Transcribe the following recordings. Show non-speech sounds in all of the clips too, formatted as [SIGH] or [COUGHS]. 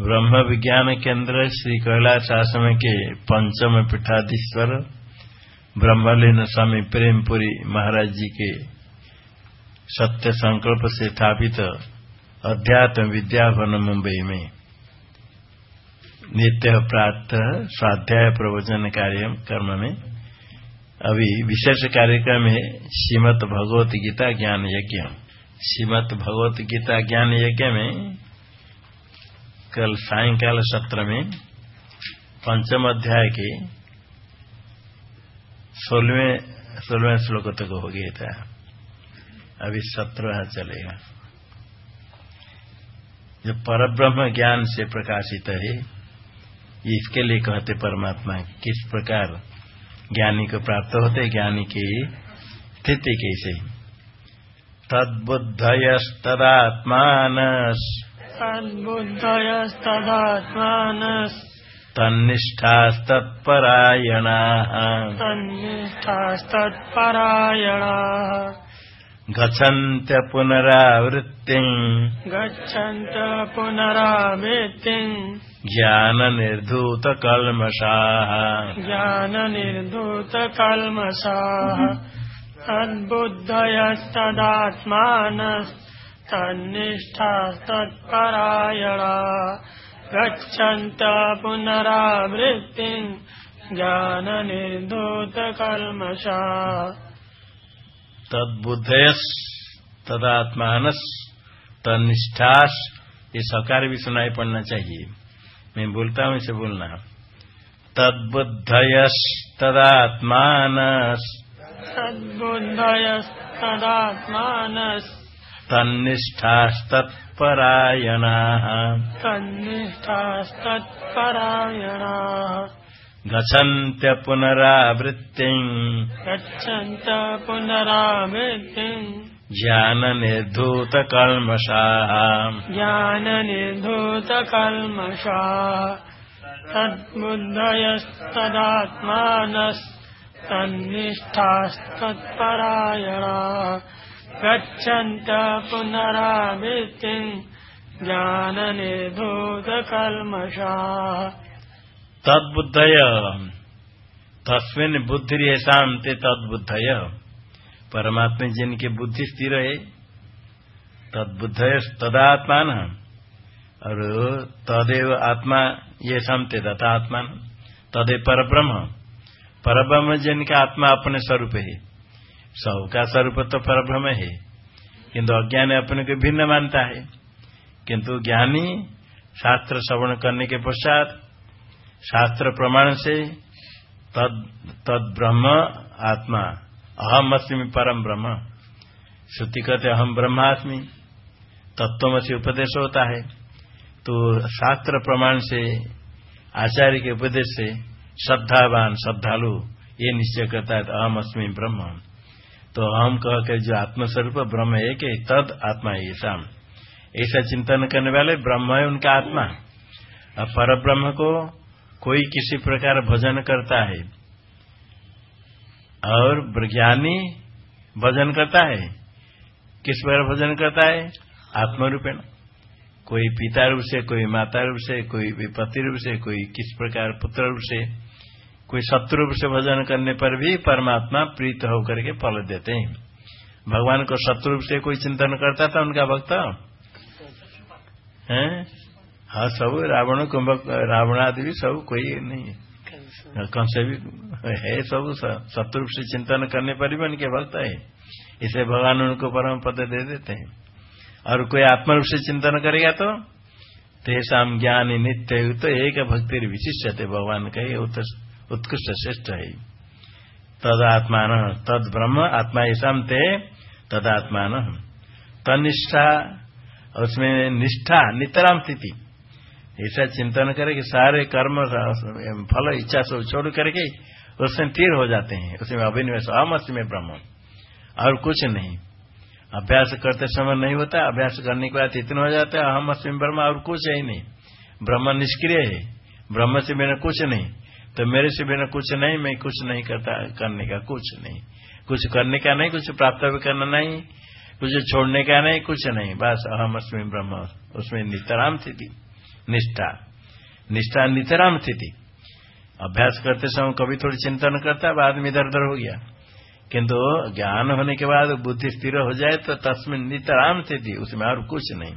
ब्रह्म विज्ञान केंद्र श्री कैलाश आश्रम के पंचम पीठाधीश्वर ब्रह्मलीन स्वामी प्रेमपुरी महाराज जी के सत्य संकल्प से स्थापित अध्यात्म विद्याभवन मुंबई में नित्य प्राप्त स्वाध्याय प्रवचन कार्य कर्म में अभी विशेष कार्यक्रम है श्रीमद भगवत गीता ज्ञान यज्ञ श्रीमद भगवत गीता ज्ञान यज्ञ में कल सायकाल सत्र में पंचम अध्याय के सोलहवें सोलहवें श्लोक तक हो गया था। अभी सत्रह चलेगा। जो परब्रह्म ज्ञान से प्रकाशित है इसके लिए कहते परमात्मा किस प्रकार ज्ञानी को प्राप्त होते, ज्ञानी की स्थिति कैसे? तद्बुद्धयस्तदात्मान तद्बुद्धयस्तदात्मान तन्निष्ठास्तत्परायणाः। तन्निष्ठास्तत्परायणाः। गच्छन्त्य पुनरावृत्तिम् गच्छन्त पुनरावृत्तिम् ज्ञाननिर्धूतकल्मषाः। ज्ञाननिर्धूतकल्मषाः तद्बुद्धयस्तदात्मानस्तन्निष्ठास्तत्परायणा गच्छन्त पुनरावृत्तिम् ज्ञाननिर्धूतकल्मषा तद्बुद्धयस तदात्मानस तनिष्ठास ये सकार भी सुनाई पड़ना चाहिए। मैं बोलता हूँ इसे बोलना। तद्बुद्धयस तदात्मानस। तद्बुद्धयस्तदात्मानस् तन्निष्ठास्तत्परायणाः। तन्निष्ठास्तत्परायणाः। गच्छन्त्य पुनरावृत्तिम् गच्छन्त पुनरावृत्तिम् ज्ञाननिर्धूतकल्मषाः। ज्ञाननिर्धूतकल्मषाः तद्बुद्धयस्तदात्मानस्तन्निष्ठास्तत्परायणाः गच्छन्त पुनरावृत्तिम् ज्ञाननिर्धूतकल्मषाः तद्बुद्धय। तस्मिन बुद्धि ऐसाम ते तद्बुद्धय। परमात्मा जिनकी बुद्धि स्थिर है तद्बुद्धय तदात्मान। और तदेव आत्मा, ये समते तथा आत्मान तदे पर ब्रह्म पर ब्रह्म जिनका आत्मा अपने स्वरूप है। सबका स्वरूप तो पर ब्रह्म है। किंतु अज्ञानी अपने को भिन्न मानता है। किंतु ज्ञानी शास्त्र श्रवण करने के पश्चात शास्त्र प्रमाण से तद तद ब्रह्म आत्मा, अहम अस्मी परम ब्रह्म। श्रुति कहते अहम ब्रह्मास्मि तत्वमसी उपदेश होता है। तो शास्त्र प्रमाण से, आचार्य के उपदेश से, श्रद्धावान, श्रद्धालु, ये निश्चय करता है, अहम अस्मी ब्रह्म। तो अहम कह के जो आत्मस्वरूप ब्रह्म एक है, तद आत्मा है ऐसा ऐसा चिंतन करने वाले ब्रह्म है उनका आत्मा। और पर ब्रह्म को कोई किसी प्रकार भजन करता है। और ज्ञानी भजन करता है। किस प्रकार भजन करता है? आत्मरूपेण। कोई पिता रूप से, कोई माता रूप से, कोई पति रूप से, कोई किस प्रकार पुत्र रूप से। कोई शत्रु से भजन करने पर भी परमात्मा प्रीत होकर के फल देते हैं। भगवान को शत्रु से कोई चिंतन करता था उनका भक्त? है? हाँ सब रावण कुंभ रावण आदि भी सब कोई नहीं कंस। भी है सब शत्रु से चिंतन करने पर भी उनके भक्त है। इसे भगवान उनको परम पद दे देते हैं। और कोई आत्मरूप से चिंतन करेगा तो? तेसाम ज्ञान नित्य तो एक भक्ति विशिष्ट थे भगवान का ये उत्कृष्ट श्रेष्ठ है। तद तदात्मान, तद ब्रह्म, आत्मा ऐसा थे तदात्मान। तनिष्ठा उसमें निष्ठा, नितराम स्थिति ऐसा चिंतन करे कि सारे कर्म, फल, इच्छा सब छोड़ करके उसमें तीर हो जाते हैं। उसमें अभिनिवेश अमस्त में ब्रह्म। और कुछ नहीं। अभ्यास करते समय नहीं होता, अभ्यास करने के बाद इतना हो जाता है अहम अस्मी ब्रह्म, और कुछ है ही नहीं। ब्रह्म निष्क्रिय है। ब्रह्म से मेरा कुछ नहीं। तो मेरे से बिना कुछ नहीं, मैं कुछ नहीं करता, करने का कुछ नहीं। कुछ करने का नहीं, कुछ प्राप्त भी करना नहीं। कुछ छोड़ने का नहीं, कुछ नहीं। बस अहम अस्मी ब्रह्म, उसमें नितराम स्थिति, निष्ठा। निष्ठा नितराम स्थिति। अभ्यास करते समय कभी थोड़ी चिंतन करता, बाद में इधर उधर हो गया। किंतु ज्ञान होने के बाद बुद्धि स्थिर हो जाए तो तस्मिन नितराम स्थिति, उसमें और कुछ नहीं।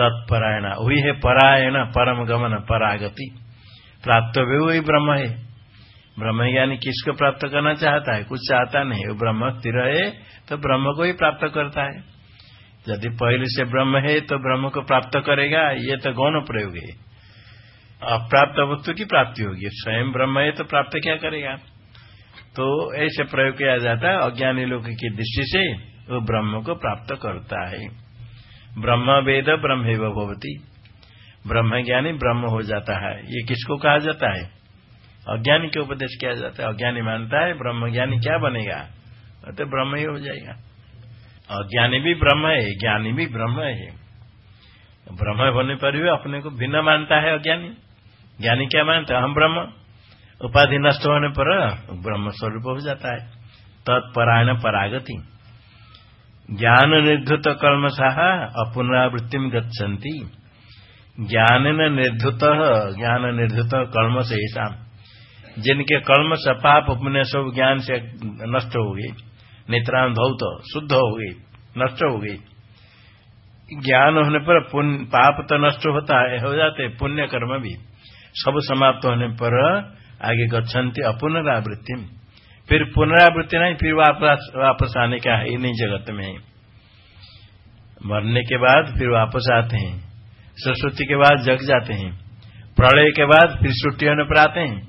तत्परायण, वही है परायण, परम गमन, परागति। प्राप्त भी वही ब्रह्म है। ब्रह्म ज्ञानी किसको प्राप्त करना चाहता है? कुछ चाहता नहीं। वो ब्रह्म स्थिर है तो ब्रह्म को ही प्राप्त करता है। यदि पहले से ब्रह्म है तो ब्रह्म को प्राप्त करेगा। ये तो गौण प्रयोग है। अप्राप्त वस्तु की प्राप्ति होगी। स्वयं ब्रह्म है तो प्राप्त क्या करेगा? तो ऐसे प्रयोग किया जाता है। अज्ञानी लोग की दृष्टि से वो ब्रह्म को प्राप्त करता है। ब्रह्म वेद ब्रह्म भवती। ब्रह्म ज्ञानी ब्रह्म हो जाता है। ये किसको कहा जाता है? अज्ञानी के उपदेश किया जाता है। अज्ञानी मानता है ब्रह्म ज्ञानी क्या बनेगा? तो ब्रह्म ही हो जाएगा। अज्ञानी भी ब्रह्म है, ज्ञानी भी ब्रह्म है। ब्रह्म होने पर भी अपने को भिन्न मानता है अज्ञानी। ज्ञानी क्या मानता है? हम ब्रह्म। उपाधि नष्ट होने पर ब्रह्म स्वरूप हो जाता है। तत्परायण परागति। ज्ञान निर्धुत कलमशाह अपुनरावृत्ति गच्छन्ति। ज्ञान निर्धुत ज्ञान निर्धुत कर्म से ऐसा जिनके कर्म से पाप अपने सब ज्ञान से नष्ट हो गई नेत्रान भौत शुद्ध हो गई नष्ट हो गई ज्ञान होने पर पाप तो नष्ट होता है, हो जाते पुण्य कर्म भी। सब समाप्त होने पर आगे गच्छन्ति अपुनरावृत्ति। फिर पुनरावृत्ति नहीं, फिर वापस वापस आने का है नहीं जगत में। मरने के बाद फिर वापस आते हैं। सरस्वती के बाद जग जाते हैं। प्रलय के बाद फिर सृष्टि होने पर आते हैं।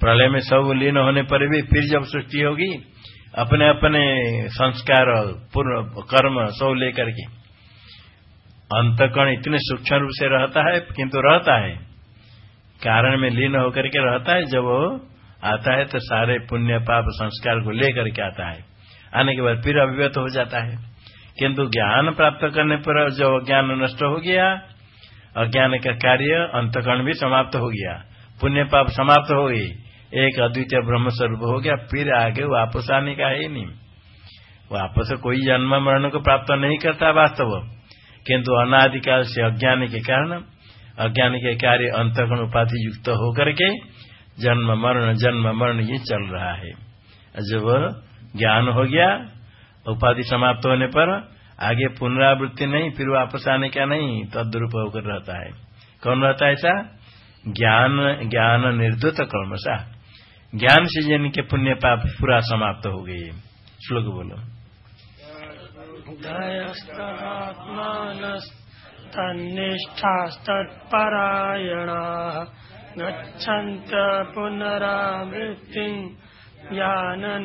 प्रलय में सब लीन होने पर भी फिर जब सृष्टि होगी, अपने अपने संस्कार पूर्व कर्म सब लेकर के। अंतकण इतने सूक्ष्म रूप से रहता है, किंतु रहता है। कारण में लीन होकर के रहता है, जब वो आता है तो सारे पुण्य पाप संस्कार को लेकर के आता है। आने के बाद फिर अभिव्यत हो जाता है। किंतु ज्ञान प्राप्त करने पर जब ज्ञान नष्ट हो गया अज्ञान का कार्य अंतकरण भी समाप्त हो गया। पुण्य पाप समाप्त हो गई। एक अद्वितीय ब्रह्म स्वरूप हो गया, फिर आगे वापस आने का है नहीं। वापस कोई जन्म मरण को प्राप्त नहीं करता वास्तव। किंतु अनादिकाल से अज्ञान के कारण, अज्ञान के कार्य अंतगुण उपाधि युक्त होकर के जन्म मरण जन्म मरण ये चल रहा है। जब ज्ञान हो गया, उपाधि समाप्त होने पर आगे पुनरावृत्ति नहीं, फिर वापस आने का नहीं, तद्रूप होकर रहता है। कौन रहता है ऐसा? ज्ञान ज्ञान निर्दुत कर्मशा ज्ञान से जन के पुण्य पाप पूरा समाप्त हो गए श्लोक बोलो। तन्निष्ठास्तत्परायणाः गच्छन्त पुनरावृत्तिम् ज्ञाननिर्धूतकल्मषा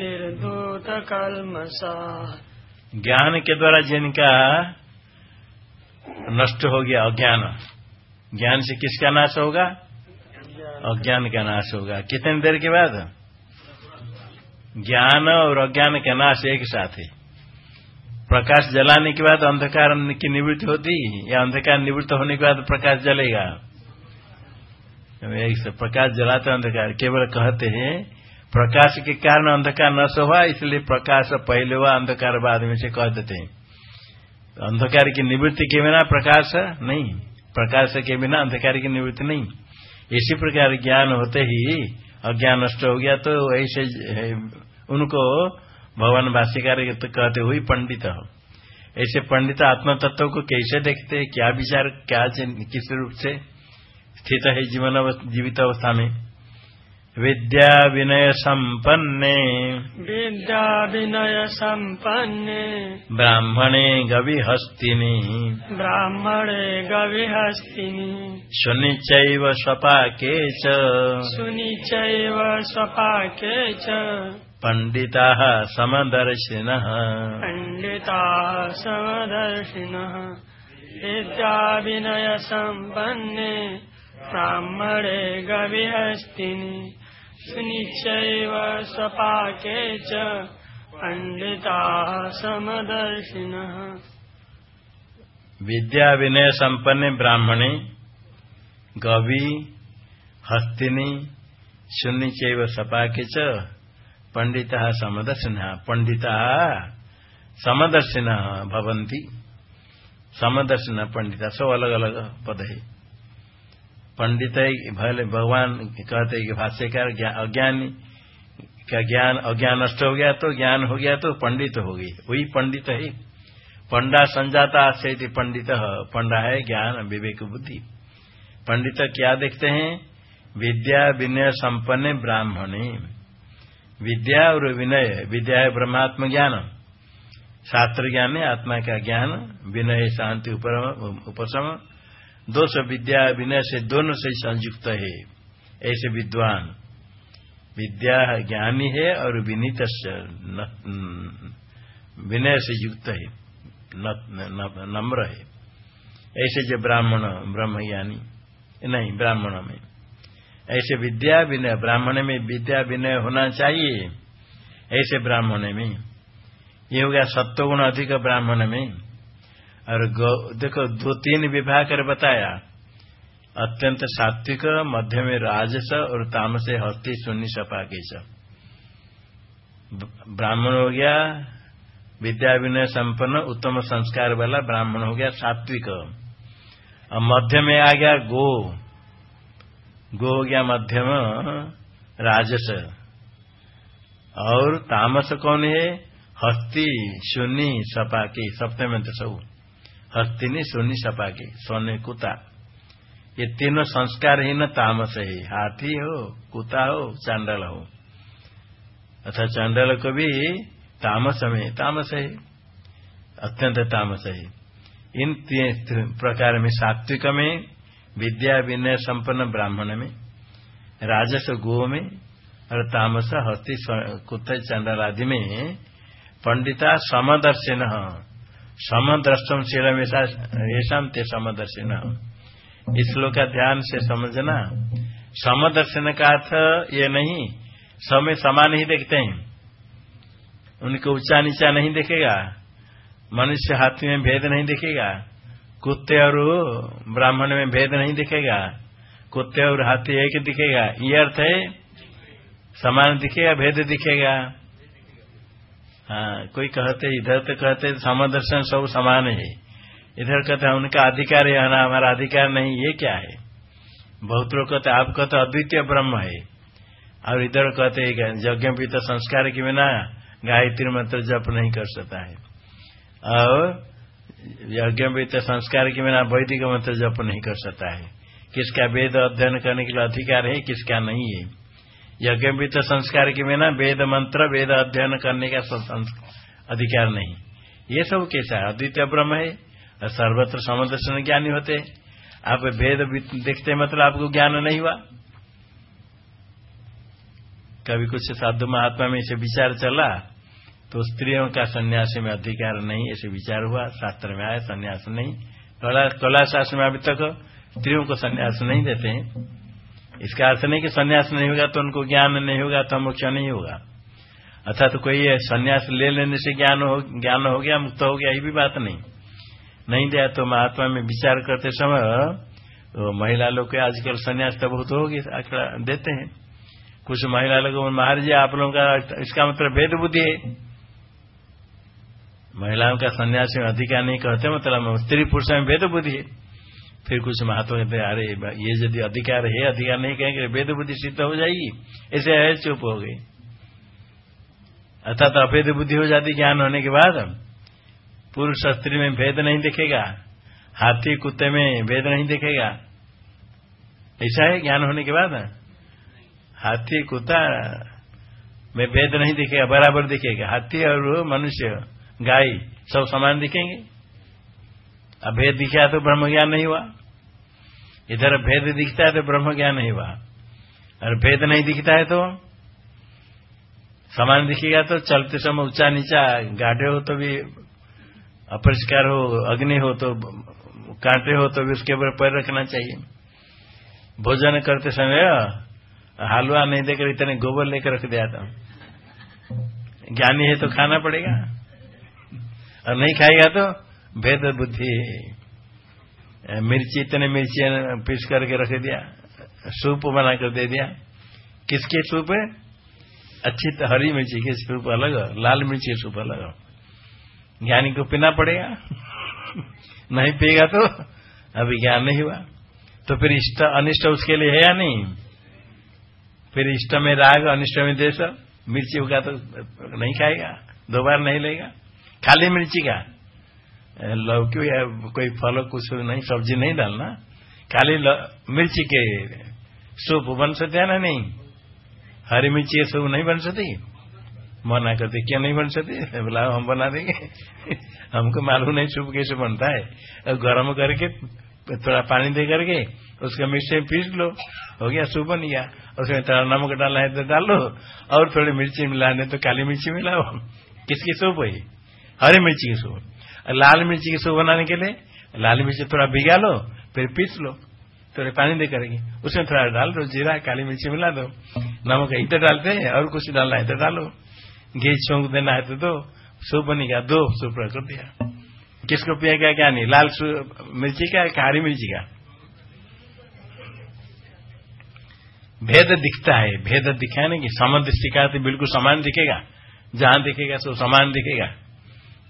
ज्ञान के द्वारा जिनका नष्ट हो गया, अज्ञान। ज्ञान से किसका नाश होगा? अज्ञान का नाश होगा। कितने देर के बाद? ज्ञान और अज्ञान का नाश एक साथ है। प्रकाश जलाने के बाद अंधकार की निवृत्ति होती, या अंधकार निवृत्त होने के बाद प्रकाश जलेगा? एक प्रकाश जलाते अंधकार। केवल कहते हैं प्रकाश के कारण अंधकार नष्ट हुआ इसलिए प्रकाश पहले हुआ अंधकार बाद में से कह देते हैं। अंधकार की निवृत्ति के बिना प्रकाश नहीं, प्रकाश के बिना अंधकार की निवृत्ति नहीं। इसी प्रकार ज्ञान होते ही अज्ञान नष्ट हो गया तो ऐसे उनको भगवान भाष्यकार तो कहते हुई पंडित हो। ऐसे पंडित आत्म तत्व को कैसे देखते क्या विचार, क्या किस रूप से स्थित है जीवन जीवित अवस्था में? विद्या विनय संपन्ने विद्या विनय संपन्ने ब्राह्मणे गविहस्तिनि। ब्राह्मणे गविहस्तिनि। सुनिचैव स्वपाके च। सुनिचैव स्वपाके च। पण्डिताः समदर्शिनः। पण्डिताः समदर्शिनः। विद्याविनयसम्पन्ने। ब्राह्मणे गविहस्तिनि। सुनिश्चैव स्वपाके च पण्डिताः समदर्शिनः। विद्या विनय संपन्न ब्राह्मणे, गवि, हस्तिनी शून्य चैव सपाके च पंडिता समदर्शिन। पंडिता समदर्शिन भवंती समदर्शन पंडित सब अलग अलग पद। है पंडित भले भगवान कहते हैं कि भाष्यकार अज्ञानी का ज्ञान अज्ञान नष्ट हो गया तो ज्ञान हो गया तो पंडित हो गई। वही पंडित है। पंडा संजाता से पंडित। पंडा है ज्ञान, विवेक, बुद्धि। पंडित क्या देखते हैं? विद्या, विनय, संपन्न, ब्राह्मणे। विद्या और विनय। विद्या है ब्रह्मात्म ज्ञान। शास्त्र ज्ञान है, आत्मा का ज्ञान। विनय शांति उपशम। दोष विद्या विनय से दोनों से संयुक्त है। ऐसे विद्वान। विद्या ज्ञानी है और विनीत विनय से युक्त है। नम्र है। ऐसे जो ब्राह्मण ब्रह्म ज्ञानी नहीं, ब्राह्मण में। ऐसे विद्या विनय, ब्राह्मण में विद्या विनय होना चाहिए। ऐसे ब्राह्मण में। ये हो गया सत्वगुण अधिक ब्राह्मण में। और देखो, दो तीन विभाग कर बताया। अत्यंत सात्विक मध्य में राजस और तामस हस्ती सुन्नी सपा के ब्राह्मण हो गया, विद्या विनय संपन्न, उत्तम संस्कार वाला ब्राह्मण हो गया, सात्विक। और मध्य में आ गया गो। गो हो गया मध्यम, राजस। और तामस कौन है? हस्ती शून्य सपा के सप्तम सब। हस्तिनी शून्य सपा के सोने कुता। ये तीनों संस्कार ही तामस है। हाथी हो, कुता हो, चांडल हो। अथा चांडल को भी तामस में, तामस है। अत्यंत तामस है। इन तीन प्रकार में, सात्विक में, विद्या विनय संपन्न ब्राह्मण में, राजस गो में, और तामस, हस्ती कुत्ते, चंडल आदि में, पंडिता समदर्शिन समद्रष्टम शीलम ते समदर्शिन। इस श्लोक का ध्यान से समझना। समदर्शन का अर्थ ये नहीं समय समान ही देखते हैं। उनको ऊँचा नीचा नहीं देखेगा। मनुष्य हाथी में भेद नहीं दिखेगा। कुत्ते और ब्राह्मण में भेद नहीं दिखेगा। कुत्ते और हाथी एक दिखेगा। ये अर्थ है समान दिखेगा भेद दिखेगा। हाँ कोई कहते, इधर तो कहते, समदर्शन सब समान है। इधर कहते उनका अधिकार है ना हमारा अधिकार नहीं, ये क्या है? बहुत लोग कहते, आप कहते, अद्वितीय ब्रह्म है। और इधर कहते यज्ञ भी तो संस्कार के बिना गायत्री मंत्र जप नहीं कर सकता है। और यज्ञ भी तो संस्कार के बिना वैदिक मंत्र जप नहीं कर सकता है। किसका वेद अध्ययन करने के लिए अधिकार है, किसका नहीं है? यज्ञ भी तो संस्कार के बिना वेद मंत्र, वेद अध्ययन करने का अधिकार नहीं। ये सब कैसा है? अद्वितीय ब्रह्म है। और सर्वत्र समदर्शन ज्ञानी होते आप भेद देखते मतलब आपको ज्ञान नहीं हुआ। कभी कुछ साधु महात्मा में ऐसे विचार चला तो स्त्रियों का सन्यास में अधिकार नहीं, ऐसे विचार हुआ। शास्त्र में आया, सन्यास नहीं। कला शास्त्र में अभी तक स्त्रियों को सन्यास नहीं देते हैं। इसका अर्थ नहीं कि सन्यास नहीं होगा तो उनको ज्ञान नहीं होगा तो मोक्ष नहीं होगा। अर्थात तो कोई सन्यास ले लेने से ज्ञान हो ज्ञान हो गया, मुक्त हो गया, ये भी बात नहीं। नहीं दिया तो महात्मा में विचार करते समय तो महिला लोग के आजकल सन्यास तो बहुत हो गए देते हैं। कुछ महिला लोग महाराज जी आप लोगों का इसका मतलब भेद बुद्धि है। महिलाओं का सन्यास में अधिकार नहीं कहते मतलब स्त्री पुरुष में भेद बुद्धि है। फिर कुछ महात्मा कहते अरे ये यदि अधिकार है, अधिकार नहीं कहेंगे वेद बुद्धि सिद्ध हो जाएगी। ऐसे है, चुप हो गई। अर्थात अभेद बुद्धि हो जाती ज्ञान होने के बाद, पुरुष स्त्री में भेद नहीं दिखेगा, हाथी कुत्ते में भेद नहीं दिखेगा। ऐसा है ज्ञान होने के बाद? हाथी कुत्ता में भेद नहीं दिखेगा, बराबर दिखेगा। हाथी और मनुष्य, गाय, सब समान दिखेंगे। अभेद दिखा तो ब्रह्म ज्ञान नहीं हुआ। इधर भेद दिखता है तो ब्रह्म ज्ञान नहीं हुआ और भेद नहीं दिखता है तो समान दिखेगा तो चलते समय ऊँचा नीचा गाढ़े हो तो भी अपरिष्कार हो, अग्नि हो तो कांटे हो तो भी उसके ऊपर पैर रखना चाहिए। भोजन करते समय हलवा नहीं देकर इतने गोबर लेकर रख दिया था। ज्ञानी है तो खाना पड़ेगा। और नहीं खाएगा तो भेद बुद्धि मिर्ची, इतने मिर्ची पीस करके रख दिया, सूप बना कर दे दिया। किसके सूप? है अच्छी तो हरी मिर्ची के सूप अलग लाल मिर्ची सूप अलग ज्ञानी को पीना पड़ेगा। [LAUGHS] नहीं पिएगा तो अभी ज्ञान नहीं हुआ। तो फिर इष्ट, अनिष्ट उसके लिए है या नहीं? फिर इष्ट में राग, अनिष्ट में देश मिर्ची होगा तो नहीं खाएगा, दो बार नहीं लेगा। खाली मिर्ची का। लौकी या कोई फल कुछ नहीं, सब्ज़ी नहीं डालना। खाली मिर्ची के सूप बन सकते हैं ना नहीं? हरी मिर्ची सूप नहीं बन सकती? मना करते, क्या नहीं बन सकती? [LAUGHS] बोला, हम बना देंगे। [LAUGHS] हमको मालूम नहीं सूप कैसे बनता है। गर्म करके, थोड़ा पानी दे करके, उसका मिर्ची पीस लो। हो गया, सूप बन गया। उसमें थोड़ा नमक डालना है तो डालो और थोड़ी मिर्ची मिलाने तो काली मिर्ची मिलाओ। किसकी सूप है? हरी मिर्ची की सूप। लाल मिर्ची की सूप बनाने के लिए। लाल मिर्ची थोड़ा भिगा लो, फिर पीस लो, थोड़े पानी दे करेंगे उसमें थोड़ा डाल दो, जीरा, काली मिर्ची मिला दो। नमक इधर डालते हैं, और कुछ डालना है तो डालो। घी छोंक देना है तो दो, सूप बनेगा दो सूप कर दिया। किसको पिएगा क्या नहीं? लाल मिर्ची का हरी मिर्ची का? भेद दिखता है, भेद दिखा ना कि समान दृष्टि का बिल्कुल समान दिखेगा। जहाँ दिखेगा, सो समान दिखेगा।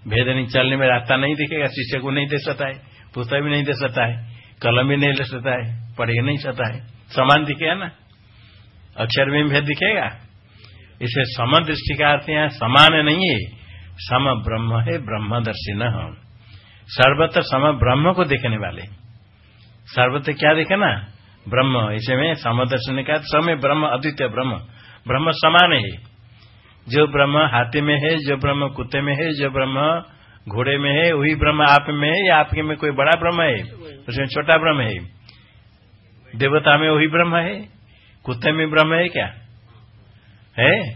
भेद नहीं चलने में रास्ता नहीं दिखेगा, शिष्य को नहीं दे सकता है, पुस्तक भी नहीं दे सकता है, कलम भी नहीं ले सकता है, पढ़ नहीं सकता है। समान दिखेगा ना? अक्षर में भेद दिखेगा। इसे सम दृष्टि का अर्थ यहाँ समान नहीं है। सम ब्रह्म है ब्रह्म ब्रह्मदर्शी न सर्वत्र सम ब्रह्म को देखने वाले। सर्वत्र क्या देखे ना? ब्रह्म। इसे में समदर्शन का समय ब्रह्म, अद्वितीय ब्रह्म। ब्रह्म समान है। जो ब्रह्म हाथी में है, जो ब्रह्म कुत्ते में है, जो ब्रह्म घोड़े में है, वही ब्रह्म आप में है या आपके में कोई बड़ा ब्रह्म है? उसमें छोटा ब्रह्म है। देवता में वही ब्रह्म है? कुत्ते में ब्रह्म है क्या? है?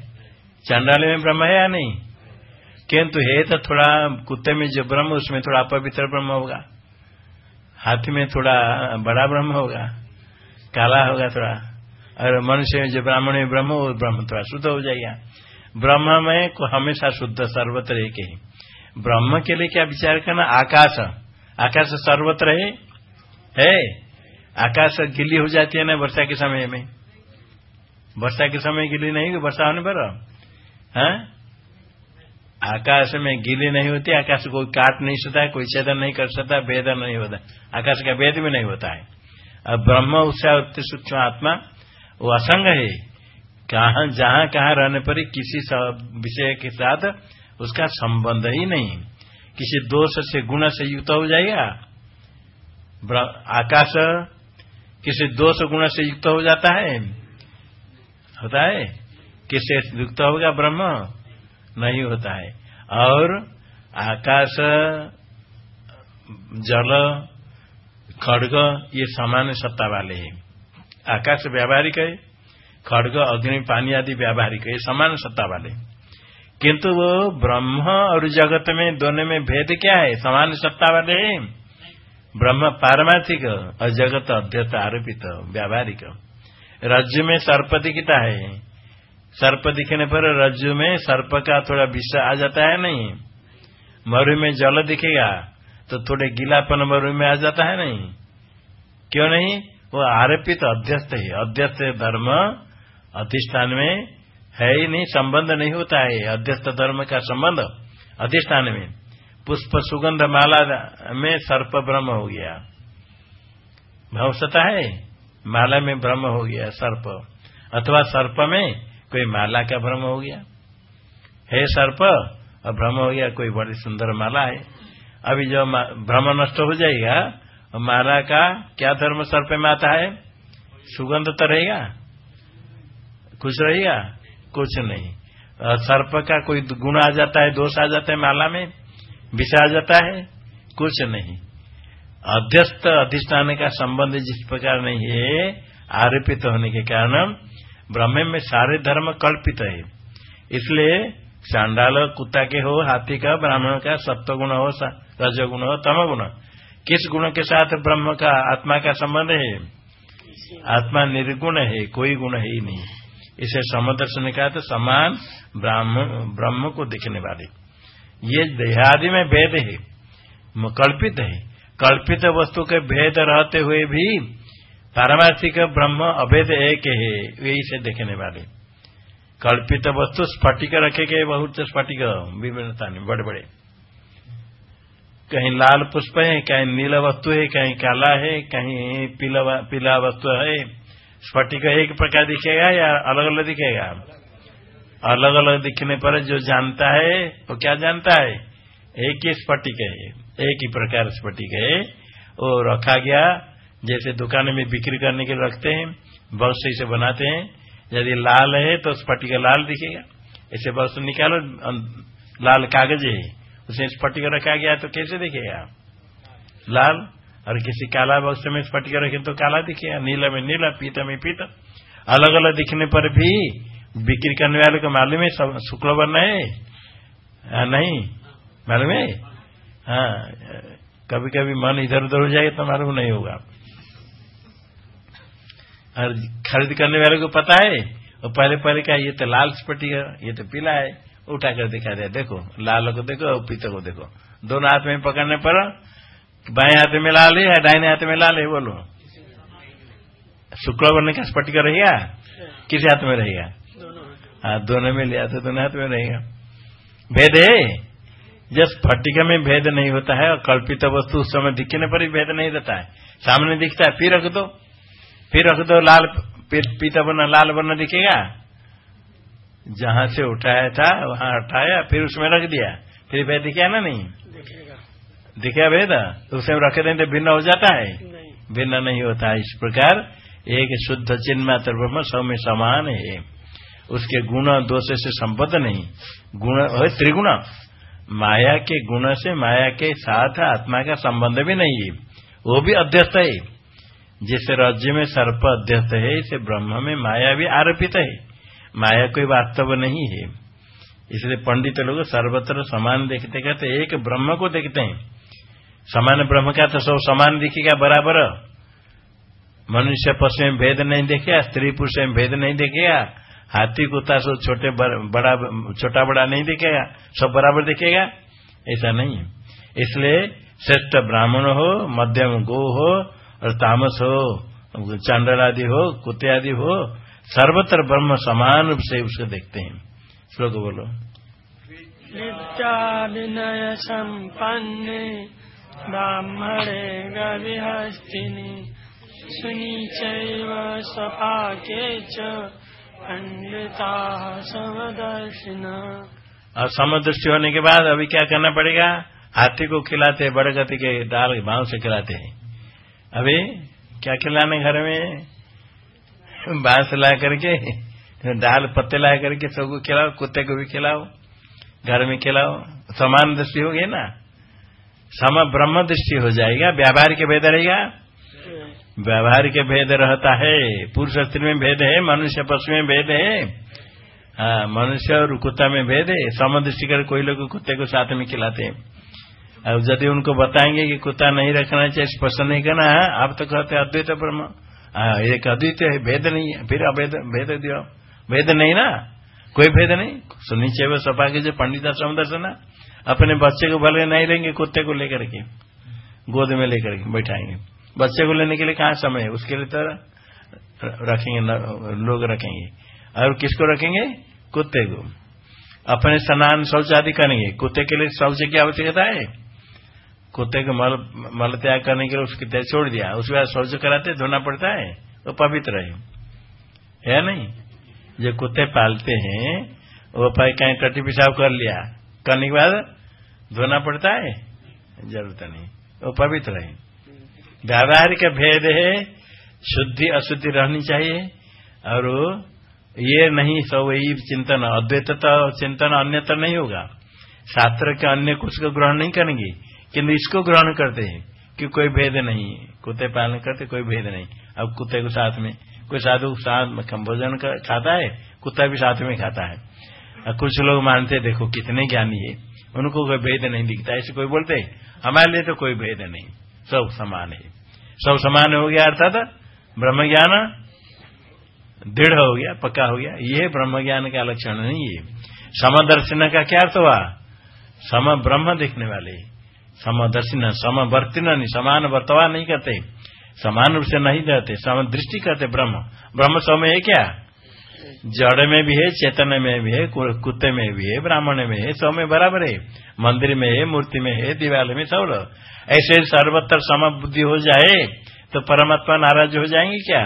चंडाले में ब्रह्म है या नहीं? किंतु है तो थोड़ा कुत्ते में जो ब्रह्म, उसमें थोड़ा अपवित्र ब्रह्म होगा। हाथी में थोड़ा बड़ा ब्रह्म होगा। काला होगा थोड़ा। और मनुष्य में जो ब्राह्मण में ब्रह्म, वो ब्रह्म थोड़ा शुद्ध हो जाएगा। ब्रह्म में को हमेशा शुद्ध सर्वत्र एक ही। ब्रह्म के लिए क्या विचार करना? आकाश। आकाश सर्वत्र है? है। आकाश गिली हो जाती है ना वर्षा के समय में? वर्षा के समय गिली नहीं वर्षा होने पर? हाँ? आकाश में गिली नहीं होती, आकाश कोई काट नहीं सकता, कोई छेदन नहीं कर सकता वेदन नहीं होता। आकाश का वेद भी नहीं होता है। अब ब्रह्म उससे सूक्ष्म आत्मा, वो असंग है। कहा, जहाँ कहा रहने पर ही किसी विषय के साथ उसका संबंध ही नहीं। किसी दोष से, गुण से युक्त हो जाएगा आकाश, किसी दोष गुण से युक्त हो जाता है। होता है? किससे युक्त होगा ब्रह्म? नहीं होता है। और आकाश, जल, खड़ग, ये समान सत्ता वाले हैं। आकाश व्यावहारिक है? खड़ग, अग्नि, पानी आदि व्यावहारिक है समान सत्ता वाले। किंतु वो ब्रह्म और जगत में, दोनों में भेद क्या है? समान सत्ता वाले ब्रह्म पारमार्थिक और जगत अध्यत आरोपित व्यावहारिक रज्जु में सर्प दिखता है। सर्प दिखने पर रज्जु में सर्प का थोड़ा विष आ जाता है नहीं। मरु में जल दिखेगा तो थोड़े गीलापन मरु में आ जाता है नहीं। क्यों नहीं? वो आरोपित अध्यस्त है। अध्यस्त धर्म अधिष्ठान में है ही नहीं, संबंध नहीं होता है अध्यस्त धर्म का संबंध अधिष्ठान में। पुष्प सुगंध माला में सर्प ब्रह्म हो गया। भवसता है? माला में ब्रह्म हो गया, सर्प। अथवा सर्प में कोई माला का भ्रम हो गया। है सर्प और भ्रम हो गया, कोई बड़ी सुंदर माला है। अभी जो भ्रम नष्ट हो जाएगा, माला का क्या धर्म सर्प में आता है? सुगंध तो रहेगा। कुछ रहेगा कुछ नहीं। सर्प का कोई गुण आ जाता है, दोष आ जाता है माला में, विष आ जाता है, कुछ नहीं। अध्यस्त अधिष्ठान का संबंध जिस प्रकार नहीं है, आरोपित होने के कारण ब्रह्म में सारे धर्म कल्पित है। इसलिए चांडाल कुत्ता के हो, हाथी का, ब्राह्मण का सत्व गुण हो रजगुण हो तम गुण किस गुण के साथ ब्रह्म का, आत्मा का संबंध है? आत्मा निर्गुण है, कोई गुण है ही नहीं। इसे समदर्शन कहा तो समान ब्रह्म को दिखने वाले। ये देहादि में भेद है, कल्पित है। कल्पित वस्तु के भेद रहते हुए भी पारमार्थिक ब्रह्म अभेद एक है यही से देखने वाले। कल्पित वस्तु स्फटिक रखे गए, बहुत स्फटिक, विभिन्नता बड़े बड़े कहीं लाल पुष्प है, कहीं नीला वस्तु है, कहीं काला है, कहीं पीला वस्तु है। स्फटिक एक प्रकार दिखेगा या अलग अलग दिखेगा? अलग अलग दिखने पर जो जानता है, वो क्या जानता है? एक ही स्फटिक है, एक ही प्रकार स्फटिक है। वो रखा गया, जैसे दुकान में बिक्री करने के रखते हैं बक्स से बनाते हैं। यदि लाल है तो स्फटिक लाल दिखेगा। ऐसे बक्स निकालो लाल कागज़ है उसे स्फटिक रखा गया तो कैसे दिखेगा? लाल? और किसी काला बक्स में स्फटिक रखे तो काला दिखेगा नीला में नीला पीता में पीता। अलग अलग दिखने पर भी बिक्री करने वाले को मालूम है शुक्ल वर्ण है? आ, नहीं। मालूम है? हाँ कभी कभी मन इधर उधर हो जाए तो मालूम नहीं होगा। और खरीद करने वाले को पता है और पहले पहले क्या ये तो लाल स्फटिक ये तो पीला है। उठा कर दिखा दिया देखो लाल को देखो और पीते को देखो। दोनों हाथ में पकड़ने पर बाएँ हाथ में लाल है या डाइने हाथ में लाल है बोलो। शुक्र बनने का स्पटिक रहेगा किस हाथ में रहेगा हाँ? दोनों में लिया तो दोनों हाथ में रहेगा भेद है? जब स्फटिक में भेद नहीं होता है और कल्पित वस्तु उस समय दिखने पर ही भेद नहीं रहता है। सामने दिखता है, फिर रख दो। फिर रख दो, लाल पीता बना लाल बना दिखेगा। जहाँ से उठाया था, वहाँ हटाया, फिर उसमें रख दिया। फिर भेद दिखा ना नहीं? दिखा भेद? तो उसे रख दें तो भिन्न हो जाता है। भिन्न नहीं होता है इस प्रकार। एक शुद्ध चिन्ह मात्र ब्रह्म सब में समान है। उसके गुण दोष से संबद्ध नहीं। गुण त्रिगुण। माया के गुण से माया के साथ आत्मा का संबंध भी नहीं है। वो भी अध्यस्त है। जिसे राज्य में सर्प अध्यस्त है इसे ब्रह्म में माया भी आरोपित है। माया कोई वास्तव नहीं है। इसलिए पंडित लोग सर्वत्र समान देखते कहते एक ब्रह्म को देखते हैं। समान ब्रह्म का तो सब समान दिखेगा बराबर। मनुष्य पशु में भेद नहीं देखेगा, स्त्री पुरुष में भेद नहीं देखेगा, हाथी, कुत्ता सब छोटे बड़ा, छोटा बड़ा नहीं दिखेगा, सब बराबर दिखेगा। ऐसा नहीं है। इसलिए श्रेष्ठ ब्राह्मण हो, मध्यम गो हो, और तामस हो चांडल आदि हो, कुत्ते आदि हो, सर्वत्र ब्रह्म समान रूप से उसको देखते हैं। श्लोक बोलो। विद्या विनय संपन्न ब्राह्मणे सुनी सपाके पंडिता समदर्शिन। और समदृष्टि होने के बाद अभी क्या करना पड़ेगा? हाथी को खिलाते बड़े गति के दाल भाव से खिलाते हैं। अभी क्या खिलाने घर में? बाँस ला करके, दाल पत्ते ला करके सबको खिलाओ, कुत्ते को भी खिलाओ, घर में खिलाओ। समान दृष्टि हो गई ना? सम ब्रह्म दृष्टि हो जाएगा। व्यापार के भेद रहेगा? व्यवहार के भेद रहता है। पुरुष स्त्री में भेद है मनुष्य पशु में भेद है। हाँ मनुष्य और कुत्ता में भेद है। सम दृष्टि कर कोई लोग कुत्ते को साथ में खिलाते हैं। अब यदि उनको बताएँगे कि कुत्ता नहीं रखना चाहिए स्पर्श नहीं करना है आप तो कहते अद्वैत ब्रह्म। हाँ, एक अद्वित है भेद नहीं है फिर अभेद भेद दियो। भेद नहीं ना? कोई भेद नहीं? सुनिश्चय सपा के जो पंडिता समदर्शन अपने बच्चे को भले नहीं लेंगे, कुत्ते को लेकर के, गोद में लेकर के बैठाएँगे। बच्चे को लेने के लिए कहाँ समय है? उसके लिए तो रखेंगे लोग रखेंगे। और किसको रखेंगे? कुत्ते को। अपने स्नान शौच आदि करेंगे। कुत्ते के लिए शौच की आवश्यकता है? कुत्ते को मल मल त्याग करने के लिए उसकी त्याग छोड़ दिया। उसके बाद शौच कराते, धोना पड़ता है, वो पवित्र है। नहीं? जो कुत्ते पालते हैं, वो भाई कहीं टट्टी पिशाब कर लिया करने के बाद धोना पड़ता है? ज़रूरत नहीं। वो पवित्र है। व्यावहारिक भेद है, शुद्धि अशुद्धि रहनी चाहिए। और ये नहीं सब यही चिंतन, अद्वैत चिंतन अन्यतर नहीं होगा। शास्त्र के अन्य कुछ को ग्रहण नहीं करेंगे किन्तु इसको ग्रहण करते हैं कि कोई भेद नहीं। कुत्ते पालन करते, कोई भेद नहीं। अब कुत्ते को साथ में, कोई साधु साथ भोजन खाता है, कुत्ता भी साथ में खाता है। कुछ लोग मानते देखो कितने ज्ञानी है। उनको कोई भेद नहीं दिखता। ऐसे कोई बोलते हमारे लिए तो कोई भेद नहीं। सब समान है। सब समान हो गया, अर्थात ब्रह्म ज्ञान दृढ़ हो गया, पक्का हो गया। ये ब्रह्म ज्ञान का लक्षण नहीं है। समदर्शन का क्या अर्थ हुआ? सम ब्रह्म देखने वाले। समदर्शिन, समवर्तिन नहीं समान वर्तवा नहीं करते समान रूप से नहीं रहते सम दृष्टि करते ब्रह्म। ब्रह्म समय है क्या? जड़ में भी है, चेतन में भी है कुत्ते में भी है, ब्राह्मण में है, सब में बराबर है। मंदिर में है, मूर्ति में है दीवाल में सब ऐसे सर्वत्र सम बुद्धि हो जाए तो परमात्मा नाराज़ हो जाएँगे क्या?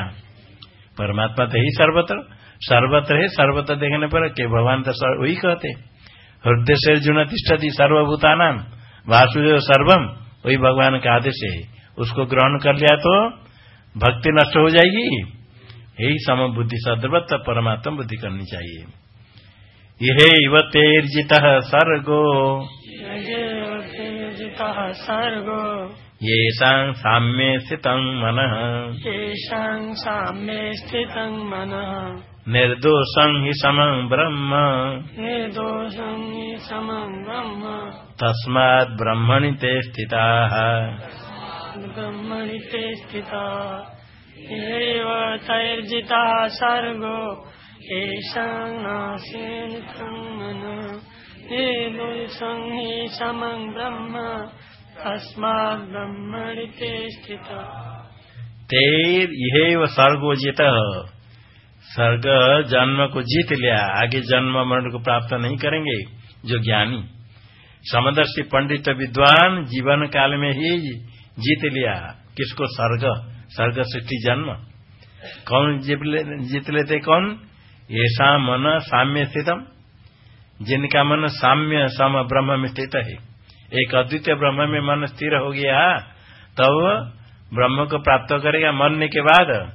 परमात्मा तो ही सर्वत्र। सर्वत्र है, सर्वत्र देखने पर के भगवान तो वही कहते। हृदय से जुन तिष्ठती सर्वभूतानाम वासुदेव सर्वम वही भगवान का आदेश है। उसको ग्रहण कर लिया तो भक्ति नष्ट हो जाएगी। यही सम बुद्धि सर्वत्र परमात्मा बुद्धि करनी चाहिए। यह इव तेर्जित सर्गो। सर्गो। येषां साम्ये स्थितं मनः। येषां साम्ये स्थितं मनः। निर्दोषं हि समं ब्रह्म। निर्दोषं हि समं ब्रह्म। तस्मात् ब्रह्मणि ते स्थिताः। ब्रह्मणि ते स्थिता। तैर्जितः सर्गो ब्रह्म ब्रह्मणि ते स्थित। तेर यह सर्गोजित सर्ग जन्म को जीत लिया आगे जन्म मरण को प्राप्त नहीं करेंगे, जो ज्ञानी। समदर्शी पंडित विद्वान जीवन काल में ही जीत लिया। किसको सर्ग? सर्ग सृष्टि जन्म। कौन जीत लेते कौन? ऐसा मन साम्य स्थितम। जिनका मन साम्य सम ब्रह्म में स्थित है। एक अद्वितीय ब्रह्म में मन स्थिर हो गया, तब ब्रह्म को प्राप्त करेगा मरने के बाद।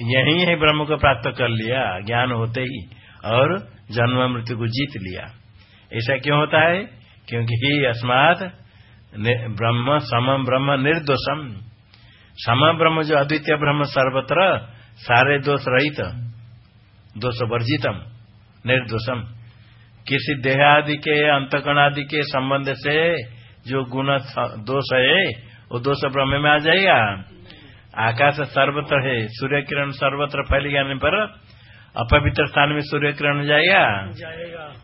यही है ब्रह्म को प्राप्त कर लिया, ज्ञान होते ही, और जन्म मृत्यु को जीत लिया। ऐसा क्यों होता है? क्योंकि ही अस्मात ब्रह्म समम ब्रह्म निर्दोषम। सम ब्रह्म जो अद्वितीय ब्रह्म सर्वत्र सारे दोष रहित। दोष वर्जितम निर्दोषम। किसी देहादि के अंतकण आदि के संबंध से जो गुण दोष है वो दोष ब्रह्म में आ जाएगा। आकाश सर्वत्र है सूर्य किरण सर्वत्र फैल जाने पर अपवित्र स्थान में सूर्य किरण जाएगा।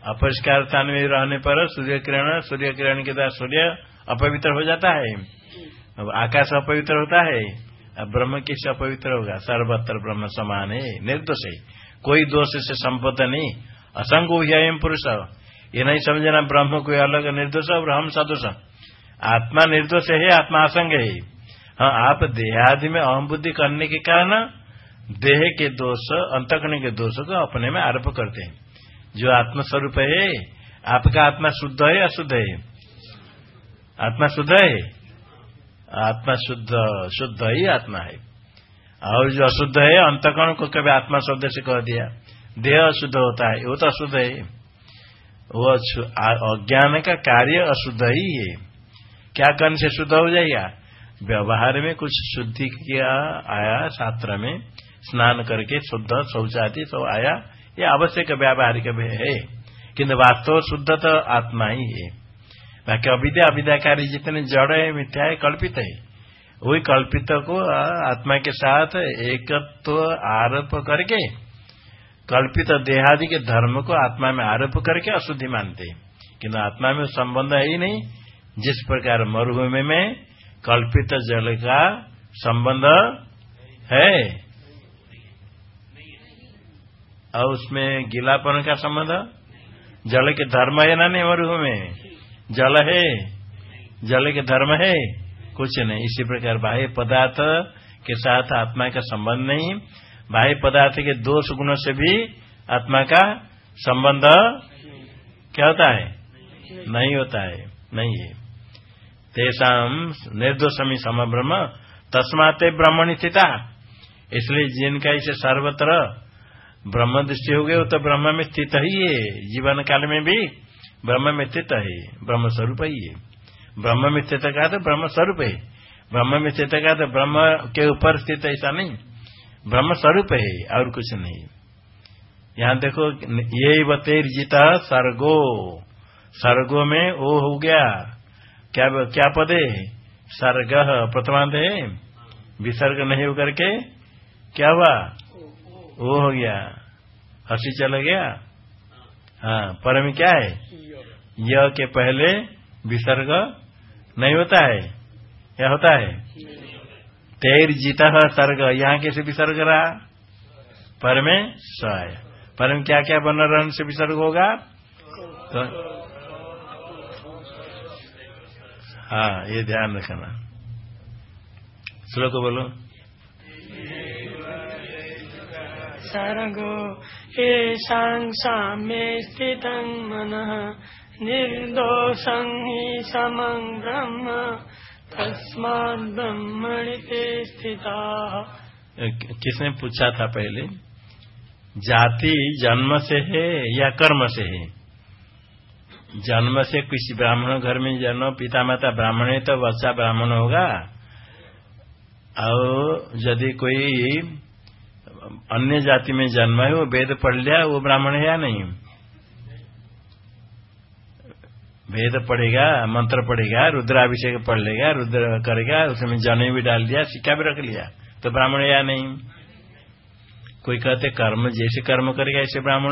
अपरिष्कार स्थान में रहने पर सूर्य किरण सूर्य किरण के द्वारा सूर्य अपवित्र हो जाता है। अब आकाश अपवित्र होता है, अब ब्रह्म किस अपवित्र होगा? सर्वत्र ब्रह्म समान है, निर्दोष है। कोई दोष से संपत्त नहीं। असंग एम पुरुष ये नहीं समझना ब्रह्म कोई अलग निर्दोष और हम सदोष। आत्मा निर्दोष है, आत्मा असंग है। हाँ आप देहादि में अहम बुद्धि करने के कारण देह के दोष, अंतकरण के दोष को अपने में आरोप करते हैं। जो आत्मस्वरूप है, आपका आत्मा शुद्ध है, अशुद्ध है? आत्मा शुद्ध है? आत्मा शुद्ध शुद्ध ही आत्मा है। और जो अशुद्ध है, अंतकरण को कभी आत्मा शब्द से कह दिया। देह अशुद्ध होता है, वो तो अशुद्ध है। वो अज्ञान का कार्य अशुद्ध ही है। क्या करने से शुद्ध हो जाएगा? व्यवहार में कुछ शुद्धि किया, आया, शास्त्र में स्नान करके शुद्ध शौचाती सब आया। ये आवश्यक व्यावहारिक है। किंतु वास्तव शुद्ध तो आत्मा ही है। बाकी अविद्या, अविद्याकारी जितने जड़ है मिथ्या है, कल्पित है। वही कल्पित को आत्मा के साथ एकत्व तो आरोप करके, कल्पित देहादि के धर्म को आत्मा में आरोप करके अशुद्धि मानते किंतु आत्मा में संबंध है ही नहीं। जिस प्रकार मरुभूमि में कल्पित जल का संबंध है, और उसमें गीलापन का संबंध, जल के धर्म है ना नहीं मरुभूमि में? जल है, जल के धर्म है, कुछ नहीं। इसी प्रकार बाह्य पदार्थ के साथ आत्मा का संबंध नहीं, बाह्य पदार्थ के दोष गुणों से भी आत्मा का संबंध क्या होता है? नहीं होता है, नहीं है। तेसाम निर्दोषमी सम ब्रह्म तस्माते ब्रह्मण स्थिता। इसलिए जिनका इसे सर्वत्र ब्रह्म दृष्टि हो गए वो तो ब्रह्म में स्थित ही है, जीवन काल में भी। ब्रह्म में स्थित है ब्रह्म स्वरूप ही है ब्रह्म में स्थित का तो ब्रह्म स्वरूप है ब्रह्म में स्थित का तो ब्रह्म के ऊपर स्थित ऐसा नहीं। ब्रह्म स्वरूप है और कुछ नहीं। यहाँ देखो, ये बतेर जीता सर्गो। सर्गो में ओ हो गया। क्या क्या पद? है सर्ग प्रथमांत है। विसर्ग नहीं होकर के क्या हुआ? ओ हो गया। हसी चला गया। हाँ पर क्या है? य के पहले विसर्ग नहीं होता है। क्या होता है? तेर जीता सर्ग। यहाँ कैसे विसर्ग रहा? पर में स है पर में क्या क्या बन रहने से विसर्ग होगा? तो हाँ ये ध्यान रखना। श्लोक बोलो। सर्गो ये येषां साम्ये स्थितं मनः। निर्दोषं हि समं ब्रह्म तस्मात् स्थिताः। किसने पूछा था पहले? जाति जन्म से है या कर्म से है? जन्म से किसी ब्राह्मण घर में जन्म पिता माता ब्राह्मण है तो बच्चा ब्राह्मण होगा? और यदि कोई अन्य जाति में जन्म है, वो वेद पढ़ लिया, वो ब्राह्मण है या नहीं? वेद पढ़ेगा, मंत्र पढ़ेगा, रुद्राभिषेक पढ़ लेगा, रुद्र करेगा, उसमें जने भी डाल दिया सिक्का भी रख लिया। तो ब्राह्मण या नहीं? कोई कहते कर्म, जैसे कर्म करेगा, ऐसे ब्राह्मण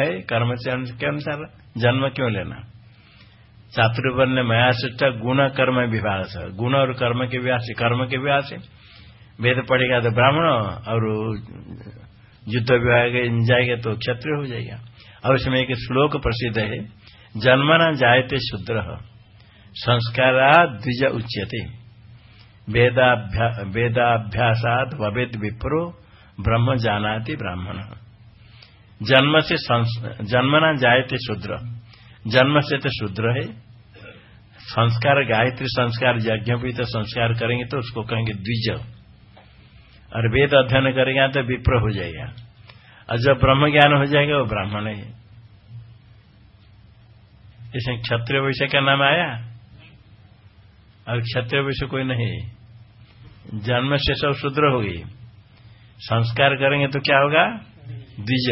है? कर्म से के अनुसार जन्म क्यों लेना? चातुर्वर्ण मया शिष्टा गुण कर्म विवाह गुण और कर्म के विवाह से कर्म के विवाह से वेद पढ़ेगा तो ब्राह्मण, और युद्ध विवाह जाएगा तो क्षत्रिय हो जाएगा। और उसमें एक श्लोक प्रसिद्ध है जन्मना जायते शूद्र। संस्कारा द्विज उच्यते। वेदाभ्यासाद वेद विप्रो, ब्रह्म जानाति ब्राह्मण। जन्म से जन्मना जायते शूद्र। जन्म से तो शूद्र है। संस्कार, गायत्री संस्कार यज्ञ भी तो संस्कार करेंगे तो उसको कहेंगे द्विज। और वेद अध्ययन करेगा तो विप्र हो जाएगा। और जब ब्रह्म ज्ञान हो जाएगा वो ब्राह्मण है। इसमें क्षत्रिय वैश्य का नाम आया? और क्षत्रिय वैश्य कोई नहीं। जन्म से सब शूद्र हो गई। संस्कार करेंगे तो क्या होगा? द्विज।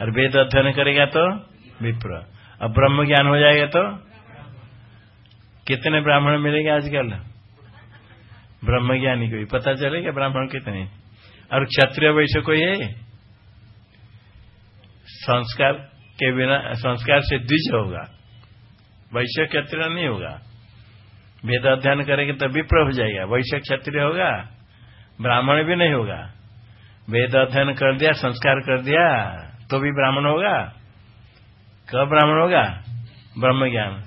और वेद अध्ययन करेगा तो विप्र। और ब्रह्म ज्ञान हो जाएगा तो? कितने ब्राह्मण मिलेंगे आजकल? ब्रह्म ज्ञानी को पता चलेगा ब्राह्मण कितने। और क्षत्रिय वैश्य कोई है? संस्कार के बिना संस्कार से द्विज होगा। वैश्य क्षत्रिय नहीं होगा। वेद अध्ययन करेंगे तो विप्र हो जाएगा। वैश्य क्षत्रिय होगा, ब्राह्मण भी नहीं होगा। वेद अध्ययन कर दिया, संस्कार कर दिया तो भी ब्राह्मण होगा। कब ब्राह्मण होगा? ब्रह्म ज्ञान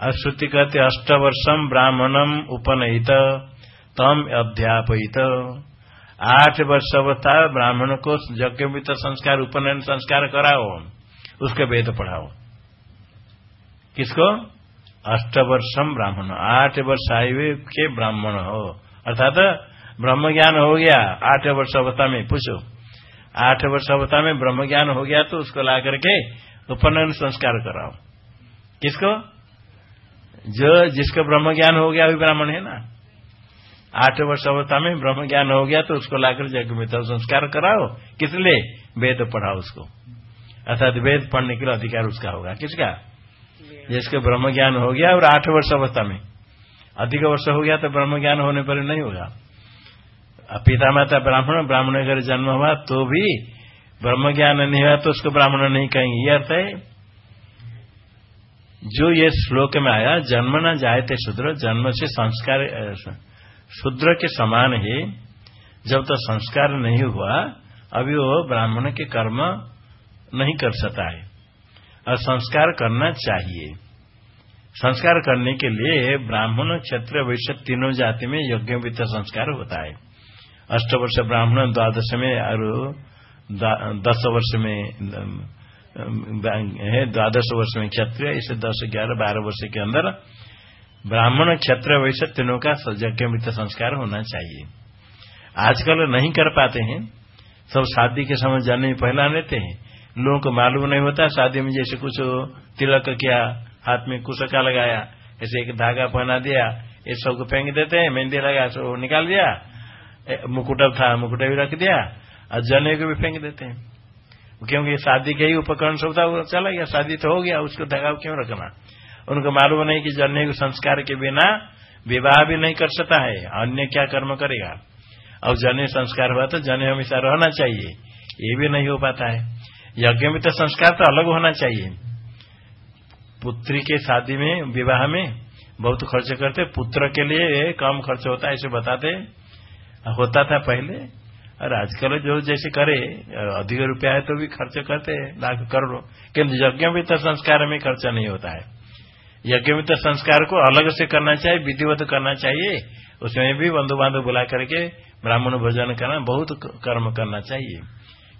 अश्रुति कहते अष्ट वर्षम ब्राह्मणम उपनहित तम अध्यापित आठ वर्ष अवस्था ब्राह्मण को यज्ञ संस्कार, उपनयन संस्कार कराओ। उसके वेद पढ़ाओ। किसको? अष्टवर्षम ब्राह्मण। आठ वर्ष आयु के ब्राह्मण हो। अर्थात ब्रह्म ज्ञान हो गया, आठ वर्ष अवस्था में, पूछो। आठ वर्ष अवस्था में ब्रह्म ज्ञान हो गया तो उसको ला करके उपनयन संस्कार कराओ। किसको? जो, जिसको ब्रह्म ज्ञान हो गया, वही ब्राह्मण है ना। आठ वर्ष अवस्था में ब्रह्म ज्ञान हो गया तो उसको लाकर जग में संस्कार कराओ। किस लिए? वेद पढ़ाओ उसको। अर्थात वेद पढ़ने के लिए अधिकार उसका होगा। किसका? जिसके ब्रह्म ज्ञान हो गया और आठ वर्ष अवस्था में। अधिक वर्ष हो गया तो ब्रह्म ज्ञान होने पर नहीं होगा। पिता माता ब्राह्मण ब्राह्मण अगर जन्म हुआ तो भी ब्रह्म ज्ञान नहीं हुआ तो उसको ब्राह्मण नहीं कहेंगे। ये अर्थ है जो ये श्लोक में आया जन्म न जायते शूद्र जन्म से संस्कार शूद्र के समान है जब तक तो संस्कार नहीं हुआ अभी वो ब्राह्मण के कर्म नहीं कर सकता है। और संस्कार करना चाहिए। संस्कार करने के लिए ब्राह्मण क्षेत्र वैश्य तीनों जाति में यज्ञ वित्त संस्कार होता है। अष्ट वर्ष ब्राह्मण, द्वादश में और दस वर्ष में है, द्वादश वर्ष में क्षत्रिय, इसे दस, ग्यारह, बारह वर्ष के अंदर ब्राह्मण क्षत्र वैश्य तीनों का यज्ञ वित्त संस्कार होना चाहिए। आजकल नहीं कर पाते हैं। सब शादी के समय जाने पहला लेते हैं। लोगों को मालूम नहीं होता, शादी में जैसे कुछ तिलक किया, हाथ में कुशका लगाया, ऐसे एक धागा पहना दिया, ये सबको फेंक देते हैं, मेहंदी लगा सो निकाल दिया मुकुट था, मुकुट भी रख दिया, और जने को भी फेंक देते हैं। क्योंकि शादी के ही उपकरण सब था, वो चला गया, शादी तो हो गया, उसको दगाव क्यों रखना? उनको मालूम नहीं कि जन्य को संस्कार के बिना विवाह भी नहीं कर सकता है, अन्य क्या कर्म करेगा? और जन्य संस्कार हुआ तो जन्य हमेशा रहना चाहिए, ये भी नहीं हो पाता है। यज्ञ में तो संस्कार तो अलग होना चाहिए। पुत्री के शादी में, विवाह में बहुत खर्च करते, पुत्र के लिए कम खर्च होता है, ऐसे बताते। होता था पहले, और आजकल जो जैसे करे, अधिक रुपया है तो भी खर्च करते, लाख करोड़। किन्तु यज्ञ भी तो संस्कार में खर्च नहीं होता है। यज्ञ में तो संस्कार को अलग से करना चाहिए, विधिवत करना चाहिए। उसमें भी बंधु बांधव बुला करके ब्राह्मण भोजन करना, बहुत कर्म करना चाहिए।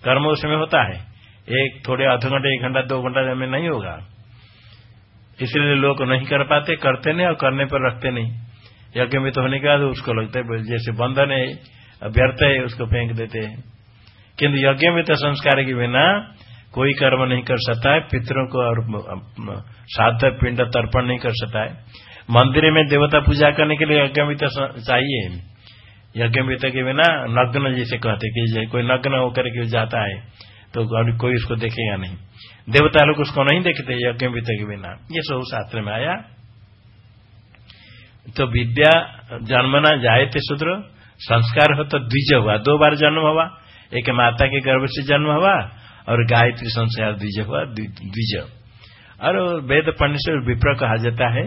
कर्म उसमें होता है। एक थोड़े आधे घंटे, एक घंटा, दो घंटा में नहीं होगा। इसलिए लोग नहीं कर पाते, करते नहीं और करने पर रखते नहीं। यज्ञ में तो होने के बाद उसको लगता है जैसे बंधन है व्यर्थ है, उसको फेंक देते हैं। किंतु यज्ञ में तो संस्कार के बिना कोई कर्म नहीं कर सकता है, पितरों को और साध पिंड तर्पण नहीं कर सकता है। मंदिर में देवता पूजा करने के लिए यज्ञ तो चाहिए। यज्ञ के बिना नग्न जैसे कहते कि कोई नग्न होकर के जाता है। तो कोई उसको देखेगा नहीं। देवता लोग उसको नहीं देखते, यज्ञ के बिना ये सब शास्त्र में आया। तो विद्या जन्मना जाए थे शूद्र, संस्कार हो तो द्विज हुआ। दो बार जन्म हुआ। एक माता के गर्भ से जन्म हुआ और गायत्री संस्कार द्विज हुआ द्विज। और वेद पंडित से विप्र कहा जाता है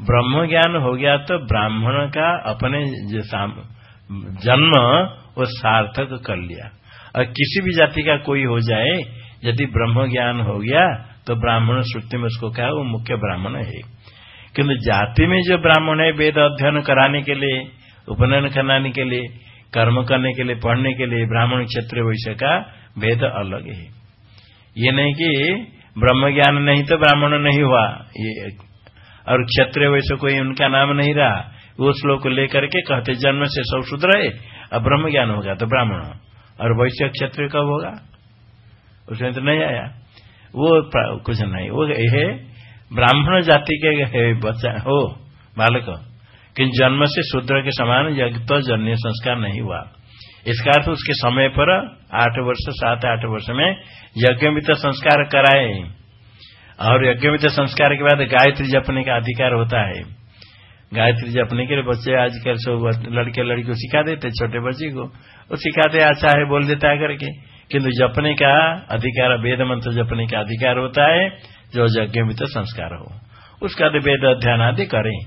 ब्रह्म ज्ञान हो गया तो ब्राह्मण का अपने जन्म वो सार्थक कर लिया। और किसी भी जाति का कोई हो जाए, यदि ब्रह्म ज्ञान हो गया तो ब्राह्मण श्रुति में उसको कहा, वो मुख्य ब्राह्मण है। किंतु जाति में जो ब्राह्मण है, वेद अध्ययन कराने के लिए, उपनयन कराने के लिए, कर्म करने के लिए, पढ़ने के लिए, ब्राह्मण क्षेत्र वैश्य का भेद अलग है। ये नहीं कि ब्रह्म ज्ञान नहीं तो ब्राह्मण नहीं हुआ। ये और क्षत्रिय वैसे कोई उनका नाम नहीं रहा। वो श्लोक लेकर के कहते, जन्म से सब शुद्र है और ब्रह्म ज्ञान होगा तो ब्राह्मण। और वैश्य क्षत्रिय कब होगा? उसमें तो नहीं आया। वो कुछ नहीं। वो है, ब्राह्मण जाति के, है, बच्चा, हो, बालक कि जन्म से शूद्र के समान यज्ञ तो जन्य संस्कार नहीं हुआ। इसका अर्थ उसके समय पर आठ वर्ष, सात, आठ वर्ष में यज्ञमित संस्कार कराए। और यज्ञमित संस्कार के बाद गायत्री जपने का अधिकार होता है। गायत्री जपने के लिए बच्चे आजकल सब लड़के लड़की को सिखा देते, छोटे बच्चे को। वो सिखाते अच्छा है, बोल देता है करके। किंतु जपने का अधिकार, वेद मंत्र जपने का अधिकार होता है, जो यज्ञ में तो संस्कार हो। उसका तो वेद अध्ययन आदि करें।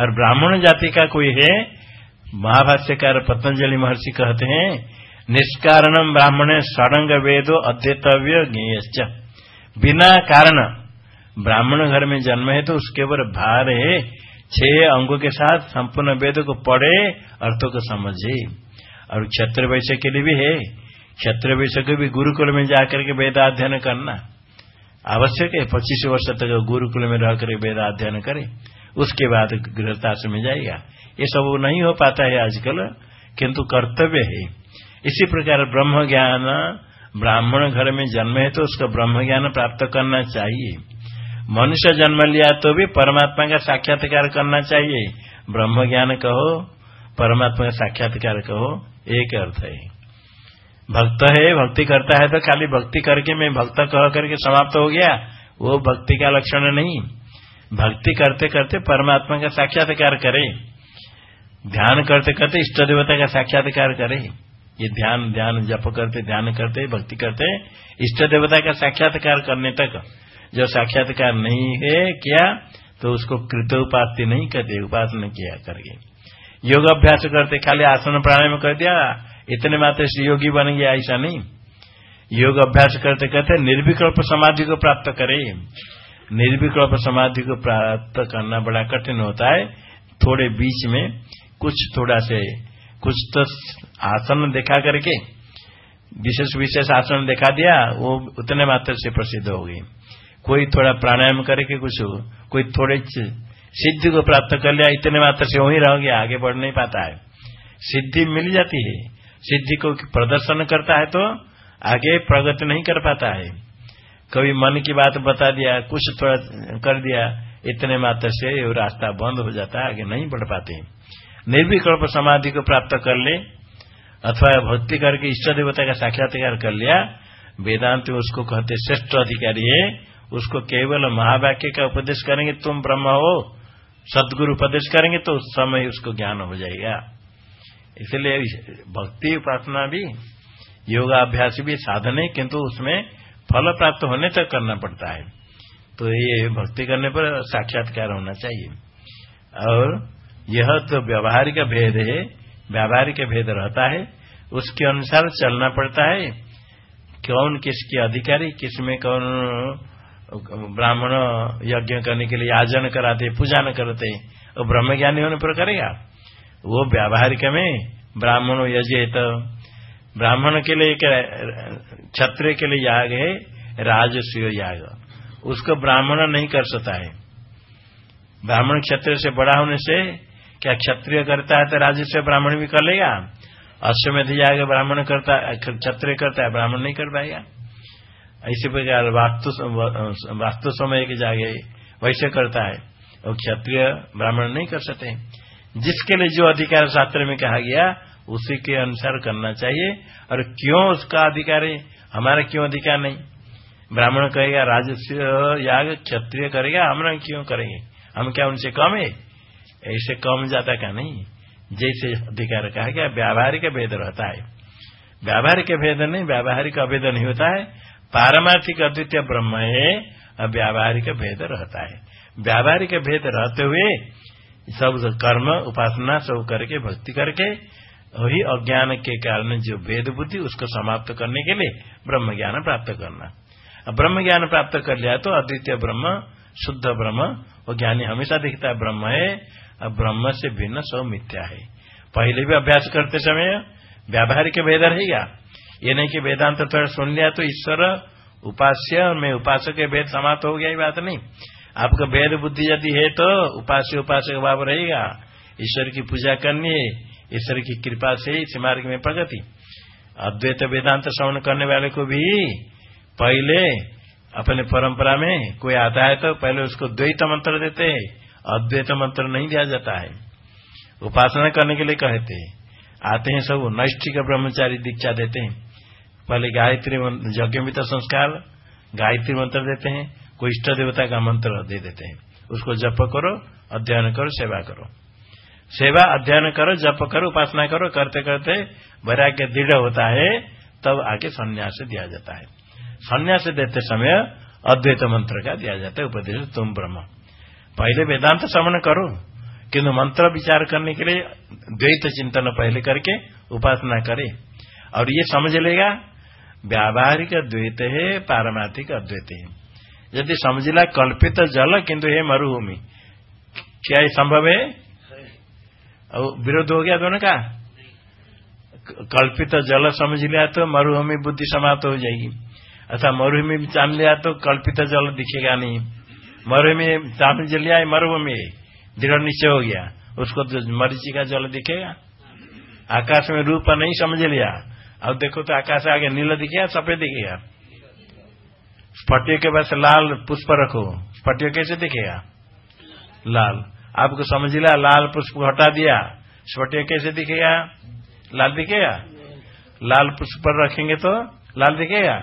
और ब्राह्मण जाति का कोई है, महाभाष्यकार पतंजलि महर्षि कहते हैं निष्कारणम ब्राह्मण षडंग वेदो अध्येतव्य ज्ञेयश्च। बिना कारण ब्राह्मण घर में जन्म है तो उसके ऊपर भार है। छह अंगों के साथ संपूर्ण वेद को पढ़े, अर्थों को समझे। और क्षत्र वैश्य के लिए भी है। क्षत्र वैश्य को भी गुरुकुल में जाकर के वेद अध्ययन करना। आवश्यक है, पच्चीस वर्ष तक गुरुकुल में रहकर वेदाध्ययन करे। उसके बाद गृहस्थाश्रम में जाएगा। ये सब नहीं हो पाता है आजकल, किंतु कर्तव्य है। इसी प्रकार ब्रह्म ज्ञान ब्राह्मण घर में जन्म है तो उसका ब्रह्म ज्ञान प्राप्त करना चाहिए। मनुष्य जन्म लिया तो भी परमात्मा का साक्षात्कार करना चाहिए। ब्रह्म ज्ञान कहो, परमात्मा का साक्षात्कार कहो, एक अर्थ है। भक्त है, भक्ति करता है तो खाली भक्ति करके मैं भक्त कह करके समाप्त हो गया, वो भक्ति का लक्षण नहीं। भक्ति करते करते परमात्मा का साक्षात्कार करे। ध्यान करते करते इष्ट देवता का साक्षात्कार करे। ये ध्यान ध्यान जप करते, ध्यान करते, भक्ति करते, इष्ट देवता का साक्षात्कार करने तक। जो साक्षात्कार नहीं है क्या तो उसको कृत उपास्य नहीं करते उपासना किया करके। योग अभ्यास करते, खाली आसन प्राणायाम कर दिया, इतने मात्र से योगी बन गया, ऐसा नहीं। योग अभ्यास करते करते निर्विकल्प समाधि को प्राप्त करे। निर्विकल्प समाधि को प्राप्त करना बड़ा कठिन होता है। थोड़े बीच में कुछ थोड़ा से, कुछ तो आसन देखा करके, विशेष विशेष आसन देखा दिया, वो उतने मात्र से प्रसिद्ध हो गई कोई थोड़ा प्राणायाम करके कुछ कोई थोड़े सिद्धि को प्राप्त कर लिया, इतने मात्र से वहीं रह गया आगे बढ़ नहीं पाता है। सिद्धि मिल जाती है। सिद्धि को प्रदर्शन करता है तो आगे प्रगति नहीं कर पाता है। कभी मन की बात बता दिया, कुछ थोड़ा कर दिया, इतने मात्र से रास्ता बंद हो जाता है, आगे नहीं बढ़ पाते निर्विकल्प समाधि को प्राप्त कर ले, अथवा भक्ति करके इष्ट देवता का साक्षात्कार कर लिया, वेदांत उसको कहते श्रेष्ठ अधिकारी है। उसको केवल महावाक्य का उपदेश करेंगे, तुम ब्रह्म हो, सदगुरु उपदेश करेंगे तो उस समय उसको ज्ञान हो जाएगा। इसलिए भक्ति उपासना भी, योगाभ्यास भी साधन है, किंतु उसमें फल प्राप्त होने तक करना पड़ता है। तो ये भक्ति करने पर साक्षात्कार होना चाहिए। और यह तो व्यवहारिक भेद है, व्यावहारिक भेद रहता है, उसके अनुसार चलना पड़ता है। कौन किसके अधिकारी, किसमें कौन ब्राह्मण यज्ञ करने के लिए आजन कराते पूजा न करते, वो ब्रह्म ज्ञानी होने पर करेगा। वो व्यावहारिक में ब्राह्मण यजेत ब्राह्मण के लिए क्षत्रिय के लिए याग है, राजस्व याग। उसको ब्राह्मण नहीं कर सकता है। ब्राह्मण क्षत्रिय से बड़ा होने से क्या क्षत्रिय करता है तो राजस्व ब्राह्मण भी कर लेगा? अश्वमेध याग ब्राह्मण करता क्षत्रिय करता है, ब्राह्मण नहीं कर पाएगा ऐसे प्रकार वास्तु वास्तु समय के जागे वैसे करता है। और क्षत्रिय ब्राह्मण नहीं कर सकते जिसके लिए जो अधिकार शास्त्र में कहा गया, उसी के अनुसार करना चाहिए। और क्यों उसका अधिकार है? हमारा क्यों अधिकार नहीं? ब्राह्मण कहेगा राजस्व याग क्षत्रिय करेगा, हम क्यों करेंगे? हम क्या उनसे कम है? ऐसे कम जाता क्या नहीं। जैसे अधिकार कहा गया, व्यावहारिक भेद रहता है। व्यावहारिक भेद नहीं, व्यावहारिक अभेद नहीं होता है। पारमार्थिक अद्वितीय ब्रह्म है और व्यावहारिक भेद रहता है। व्यावहारिक भेद रहते हुए सब कर्म, उपासना सब करके, भक्ति करके, वही अज्ञान के कारण जो भेद बुद्धि, उसको समाप्त करने के लिए ब्रह्म ज्ञान प्राप्त करना। ब्रह्म ज्ञान प्राप्त कर लिया तो अद्वितीय ब्रह्म, शुद्ध ब्रह्म, वो ज्ञानी हमेशा दिखता है, ब्रह्म है। और ब्रह्म से भिन्न सब मिथ्या है। पहले भी अभ्यास करते समय व्यावहारिक भेद रहेगा ये नहीं कि वेदांत थोड़ा सुन लिया तो ईश्वर उपास्य और मैं उपासक के भेद समाप्त हो गया, ये बात नहीं। आपका वेद बुद्धि यदि है तो उपास्य उपासक भाव रहेगा। ईश्वर की पूजा करनी है, ईश्वर की कृपा से इस मार्ग में प्रगति। अद्वैत वेदांत श्रवण करने वाले को भी पहले अपने परंपरा में कोई आता है तो पहले उसको द्वैत मंत्र देते हैं। अद्वैत मंत्र नहीं दिया जाता है। उपासना करने के लिए कहते हैं। आते हैं सब, नैष्ठिक ब्रह्मचारी दीक्षा देते हैं। पहले गायत्री यज्ञ तो संस्कार, गायत्री मंत्र देते हैं, कोई इष्ट देवता का मंत्र दे देते हैं। उसको जप करो, अध्ययन करो, सेवा करो। सेवा, अध्ययन करो, जप करो, उपासना करो, करते करते वैराग्य दृढ़ होता है, तब आगे संन्यास दिया जाता है। संन्यास देते समय अद्वैत मंत्र का दिया जाता है, उपदेश तुम ब्रह्म। पहले वेदांत श्रवण करो। किन्तु मंत्र विचार करने के लिए द्वैत चिंतन पहले करके उपासना करे। और ये समझ लेगा, व्यावहारिक द्वैत है, पारमार्थिक अद्वैत है। यदि समझला कल्पित जल किंतु है मरुभूमि, क्या ये संभव है? और विरोध हो गया दोनों का? कल्पित जल समझ लिया तो मरुभूमि बुद्धि समाप्त हो जाएगी। अथा मरुभूमि जान लिया तो कल्पित जल दिखेगा नहीं। मरुभूमि समझ लिया मरुभूमि दृढ़ निश्चय हो गया। उसको तो मरीची का जल दिखेगा। आकाश में रूप नहीं समझ लिया। अब देखो तो आकाश आगे नीला दिखेगा, सफ़ेद दिखेगा। स्फटियों के पास लाल पुष्प रखो। स्फटियों कैसे दिखेगा? लाल। आपको समझ लिया, लाल पुष्प हटा दिया। स्फटियों कैसे दिखेगा? लाल दिखेगा? लाल पुष्प पर रखेंगे तो लाल दिखेगा।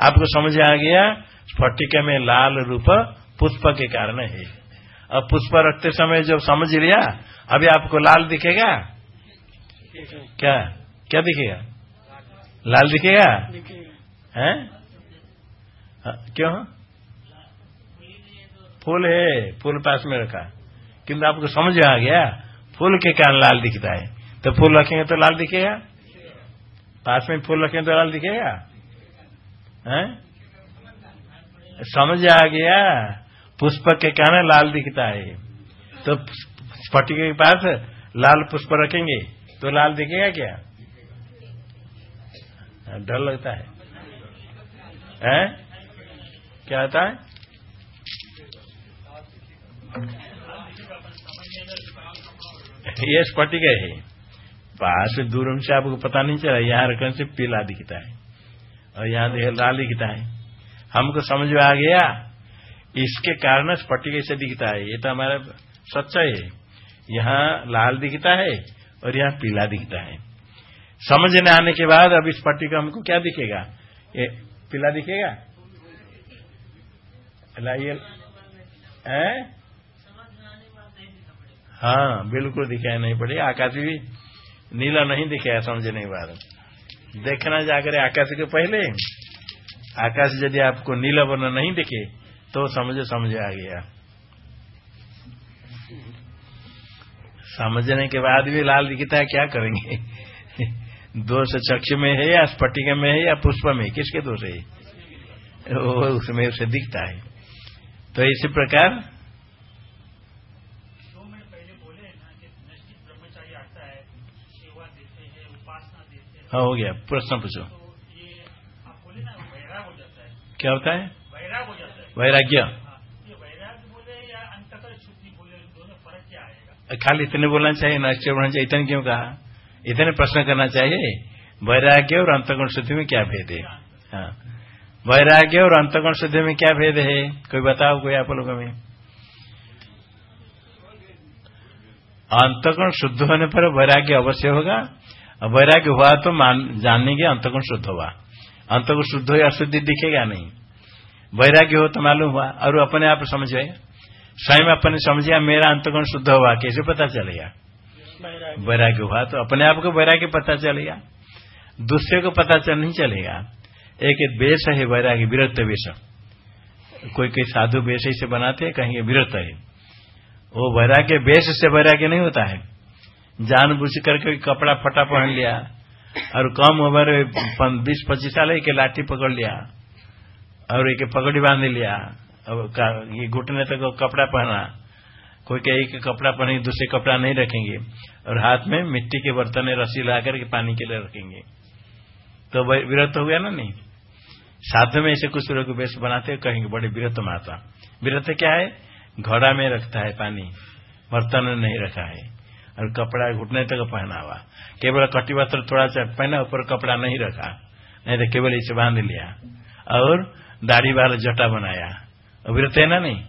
आपको समझ आ गया, स्फटिका में लाल रूप पुष्प के कारण है। अब पुष्प रखते समय जब समझ लिया अभी आपको लाल दिखेगा? क्या? क्या दिखेगा? लाल दिखेगा? हैं? हाँ, क्यों? फूल है फूल पास में रखा। किंतु आपको समझ आ गया फूल के कारण लाल दिखता है। तो फूल रखेंगे तो लाल दिखेगा? पास में फूल रखेंगे तो लाल दिखेगा? हैं? समझ आ गया। पुष्प के कारण लाल दिखता है। तो स्फटिक के पास लाल पुष्प रखेंगे तो लाल दिखेगा क्या? डर लगता है। हैं? क्या होता है? ये स्फटिक है। पास दूर से आपको पता नहीं चला, यहाँ रखने से पीला दिखता है। और यहाँ देखे, लाल दिखता है। हमको समझ में आ गया? इसके कारण स्फटिक से दिखता है। ये तो हमारा सच्चाई है। यहाँ लाल दिखता है और यहाँ पीला दिखता है। समझने आने के बाद अब इस पट्टी हमको क्या दिखेगा? ये पीला दिखेगा? ये हाँ? बिल्कुल दिखाई नहीं पड़े। आकाश भी नीला नहीं दिखाया समझने के बाद देखना जाकर आकाश के पहले। आकाश यदि आपको नीला वर्ण नहीं दिखे तो समझे समझ आ गया। समझने के बाद भी लाल दिखता है क्या करेंगे? दोष चक्ष में है या स्फटिक में है या पुष्प में? किसके दोष है? वो उसमें उसे दिखता है। तो इसी प्रकार हाँ हो गया। प्रश्न पूछो। क्या होता है। वैराग्य खाली इतने बोलना चाहिए नष्ट बोलना चाहिए इतने क्यों कहा? इतने प्रश्न करना चाहिए वैराग्य और अंतगुण शुद्धि में क्या भेद है? हाँ। वैराग्य और अंतगुण शुद्धि में क्या भेद है? कोई बताओ कोई आप लोगों में? अंतगुण शुद्ध होने पर वैराग्य अवश्य होगा। वैराग्य हुआ तो जानने के अंतगुण शुद्ध हुआ। अंतगुण शुद्ध हो या अशुद्धि दिखेगा नहीं। वैराग्य हो तो मालूम हुआ। और अपने आप समझ गए। स्वयं अपने समझिया मेरा अंतगुण शुद्ध हुआ। कैसे पता चलेगा वैराग्य हुआ तो अपने आप को वैराग्य पता चलेगा दूसरे को पता चल नहीं चलेगा एक वेश है वैराग्य, विरक्त वेश। कोई कोई साधु वेश से बनाते हैं, कहेंगे विरक्त है। वो वैराग्य वेश से वैराग्य नहीं होता है। जान बुझ करके कपड़ा फटा पहन लिया, और कम उम्र बीस पच्चीस साल एक लाठी पकड़ लिया। और एक पगड़ी बाँध लिया अब ये घुटने तक कपड़ा पहना कोई कहे कि कपड़ा पहने दूसरे कपड़ा नहीं रखेंगे और हाथ में मिट्टी के बर्तन रस्सी ला करके पानी के लिए रखेंगे तो विरत हो गया ना नहीं साधु में ऐसे कुछ लोग वेश बनाते कहेंगे बड़े विरत माता विरत क्या है घड़ा में रखता है पानी बर्तन में नहीं रखा है और कपड़ा घुटने तक पहना हुआ केवल कटी वस्त्र थोड़ा सा पहना ऊपर कपड़ा नहीं रखा नहीं तो केवल इसे बाँध लिया और दाढ़ी वाला जटा बनाया। विरत है ना नहीं।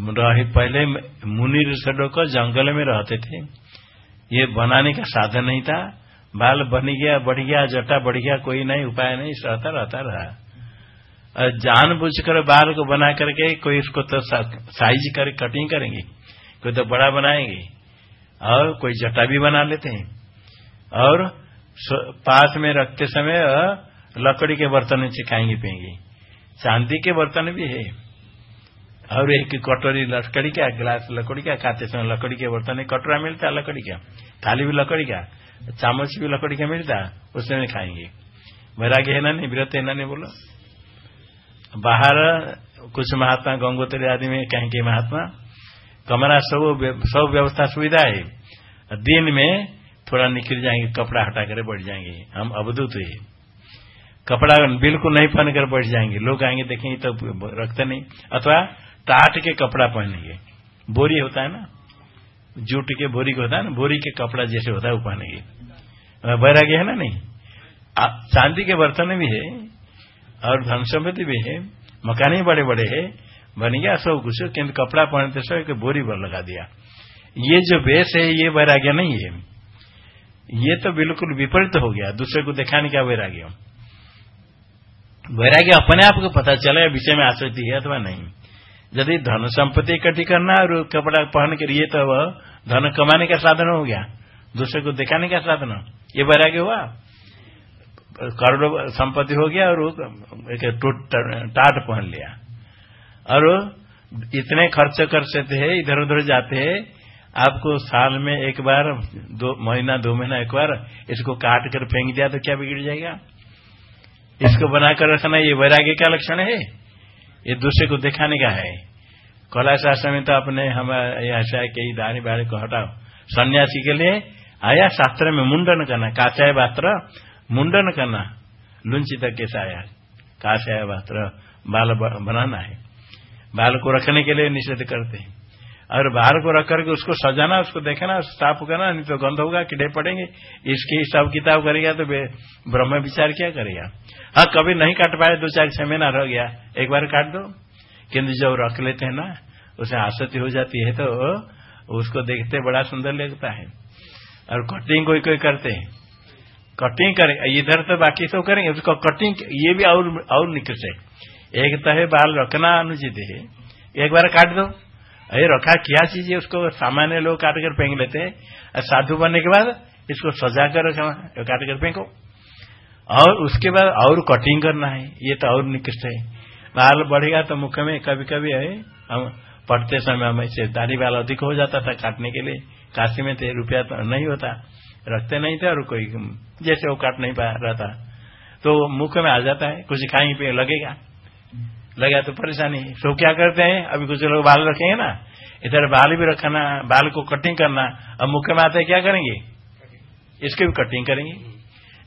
रहे पहले मुनि ऋषडों को जंगल में रहते थे। ये बनाने का साधन नहीं था। बाल बन गया, बढ़ गया, जटा बढ़ गया, कोई नहीं, उपाय नहीं, रहता रहता रहा। और कर बाल को बना करके कोई इसको तो साइज़ कर, कटिंग करेंगे। कोई तो बड़ा बनाएँगे। और कोई जटा भी बना लेते हैं। और पास में रखते समय लकड़ी के बर्तन से खाएँगे पिएँगे। चांदी के बर्तन भी है। और एक कटोरी लकड़ी का, गिलास लकड़ी का खाते समय लकड़ी के बर्तन कटोरा मिलता है लकड़ी का। थाली भी लकड़ी का, चामच भी लकड़ी का मिलता उसमें खाएँगे। वैराग्य है ना नहीं? विरत है ना नहीं बोलो? बाहर कुछ महात्मा गंगोत्री आदि में कहेंगे, महात्मा, कमरा सब सब व्यवस्था सुविधा है। दिन में थोड़ा निकल जाएँगे, कपड़ा हटा कर बैठ जाएँगे। हम अवधूत है। कपड़ा बिल्कुल नहीं पहन कर बैठ जाएँगे। लोग आएँगे, देखेंगे तो रखते नहीं। अथवा टाट के कपड़ा पहनेंगे। बोरी होता है ना? जूट के बोरी को होता है ना? बोरी के कपड़ा जैसे होता है, वो पहनेंगे। वैराग्य है ना नहीं? चांदी के बर्तन भी है, और धन संपत्ति भी है, मकान ही बड़े बड़े है। बन गया सब कुछ किन्तु कपड़ा पहनते सब एक बोरी पर लगा दिया। ये जो बेस है, ये वैराग्य नहीं है। ये तो बिल्कुल विपरीत हो गया। दूसरे को दिखाने का वैराग्य वैराग्य अपने आप को पता चले विषय में आसक्ति है अथवा नहीं। यदि धन संपत्ति इकट्ठी करना और कपड़ा पहन कर ये तो वह धन कमाने का साधन हो गया। दूसरे को दिखाने का साधन। ये वैराग्य हुआ। करोड़ों संपत्ति हो गया और एक टाट पहन लिया। और इतने खर्च कर सकते हैं इधर उधर जाते हैं। आपको साल में एक बार, दो, महीना दो महीना, एक बार इसको काट कर फेंक दिया तो क्या बिगड़ जाएगा? इसको बनाकर रखना ये वैराग्य का लक्षण है। ये दूसरे को दिखाने का है। कला शास्त्र में तो अपने हमारे ऐसा कई दाढ़ी बाढ़ी को हटाओ। सन्यासी के लिए आया शास्त्र में मुंडन करना काशाय वस्त्र मुंडन करना लुंची तक कैसा आया काशाय वस्त्र बाल बनाना है। बाल को रखने के लिए निषेध करते हैं। और बाहर को रख करके उसको सजाना, उसको देखना, साफ़ करना, नहीं तो गंध होगा, किडे पड़ेंगे। इसकी हिसाब किताब करेगा तो ब्रह्म विचार क्या करेगा? हाँ कभी नहीं काट पाए, दो चार छह महीना रह गया। एक बार काट दो। किन्तु जब रख लेते हैं ना, उसे आसक्ति हो जाती है तो उसको देखते बड़ा सुंदर लगता है। और कटिंग कोई कोई करते हैं। कटिंग करेंगे इधर तो बाकी सब करेंगे, उसको कटिंग, ये भी और और निकट है। एक तो है बाल रखना अनुचित है। एक बार काट दो। अरे रखा क्या चीज़ है उसको सामान्य लोग काट कर फेंक लेते हैं। और साधु बनने के बाद इसको सजा कर काट कर फेंको। और उसके बाद और कटिंग करना है, ये तो और निकृष्ट है। बाल बढ़ेगा तो मुख में कभी कभी है, हम पढ़ते समय हम ऐसे दाढ़ी बाल अधिक हो जाता था काटने के लिए। काशी में तो रुपया तो नहीं होता, रखते नहीं थे और कोई जैसे वो काट नहीं पा रहा था। तो मुख में आ जाता है, कुछ खाएँगे पे लगेगा। लगा तो परेशानी। तो क्या करते हैं? अभी कुछ लोग बाल रखेंगे ना। इधर बाल भी रखना, बाल को कटिंग करना। अब मुख्य में आते क्या करेंगे? इसकी भी कटिंग करेंगे।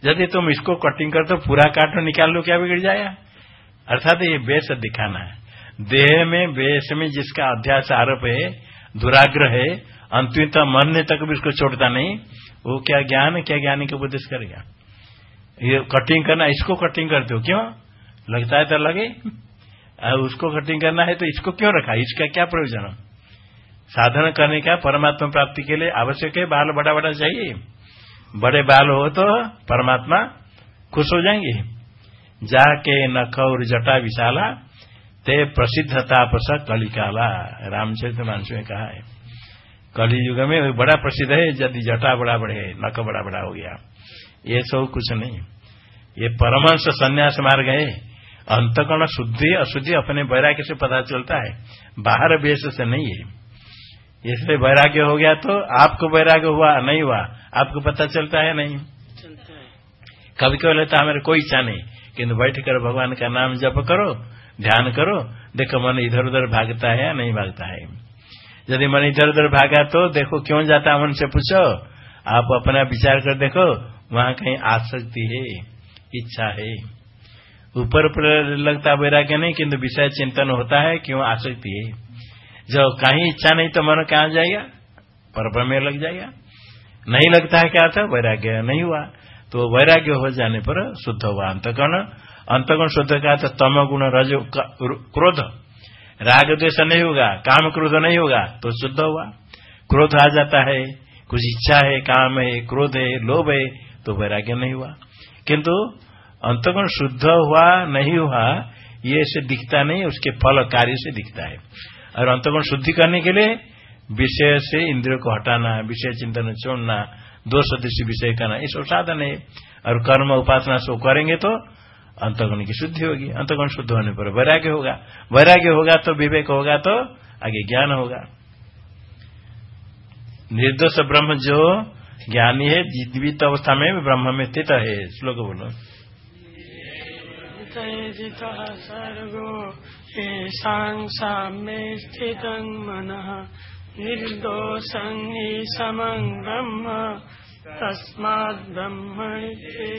यदि तुम इसको कटिंग कर तो पूरा काटो निकाल लो, क्या बिगड़ जाएगा? अर्थात ये बेस दिखाना है। देह में, बेस में जिसका अध्यास आरोप है, दुराग्रह है अंतिम मन ने तक भी उसको छोड़ता नहीं। वो क्या ज्ञान, क्या ज्ञानी को उपदेश करेगा? ये कटिंग करना, इसको कटिंग करते हो, क्यों? लगता है तो लगे। उसको कटिंग करना है तो इसको क्यों रखा? इसका क्या प्रयोजन? साधन करने का परमात्मा प्राप्ति के लिए आवश्यक है। बाल बड़ा बड़ा चाहिए। बड़े बाल हो तो परमात्मा खुश हो जाएँगे। जाके नख और जटा विशाला, ते प्रसिद्ध तापस कलिकाला। रामचरित मानसु ने कहा है। कली युग में बड़ा प्रसिद्ध है, यदि जटा बड़ा बड़े, नख बड़ा बड़ा हो गया। ये सब कुछ नहीं। ये परमंश संन्यास मार्ग है। अंतकर्ण शुद्धि अशुद्धि अपने वैराग्य से पता चलता है। बाहर वेश से नहीं है। इसलिए वैराग्य हो गया तो आपको वैराग्य हुआ नहीं हुआ आपको पता चलता है नहीं? चलता है। कभी कभी लेता हमारे कोई इच्छा नहीं किन्तु बैठ कर भगवान का नाम जप करो ध्यान करो देखो मन इधर उधर भागता है या नहीं भागता है। यदि मन इधर उधर भागा तो देखो क्यों जाता मन से पूछो। आप अपना विचार कर देखो वहाँ कहीं आसक्ति है इच्छा है। ऊपर ऊपर लगता वैराग्य नहीं, किंतु विषय चिंतन होता है, क्यों आसक्ति है? जब कहीं इच्छा नहीं तो मन कहा जाएगा? पर में लग जाएगा। नहीं लगता है क्या था? वैराग्य नहीं हुआ। तो वैराग्य हो जाने पर शुद्ध हुआ। अंतकर्ण अंतकर्ण शुद्ध का तो तम गुण रज क्रोध। राग द्वेष नहीं होगा, काम क्रोध नहीं होगा तो शुद्ध हुआ। क्रोध आ जाता है, कुछ इच्छा है, काम है, क्रोध है, लोभ है तो वैराग्य नहीं हुआ। किंतु अंतगुण शुद्ध हुआ, नहीं हुआ, ये से दिखता नहीं, उसके फल कार्य से दिखता है। और अंतगुण शुद्धि करने के लिए विषय से इंद्रियों को हटाना, विषय चिंतन छोड़ना दो सदस्य विषय करना, ये सब साधन है। और कर्म उपासना सब करेंगे तो अंतगुण की शुद्धि होगी। अंतगुण शुद्ध होने पर वैराग्य होगा। वैराग्य होगा तो विवेक होगा तो आगे ज्ञान होगा। निर्दोष ब्रह्म जो ज्ञानी है, जीवित अवस्था में ब्रह्म में स्थित है। श्लोक बोलो। सर्गो येषां साम्ये स्थितं मनः निर्दोषं ब्रह्म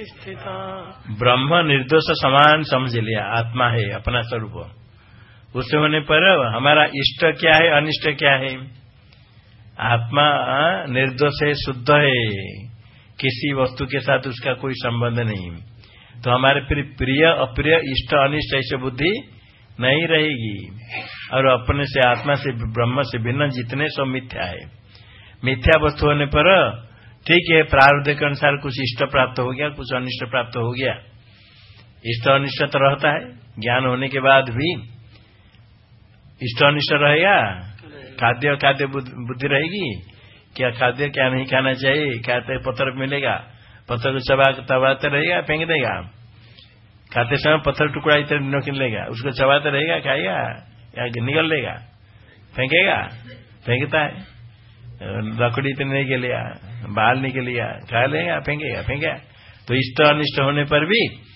स्थिता। ब्रह्म, निर्दोष, समान समझ लिया, आत्मा है, अपना स्वरूप। उसे होने पर हमारा इष्ट क्या है, अनिष्ट क्या है? आत्मा निर्दोष है, शुद्ध है। किसी वस्तु के साथ उसका कोई संबंध नहीं। तो हमारे फिर प्रिय, अप्रिय, इष्ट, अनिष्ट ऐसे बुद्धि नहीं रहेगी। और अपने से, आत्मा से, ब्रह्म से भिन्न जितने सब मिथ्या है। मिथ्या वस्तु होने पर ठीक है प्रारब्ध के अनुसार कुछ इष्ट प्राप्त हो गया, कुछ अनिष्ट प्राप्त हो गया। इष्ट अनिष्ट तो रहता है। ज्ञान होने के बाद भी इष्ट अनिष्ट रहेगा। खाद्य खाद्य बुद्धि रहेगी। क्या खाद्य, क्या नहीं खाना चाहिए? क्या पत्र मिलेगा? पत्थर को चबा चबाते रहेगा, फेंक देगा। खाते समय पत्थर टुकड़ा इतना निकल लेगा। उसको चबाते रहेगा, खाएगा, या निकल लेगा। फेंकेगा? फेंकता है। लकड़ी तो नहीं लिया बाल निकल लिया खा लेगा, फेंकेगा फेंकेगा। तो इष्ट अनिष्ट होने पर भी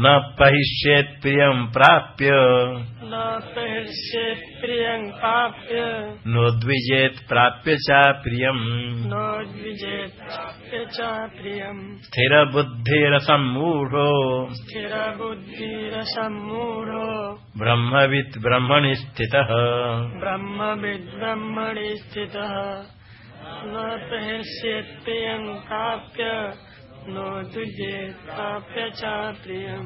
न पहिष्येत प्रियम प्राप्य। न पहिष्येत प्रियं प्राप्य। नोद्विजेत प्राप्य चा प्रियम। नोद्विजेत प्राप्य चा प्रियम। स्थिर बुद्धिरसम्मूढो स्थिर बुद्धिरसम्मूढो ब्रह्मवित् ब्रह्मणि स्थितः। ब्रह्मविद् ब्रह्मणि स्थितः। न पहिष्येत प्रियं प्राप्य। नो तुझे प्राप्य चा प्रियम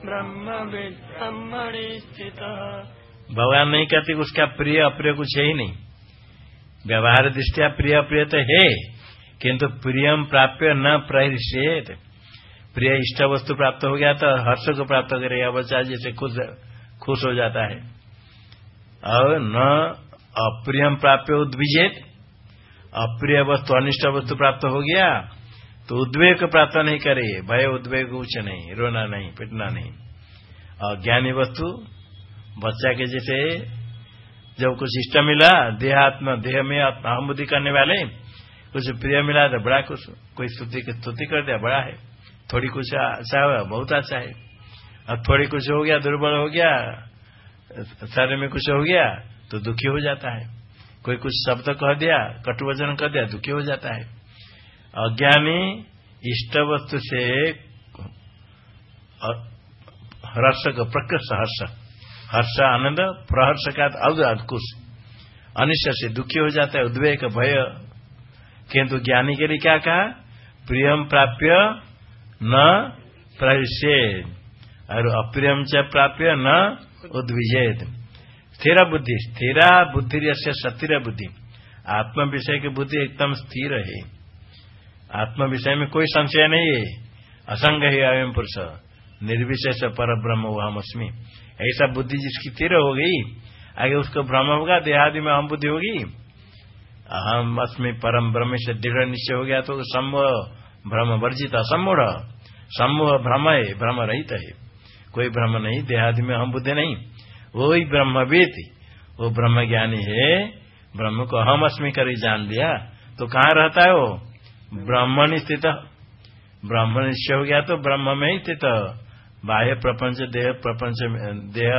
ब्रह्म ब्रह्मणि स्थित भगवान नहीं कहते उसका प्रिय अप्रिय कुछ है ही नहीं। व्यवहार दृष्टिया प्रिय अप्रिय तो है, किंतु प्रियम प्राप्य न प्रहृष्येत प्रिय इष्ट वस्तु प्राप्त हो गया तो हर्ष को प्राप्त करेगा बच्चा जैसे खुश खुश हो जाता है। और न अप्रियम प्राप्य उद्विजेत अप्रिय वस्तु अनिष्ट वस्तु प्राप्त हो गया तो उद्वेग प्राप्त नहीं करे, भय, उद्वेग कुछ नहीं, रोना नहीं, पिटना नहीं। और ज्ञानी वस्तु, बच्चा के जैसे जब कुछ इष्ट मिला, देहात्म देह में अहम बुद्धि करने वाले, कुछ प्रिय मिला तो बड़ा कुछ, कोई स्तुति की, स्तुति कर दिया, बड़ा है। थोड़ी कुछ अच्छा हुआ, बहुत अच्छा है। अब थोड़ी कुछ हो गया, दुर्बल हो गया, शरीर में कुछ हो गया तो दुखी हो जाता है। कोई कुछ शब्द कह दिया कटुवचन कह दिया, दुखी हो जाता है। अज्ञानी इष्ट वस्तु से हर्ष का प्रकृष्ट हर्ष। हर्ष आनंद प्रहर्ष का अदकुश अनिश्चय से दुखी हो जाता है, उद्वेग, भय। किंतु ज्ञानी के लिए क्या कहा? प्रियम प्राप्य न प्रविष्य और अप्रियम च प्राप्य न उद्विजेद। स्थिर बुद्धि, स्थिरा बुद्धि से स्थिर बुद्धि। आत्म विषय की बुद्धि एकदम स्थिर है। आत्म विषय में कोई संशय नहीं है। असंग ही अयम पुरुष। निर्विशेष पर ब्रह्म हम अस्मी ऐसा बुद्धि जिसकी स्थिर हो गई, आगे उसको भ्रम होगा, देहादि में हम बुद्धि होगी। अहम अस्मी परम ब्रह्म से दृढ़ निश्चय हो गया तो सम्मोह भ्रम वर्जित असमूढ़ सम्मोह भ्रम है भ्रम रहित है। कोई भ्रम नहीं, देहादि में हम बुद्धि नहीं। वो ही ब्रह्मवेद वो ब्रह्म ज्ञानी है, ब्रह्म को हम अस्मी कर जान लिया तो कहाँ रहता है वो? ब्रह्मण स्थित। ब्रह्म निश्चय हो गया तो ब्रह्म में ही स्थित। बाह्य प्रपंच, देह प्रपंच देह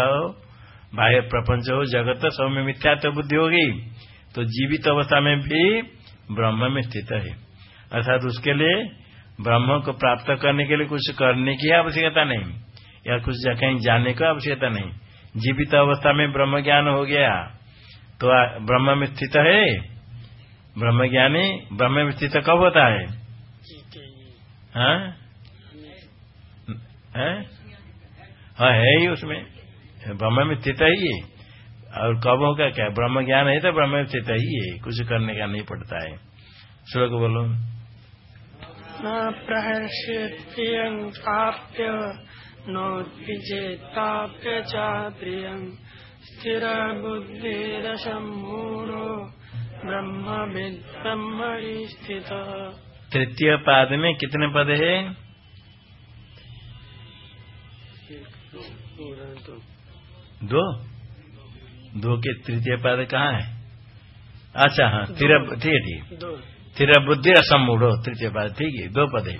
बाह्य प्रपंच हो, जगत सब में मिथ्या तो बुद्धि होगी तो जीवित अवस्था में भी ब्रह्म में स्थित है। अर्थात उसके लिए ब्रह्म को प्राप्त करने के लिए कुछ करने की आवश्यकता नहीं। या कुछ कहीं जाने की आवश्यकता नहीं। जीवित अवस्था में ब्रह्म ज्ञान हो गया। तो ब्रह्म में स्थित है? ब्रह्म ज्ञानी ब्रह्म में स्थित कब होता है? हाँ? है? हाँ है ही उसमें। ब्रह्म में स्थित ही है और कब होगा क्या? ब्रह्म ज्ञान है तो ब्रह्म में स्थित ही है कुछ करने का नहीं पड़ता है। श्लोक बोलो। न च प्रिय स्थिर बुद्धिरसमूढ़ो ब्रह्म ब्रह्मणि स्थित तृतीय पाद में कितने पद है? दो। दो के तृतीय पद कहाँ है? अच्छा हाँ ठीक है ठीक थिर बुद्धि रसम मूढ़ो तृतीय पद। ठीक है दो पद है।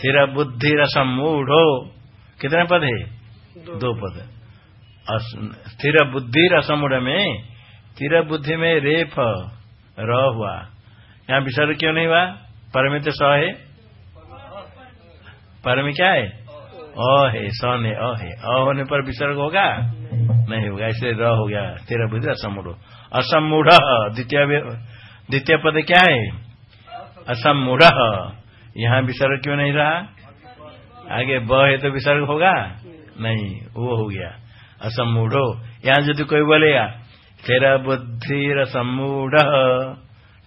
थिर बुद्धि रसमूढ़ो कितने पद है? दो। पद। स्थिर बुद्धि रसमूढ़ में स्थिर बुद्धि में रेफ र हुआ। यहाँ विसर्ग क्यों नहीं हुआ? पर में तो स है। पर में क्या है? अ है स ने अ है। अ होने पर विसर्ग होगा? नहीं होगा। इसलिए र हो गया। तेरह बुद्धि असमूढ़ असमूढ़। द्वितीय द्वितीय पद क्या है? असमूढ़। यहाँ विसर्ग क्यों नहीं रहा? आगे ब है तो विसर्ग होगा? नहीं, वो हो गया। असमूढ़ो यहाँ यदि कोई बोलेगा, तेरा बुद्धि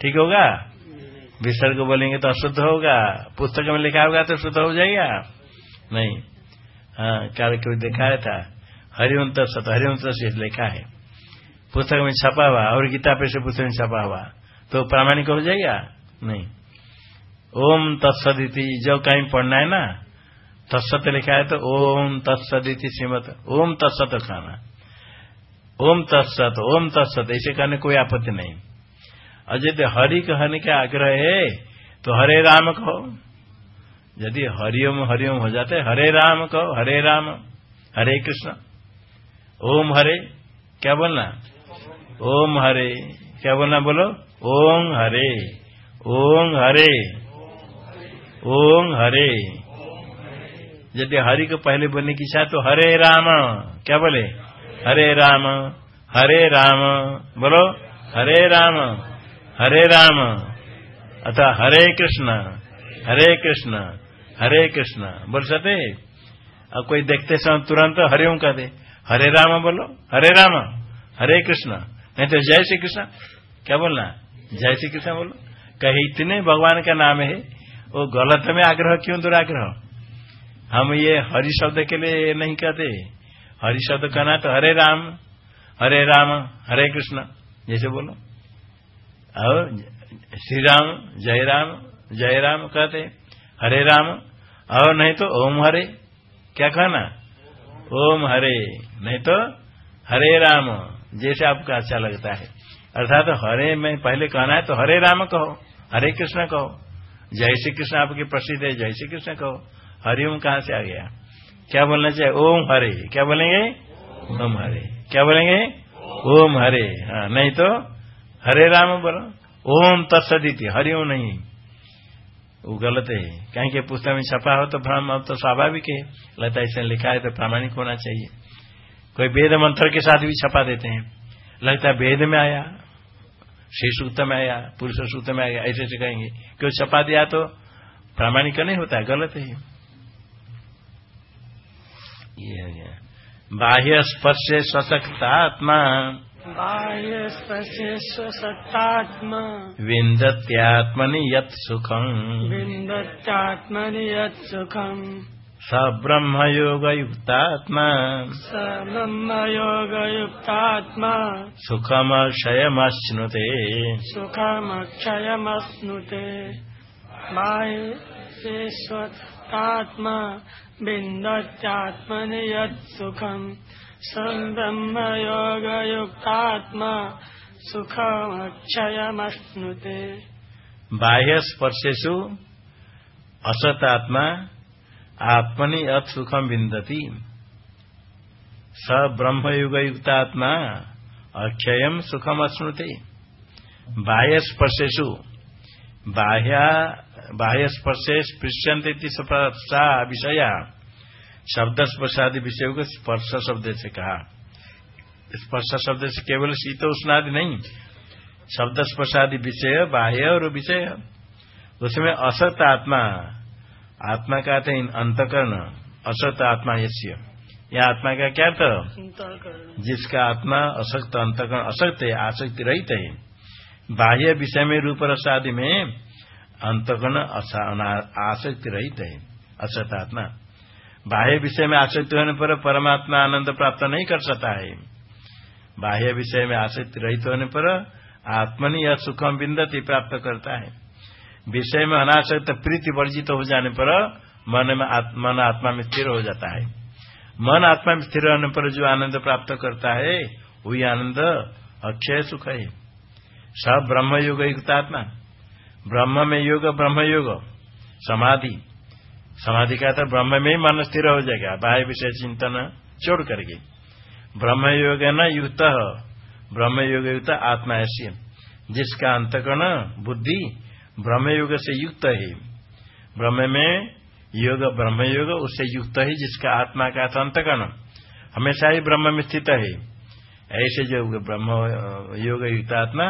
ठीक होगा? विसर्ग बोलेंगे तो अशुद्ध होगा। पुस्तक में लिखा होगा तो शुद्ध हो जाएगा। नहीं। हाँ कार्य कोई दिखाया था। हरिवंत सत हरिवंत से लिखा है। पुस्तक में छपा हुआ, और गीता पे से पुस्तक में छपा हुआ। तो प्रामाणिक हो जाएगा? नहीं। ओम तत्सदिति, जो कहीं पढ़ना है ना तत्सत लिखा है तो ओम तत्सदिति श्रीमत, ओम तत्सत खाना। ओम तत्सत ओम तत्सत, ऐसे करने कोई आपत्ति नहीं। और यदि हरि कहने का आग्रह है तो हरे राम कहो। यदि हरिओम हरिओम हो जाते, हरे राम कहो, हरे राम, हरे कृष्ण। ओम हरे, क्या बोलना? ओम हरे, क्या बोलना बोलो? ओम हरे ओम हरे ओम हरे। यदि हरि को पहले बोलने की इच्छा तो हरे राम। क्या बोले? हरे राम। हरे राम। बोलो, हरे राम। हरे राम। अथवा हरे कृष्ण हरे कृष्ण हरे कृष्ण। बोल सकते? अब कोई देखते समय तुरंत हरिओम कहते दे। हरे राम बोलो, हरे राम। हरे कृष्ण। नहीं तो जय श्री कृष्ण। क्या बोलना? जय श्री कृष्ण बोलो। कहीं इतने भगवान का नाम है। वो गलत में आग्रह क्यों दुराग्रह? हम ये हरि शब्द के लिए नहीं कहते। हरि शब्द कहना तो हरे राम हरे राम, हरे कृष्ण, जैसे बोलो। और श्री राम, जय राम जय राम कहते, हरे राम, और नहीं तो ओम हरे, क्या कहना? ओम हरे, नहीं तो हरे राम, जैसे आपको अच्छा लगता है। अर्थात तो हरे में पहले कहना है तो हरे राम कहो, हरे कृष्ण कहो। जय श्री कृष्ण आपकी प्रसिद्ध है, जय श्री कृष्ण कहो। हरिओम कहाँ से आ गया? क्या बोलना चाहिए ओम हरे। क्या बोलेंगे? ओम हरे। क्या बोलेंगे? ओम हरे। हाँ नहीं तो हरे राम बोलो। ओम तत्सदिति। हरिओम नहीं। वो गलत है। कहीं के पुस्तक में छपा हो तो भ्रम अब तो स्वाभाविक है। लगता ऐसे लिखा है तो प्रामाणिक होना चाहिए। कोई वेद मंत्र के साथ भी छपा देते हैं। लगता है वेद में आया, श्री सूक्त में आया, पुरुष सूत्र में आया, ऐसे ऐसे कहेंगे। क्यों छपा दिया तो प्रामाणिक नहीं होता है गलत है। ये बाह्य स्पर्श स्वशक्तात्मा बाह्य स्पर्शे स्वसत्तात्मा विन्दत्यात्मनि यत् सुखम्। विन्दत्यात्मनि यत् सुखम्। स ब्रह्मयोगयुक्तात्मा। स ब्रह्मयोगयुक्तात्मा। सुखमक्षयमश्नुते। सुखमक्षयमश्नुते। बाह्येष्वत्तात्मा। विन्दत्यात्मनि यत् सुखम् स ब्रह्मयोगयुक्तात्मा सुखमक्षयमश्नुते। बाह्य स्पर्शेषु असतात्मा आत्मनि अत सुखम विन्दति। स ब्रह्मयुगयुक्तात्मा अक्षयम सुखम अश्नुते बाह्य स्पर्शेषु बाह्या बाह्य स्पर्शे स्पृश्यंते स्पर्शा विषया। शब्द स्पर्शादि विषय को स्पर्श शब्द से कहा। स्पर्श शब्द से केवल शीत उष्णादि नहीं। शब्द स्पर्शादि विषय बाह्य और विषय। उसमें असत आत्मा। आत्मा का अर्थ अंतकरण। असत आत्मा यश्य यह आत्मा का क्या अर्थ? अंतःकरण। जिसका आत्मा असक्त अंतकरण असक्त है आसक्ति रहित है। बाह्य विषय में रूप रस में अंतकरण आसक्ति रहित है। असत आत्मा बाह्य विषय में आसक्ति होने पर परमात्मा आनंद प्राप्त नहीं कर सकता है। बाह्य विषय में आसक्ति रहित होने पर आत्मनि यह सुखम बिंदती प्राप्त करता है। विषय में अनासक्त प्रीति वर्जित हो जाने पर मन में मन आत्मा में स्थिर हो जाता है। मन आत्मा में स्थिर होने पर जो आनंद प्राप्त करता है, वही आनंद अक्षय सुख है। सब ब्रह्म योग युक्त आत्मा। ब्रह्म में योग ब्रह्म योग समाधि। समाधि का तो ब्रह्म में ही मन स्थिर हो जाएगा, बाह्य विषय चिंतन छोड़ करके। ब्रह्म योग न युक्त ब्रह्म योग युक्त आत्मा ऐसी जिसका अंतकरण बुद्धि ब्रह्म योग से युक्त है। ब्रह्म में योग ब्रह्म योग उससे युक्त है, जिसका आत्मा का अंतकरण हमेशा ही ब्रह्म में स्थित है। ऐसे जो ब्रह्म योग युक्त आत्मा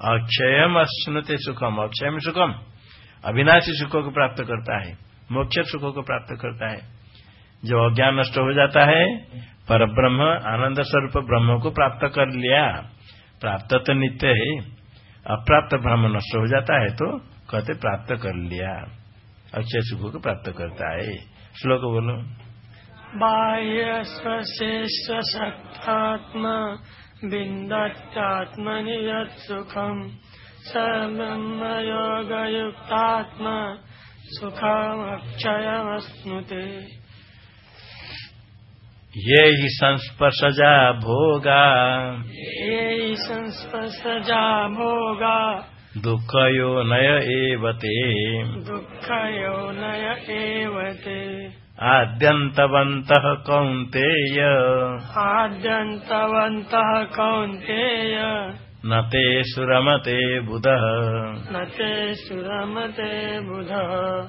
अक्षयम अश्नुते सुखम, अक्षयम सुखम। अविनाशी सुखों को प्राप्त करता है मोक्ष सुखों को प्राप्त करता है। जो अज्ञान नष्ट हो जाता है पर ब्रह्म आनंद स्वरूप ब्रह्म को प्राप्त कर लिया। प्राप्त तो नित्य है, अप्राप्त ब्रह्म नष्ट हो जाता है तो कहते प्राप्त कर लिया। अक्षय सुख को प्राप्त करता है। श्लोक बोलो। बाह्य स्वशेषसक्तात्मा विन्दत्यात्मनि यत् सुखम् स ब्रह्मयोगयुक्तात्मा सुखमक्षयमश्नुते ये ही संस्पर्शजा भोगा। ये संस्पर्शजा भोगा। दुःखयो नय एव ते। दुःखयोनय एव ते आद्यन्तवन्तः कौन्तेय। आद्यन्तवन्तः कौन्तेय। न ते सुरमते बुधः। न ते सुरमते बुधः।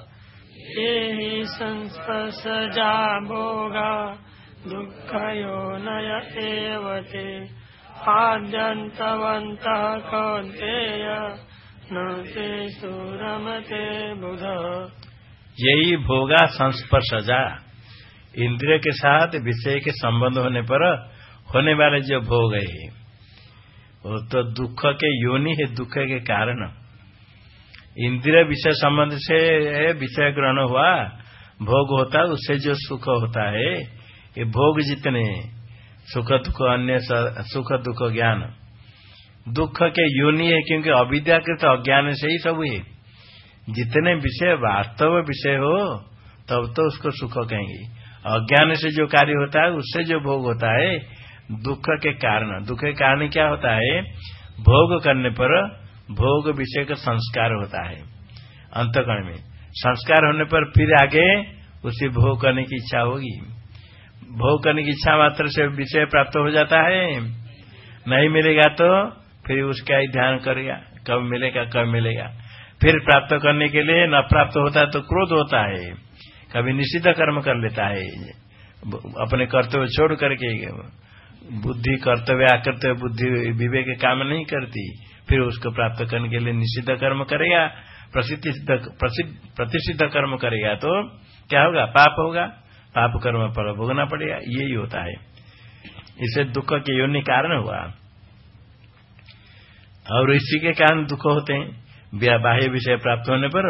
ये हि संस्पर्शजा भोगा दुःखयोनय एव ते। आद्यन्तवन्तः कौन्तेय न ते सुरमते बुधः। यही भोगा संस्पर्शजा इंद्रिय के साथ विषय के संबंध होने पर होने वाले जो भोग है, वो तो दुख के योनि है, दुख के कारण। इंद्रिय विषय संबंध से विषय ग्रहण हुआ, भोग होता है, उससे जो सुख होता है, ये भोग जितने सुख दुख, अन्य सुख दुख ज्ञान। दुख के योनि है, क्योंकि अविद्याकृत अज्ञान से ही सब है। जितने विषय वास्तव विषय हो, तब तो उसको सुख कहेंगे। अज्ञान से जो कार्य होता है, उससे जो भोग होता है, दुख के कारण। दुख के कारण क्या होता है? भोग करने पर भोग विषय का संस्कार होता है। अंतकरण में संस्कार होने पर फिर आगे उसे भोग करने की इच्छा होगी। भोग करने की इच्छा मात्र से विषय प्राप्त हो जाता है। नहीं मिलेगा तो फिर उसका ही ध्यान करेगा। कब मिलेगा कब मिलेगा? फिर प्राप्त करने के लिए न प्राप्त होता है तो क्रोध होता है। कभी निषिद्ध कर्म कर लेता है। अपने कर्तव्य छोड़ करके, बुद्धि कर्तव्य, आकर्तव्य, बुद्धि विवेक काम नहीं करती। फिर उसको प्राप्त करने के लिए निषिद्ध कर्म करेगा प्रतिषिद्ध कर्म करेगा तो क्या होगा? पाप होगा। पाप कर्म पर भोगना पड़ेगा। यही होता है। इसे दुख के योनि कारण हुआ। और इसी के कारण दुख होते हैं। बाह्य विषय प्राप्त होने पर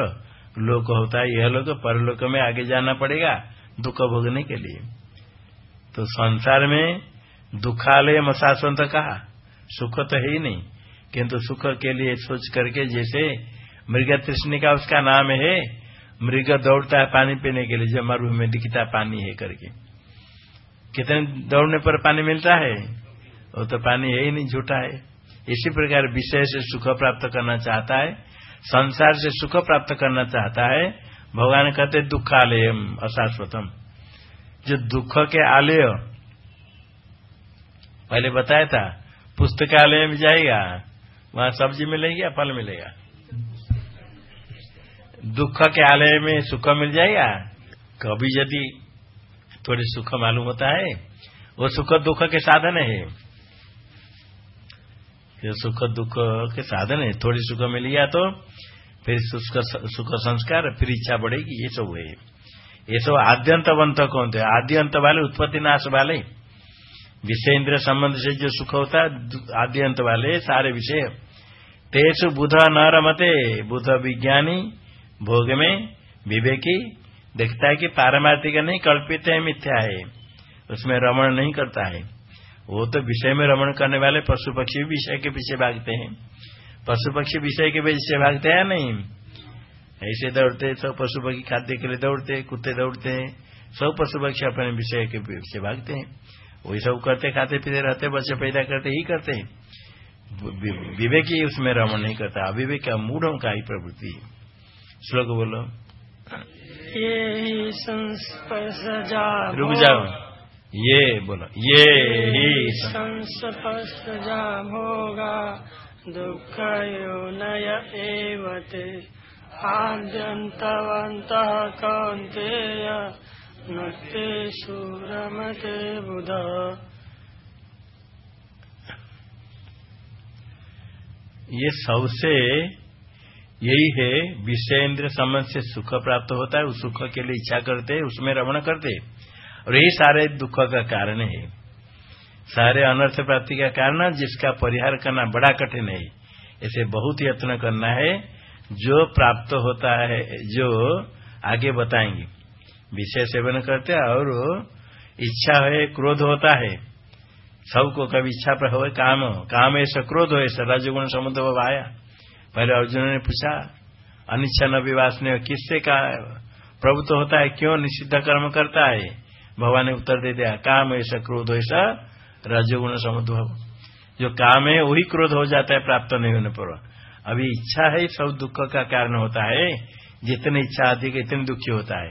लोक होता है, यह लोग परलोक में आगे जाना पड़ेगा दुख भोगने के लिए। तो संसार में दुखालय मशासवंत कहा, सुख तो है ही नहीं, किंतु सुख के लिए सोच करके जैसे मृग तृष्णि का उसका नाम है, मृग दौड़ता है पानी पीने के लिए जब मरुभ में दिखता पानी है करके। कितने दौड़ने पर पानी मिलता है? वो तो पानी है ही नहीं, झूठा है। इसी प्रकार विषय से सुख प्राप्त करना चाहता है संसार से सुख प्राप्त करना चाहता है, भगवान कहते दुखालय, अशाश्वतम। जो दुख के आलय, पहले बताया था पुस्तकालय में जाएगा, वहाँ सब्ज़ी मिलेगी या फल मिलेगा? दुख के आलय में सुख मिल जाएगा? कभी यदि थोड़ी सुख मालूम होता है, वो सुख दुख के साधन है। ये सुख दुख के साधन है, थोड़ी सुख मिल गया तो फिर सुख संस्कार, फिर इच्छा बढ़ेगी, ये सब है ये सब आद्यंतवंत कौन थे? आद्यंत वाले, उत्पत्ति नाश वाले। विषय इंद्र संबंध से जो सुख होता है आदि अंत वाले, सारे विषय। तेसु बुध न रमते बुध विज्ञानी, भोग में विवेकी, देखता है कि पारमार्थिक नहीं, कल्पित है, मिथ्या है। उसमें रमण नहीं करता है। वो तो विषय में रमण करने वाले पशु पक्षी विषय के पीछे भागते हैं। पशु पक्षी विषय के पीछे भागते हैं नहीं? ऐसे दौड़ते सब पशु पक्षी खाद्य के लिए दौड़ते कुत्ते दौड़ते हैं। सब पशु पक्षी अपने विषय के पीछे भागते हैं। वही सब करते खाते पीते रहते बच्चे पैदा करते ही करते हैं। विवेक ही उसमें रमण नहीं करता अविवेक का मूढ़ों का ही प्रवृत्ति श्लोक बोलो। ये संस्पर्शजा रुक जाओ। ये बोलो ये ही संस्पर्शजा भोगा दुख नय एवते आद्यन्तवन्तः कौन्तेय नते सुरमते बुध। ये सबसे यही है विषय इंद्र समझ से सुख प्राप्त होता है उस सुख के लिए इच्छा करते उसमें रमण करते और यही सारे दुख का कारण है। सारे अनर्थ प्राप्ति का कारण जिसका परिहार करना बड़ा कठिन है। इसे बहुत यत्न करना है। जो प्राप्त होता है, जो आगे बताएँगे। विषय सेवन करते और इच्छा है, क्रोध होता है। सबको कभी इच्छा पर हो काम हो। काम ऐसा क्रोध हो, ऐसा रजगुण समुद्र आया। पहले अर्जुन ने पूछा अनिच्छा न विवास ने किससे का प्रभुत्व तो होता है, क्यों निषिद्ध कर्म करता है? भगवान ने उत्तर दे दिया, काम ऐसा क्रोध, ऐसा रजगुण समुद्भव जो काम है, वही क्रोध हो जाता है, प्राप्त नहीं होने पर। अभी इच्छा है, सब दुख का कारण होता है। जितनी इच्छा अधिक इतनी दुखी होता है।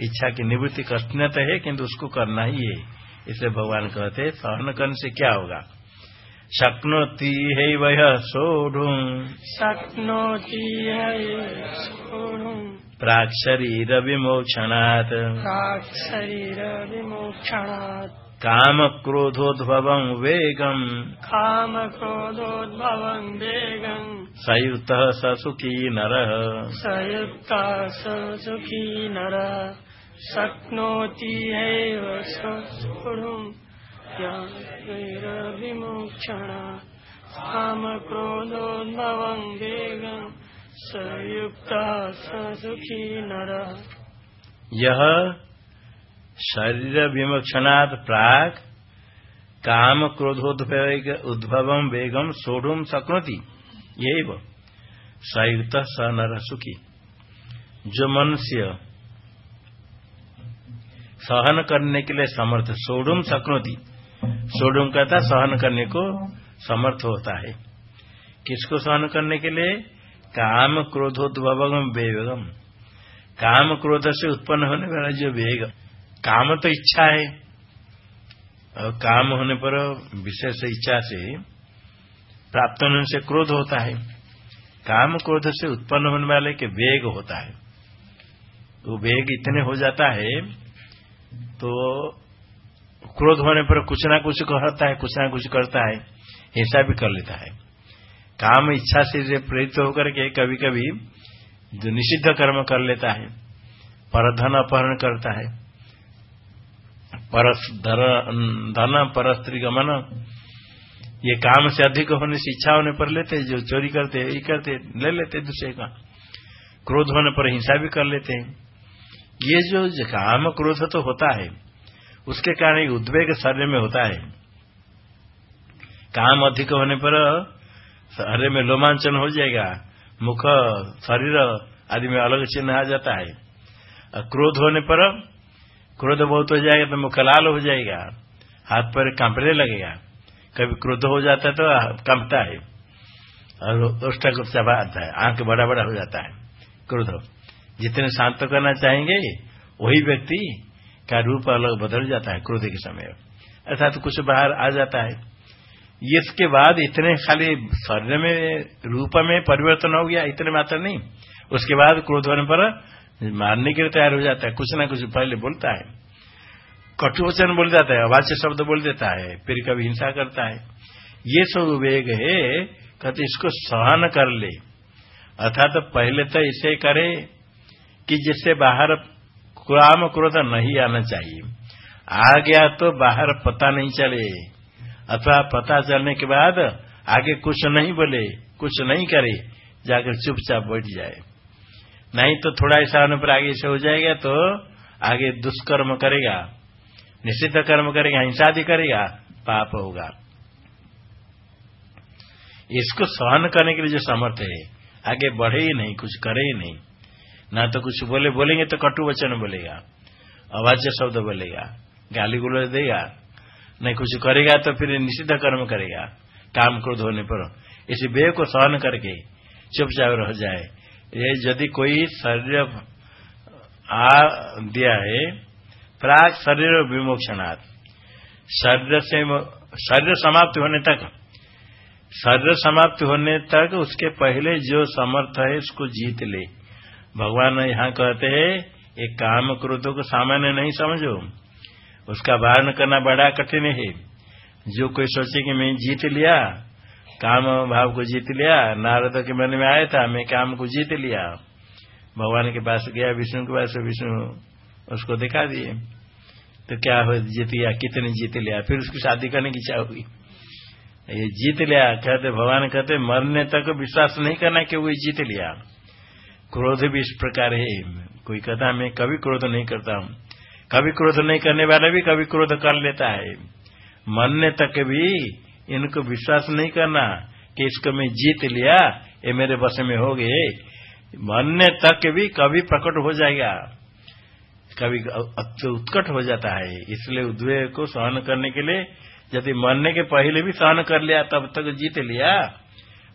इच्छा की निवृत्ति कठिन तो है, किंतु उसको करना ही है। इसलिए भगवान कहते सहन करने से क्या होगा? शक्नोति है वह सोढ़ शक्नोति प्राक शरीर विमोक्षणात् प्राक् शरीर विमोक्षणात् काम क्रोधोद्भव वेगम। काम क्रोधोद्भवं वेगम्। सयुक्त स सुखी नर। सयुक्त स सुखी नर। शक्नोति सोढुम्। विमोक्षण कामक्रोधोद्भवं वेगम् स सुखी नरः। यह शरीर विमोक्षणात् प्राक काम क्रोधोद्भव उद्भवम वेगम सोढ़ुम शक्नोति यही वो सयुक्त स नर सुखी। जो मनुष्य सहन करने के लिए समर्थ सोढ़ुम शक्नोति सोडुम कहता सहन करने को समर्थ होता है। किसको सहन करने के लिए? काम क्रोधोद्भवगम वेगम। काम क्रोध से उत्पन्न होने वाला जो वेग, काम तो इच्छा है। और काम होने पर विशेष इच्छा से प्राप्त होने से क्रोध होता है। काम क्रोध से उत्पन्न होने वाले के वेग होता है। वो वेग इतने हो जाता है तो क्रोध होने पर कुछ ना कुछ कहता है, कुछ ना कुछ करता है, ऐसा भी कर लेता है। काम इच्छा से प्रेरित होकर के कभी कभी निषिद्ध कर्म कर लेता है पर धन अपहरण करता है। परस धन पर स्त्री गमन, ये काम से अधिक होने से इच्छा होने पर लेते जो चोरी करते ये करते ले लेते दूसरे का। क्रोध होने पर हिंसा भी कर लेते हैं। ये जो काम क्रोध तो होता है उसके कारण उद्वेग शरीर में होता है। काम अधिक होने पर शरीर में रोमांचन हो जाएगा। मुख, शरीर आदि में अलग चिन्ह आ जाता है। क्रोध होने पर क्रोध बहुत हो जाएगा तो मुख लाल हो जाएगा। हाथ पर कांपने लगेगा। कभी क्रोध हो जाता है तो कंपता है। और उष्टा को चबा आता है, आँख बड़ा बड़ा हो जाता है क्रोध। जितने शांत करना चाहेंगे, वही व्यक्ति का रूप अलग बदल जाता है क्रोध के समय। अर्थात तो कुछ बाहर आ जाता है। इसके बाद इतने खाली शरीर में, रूप में परिवर्तन हो गया, इतने मात्र नहीं। उसके बाद क्रोध होने पर मारने के लिए तैयार हो जाता है। कुछ ना कुछ पहले बोलता है। कटुवचन बोल जाता है, अवाच्य शब्द बोल देता है, फिर कभी हिंसा करता है। ये सब वेग है, कहते इसको सहन कर ले। अर्थात तो पहले तो इसे करे कि जिससे बाहर काम क्रोध नहीं आना चाहिए। आ गया तो बाहर पता नहीं चले। अथवा पता चलने के बाद आगे कुछ नहीं बोले, कुछ नहीं करे, जाकर चुपचाप बैठ जाए। नहीं तो थोड़ा ऐसा होने पर आगे से हो जाएगा तो आगे दुष्कर्म करेगा निश्चित कर्म करेगा हिंसा भी करेगा, पाप होगा। इसको सहन करने के लिए जो समर्थ है, आगे बढ़े ही नहीं, कुछ करे ही नहीं। ना तो कुछ बोले, बोलेंगे तो कटु वचन बोलेगा, अवाच्य शब्द बोलेगा, गाली गुलो देगा, नहीं कुछ करेगा तो फिर निषिद्ध कर्म करेगा, काम क्रोध होने पर। इसी वे को सहन करके चुपचाप रह जाए। ये यदि कोई शरीर, आ, दिया है, प्राग शरीर विमोक्षणात्। शरीर से शरीर समाप्त होने तक, शरीर समाप्त होने तक उसके पहले जो समर्थ है, उसको जीत ले। भगवान यहाँ कहते हैं एक काम क्रोधों को सामान्य नहीं समझो। उसका वारण करना बड़ा कठिन है। जो कोई सोचे कि मैं जीत लिया, काम भाव को जीत लिया, नारद के मन में आया था, मैं काम को जीत लिया। भगवान के पास गया, विष्णु के पास, विष्णु उसको दिखा दिए। तो क्या हो, जीत गया कितने जीत लिया? फिर उसकी शादी करने की इच्छा होगी ये जीत लिया, कहते, भगवान कहते, मरने तक विश्वास नहीं करना कि वो जीत लिया। क्रोध भी इस प्रकार है। कोई कहता मैं कभी क्रोध नहीं करता हूँ। कभी क्रोध नहीं करने वाला भी कभी क्रोध कर लेता है। मरने तक भी इनको विश्वास नहीं करना कि इसको मैं जीत लिया, ये मेरे बस में हो गए। मरने तक भी कभी प्रकट हो जाएगा। कभी उत्कट हो जाता है। इसलिए उद्वेग को सहन करने के लिए, यदि मरने के पहले भी सहन कर लिया, तब तक जीत लिया,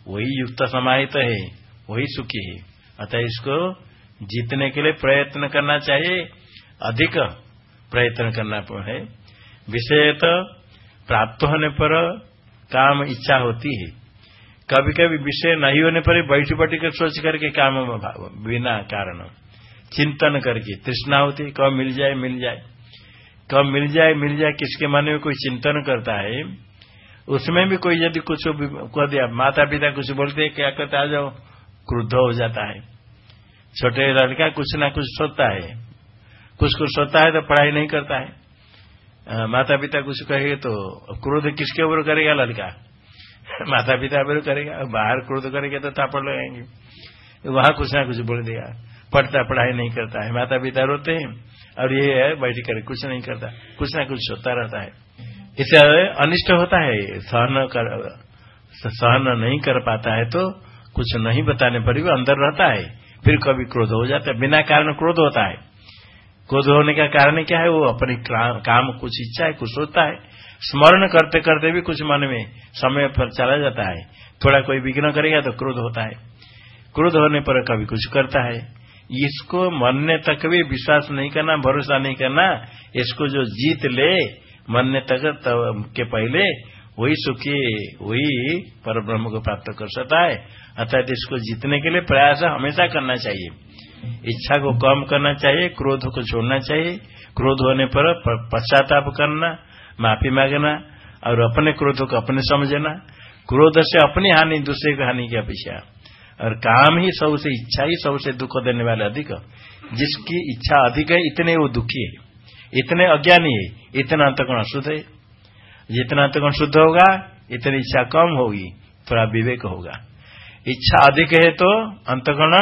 वही युक्त समाहित है, वही सुखी है। अतः इसको जीतने के लिए प्रयत्न करना चाहिए। अधिक प्रयत्न करना है विषय तो प्राप्त होने पर काम इच्छा होती है। कभी कभी विषय नहीं होने पर बैठी बैठी कर सोच करके काम बिना कारण। चिंतन करके तृष्णा होती है, कब मिल जाए मिल जाए। कब मिल जाए मिल जाए, किसके मन में कोई चिंतन करता है, उसमें भी कोई यदि कुछ कह दिया माता पिता कुछ बोलते क्या कहते आ जाओ, क्रुद्ध हो जाता है। छोटे लड़का कुछ ना कुछ सोचता है। कुछ कुछ सोचता है तो पढ़ाई नहीं करता है। माता पिता कुछ कहेगा तो क्रोध किसके ऊपर करेगा लड़का? [LAUGHS] माता पिता ऊपर करेगा। बाहर क्रोध करेगा तो थापड़ लगाएँगे। वहाँ कुछ ना कुछ बोल देगा पढ़ता, पढ़ाई नहीं करता है। माता पिता रोते हैं और ये है, बैठ कर कुछ नहीं करता। कुछ ना कुछ होता रहता है। इससे अनिष्ट होता है। सहन कर, सहन नहीं कर पाता है तो कुछ नहीं बताने पर भी अंदर रहता है। फिर कभी क्रोध हो जाता है। बिना कारण क्रोध होता है। क्रोध होने का कारण क्या है? वो अपने काम कुछ इच्छा है, कुछ होता है। स्मरण करते करते भी कुछ मन में समय पर चला जाता है। थोड़ा कोई विघ्न करेगा तो क्रोध होता है। क्रोध होने पर कभी कुछ करता है। इसको मरने तक भी विश्वास नहीं करना, भरोसा नहीं करना, इसको जो जीत ले, मरने तक के पहले, वही सुखी, वही पर ब्रह्म को प्राप्त कर सकता है। अर्थात इसको जीतने के लिए प्रयास हमेशा करना चाहिए। इच्छा को कम करना चाहिए, क्रोध को छोड़ना चाहिए। क्रोध होने पर पश्चाताप करना, माफ़ी मांगना और अपने क्रोध को अपने समझना। क्रोध से अपनी हानि, दूसरे की हानि की अपेक्षा। और काम ही सबसे इच्छा ही सबसे दुख देने वाले अधिक। जिसकी इच्छा अधिक है, इतने वो दुखी है। इतने अज्ञानी है, इतना अंतकोण अशुद्ध है। जितना अंतकोण शुद्ध होगा, इतनी इच्छा कम होगी, थोड़ा विवेक होगा। इच्छा अधिक है तो अंतगुण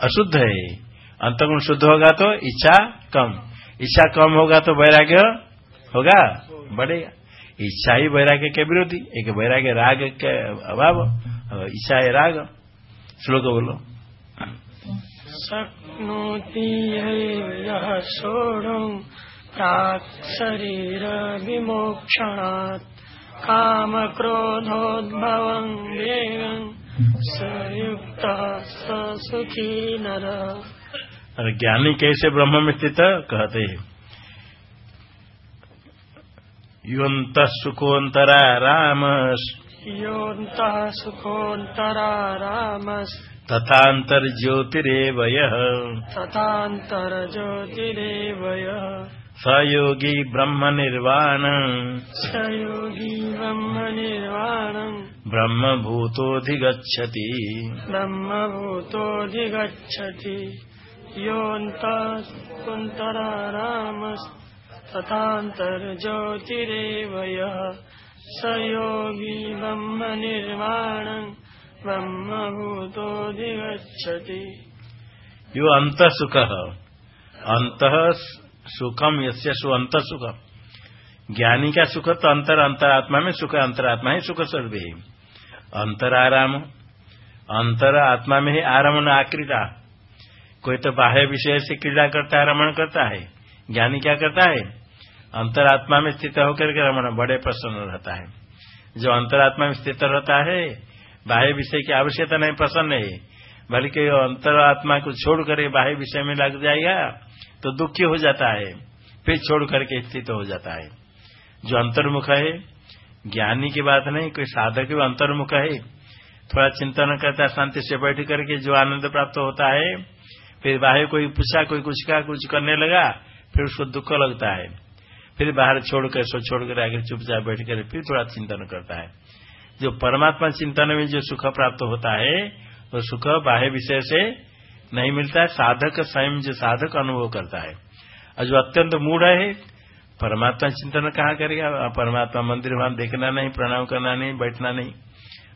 अशुद्ध है। अंतगुण शुद्ध होगा तो इच्छा कम। इच्छा कम होगा तो वैराग्य होगा? बढ़ेगा। इच्छा ही वैराग्य के विरोधी। एक वैराग्य राग के अभाव इच्छा है राग। श्लोक बोलो। शक्नोति शरीर विमोक्षणात्। कामक्रोधोद्भवम् वेगम् स युक्तः स सुखी नर। अरे ज्ञानी कैसे ब्रह्म में स्थित कहते हैं। युवंत सुखोन्तरा राम योऽन्तः सुखोऽन्तरारामस् तथान्तर्ज्योतिरेव यः। तथान्तर्ज्योतिरेव यः। सयोगी योगी ब्रह्म निर्वाणम् स योगी ब्रह्म निर्वाणम् ब्रह्मभूतोऽधिगच्छति। ब्रह्मभूतोऽधिगच्छति। योऽस्कुन्तरामस् तथान्तर्ज्योतिरेव यः स योगी ब्रह्म निर्वाणम् ब्रह्मभूतोऽधिगच्छति। यो अन्तः सुखः अन्तः सुखम यस्य सु अंत सुख ज्ञानी का सुख तो अंतर, अंतरात्मा में सुख, अंतरात्मा ही सुख स्वरूप। है अंतर आराम अंतर आत्मा में ही आरमण आक्रीड़ा कोई तो बाह्य विषय से क्रीड़ा करता है, रमण करता है। ज्ञानी क्या करता है? अंतरात्मा में स्थित होकर के रमण, बड़े प्रसन्न रहता है। जो अंतरात्मा में स्थित रहता है, बाह्य विषय की आवश्यकता नहीं, प्रसन्न है बल्कि अंतरात्मा को छोड़ कर बाह्य विषय में लग जाएगा। तो दुखी हो जाता है, फिर छोड़ करके स्थित तो हो जाता है। जो अंतर्मुख है, ज्ञानी की बात नहीं, कोई साधक भी अंतर्मुख है, थोड़ा चिंतन करता है शांति से बैठ करके जो आनंद प्राप्त होता है, फिर बाह्य कोई पूछा, कोई कुछ का कुछ करने लगा, फिर उसको दुख लगता है। फिर बाहर छोड़कर सो छोड़कर आगे चुपचाप बैठ कर फिर थोड़ा चिंतन करता है। जो परमात्मा चिंतन में जो सुख प्राप्त होता है, वो सुख बाह्य विषय से नहीं मिलता है। साधक स्वयं जो साधक अनुभव करता है। और जो अत्यंत मूड है, परमात्मा चिंतन कहाँ करेगा? परमात्मा मंदिर वहाँ देखना नहीं, प्रणाम करना नहीं, बैठना नहीं।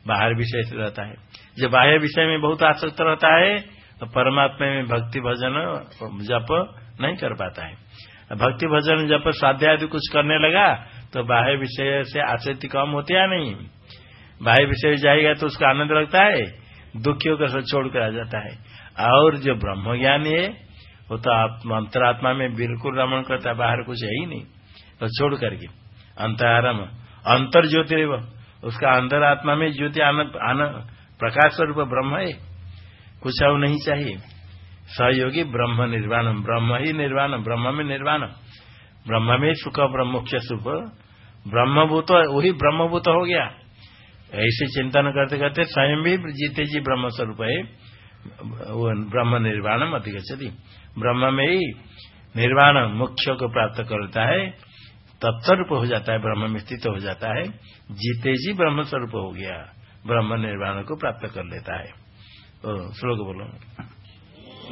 बाहर विषय से रहता है। जो बाह्य विषय में बहुत आसक्त रहता है तो परमात्मा में भक्ति भजन, जप नहीं कर पाता है। भक्ति भजन जब स्वाध्याय आदि कुछ करने लगा तो बाह्य विषय से आसक्ति कम होती है नहीं? बाह्य विषय जाएगा तो उसका आनंद लगता है। दुखियों का सब छोड़ कर आ जाता है। और जो ब्रह्म ज्ञान है, वो तो अंतरात्मा में बिल्कुल रमण करता है, बाहर कुछ है ही नहीं। तो छोड़ करके अंतरारम अंतर ज्योति उसका अंतर आत्मा में ज्योति प्रकाश स्वरूप ब्रह्म है। कुछ और नहीं चाहिए। सहयोगी ब्रह्म निर्वाण ब्रह्म ही निर्वाण ब्रह्म में निर्वाण ब्रह्म में सुख, ब्रह्म मुख्य सुख। ब्रह्मभूत, वही ब्रह्मभूत हो गया। ऐसे चिंतन करते करते स्वयं भी जीते जी ब्रह्म स्वरूप है। वो ब्रह्म निर्वाण चली ब्रह्म में ही निर्वाण मुख्य को प्राप्त करता है, तत्स्वरूप हो जाता है ब्रह्म में स्थित हो जाता है जीते जी ब्रह्म स्वरूप हो गया, ब्रह्म निर्वाण को प्राप्त कर लेता है। श्लोक बोलो।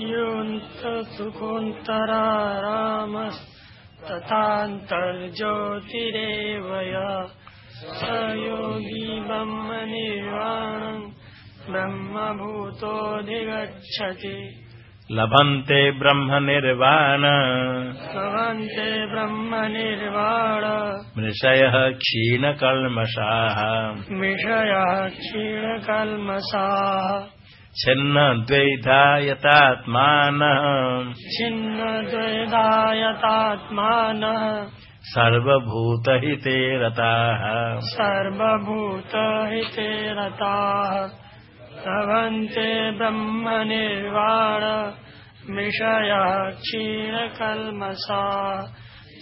योऽन्तसुखोऽन्तरारामस्तथान्तर्ज्योतिरेव स ब्रह्म ब्रह्मनिर्वाणम् ब्रह्मभूतोऽधिगच्छति लभन्ते ब्रह्मनिर्वाण। लभन्ते ब्रह्मनिर्वाण। मृषयः क्षीणकल्मषाः। विषयः क्षीणकल्मषाः। छिन्न द्वैधा यतात्मान छिन्न द्वैधायतात्मानः सर्वभूतहिते रताः सर्वभूतहिते रताः प्रभन्ते ब्रह्म निर्वाण मृषया क्षीणकल्मसा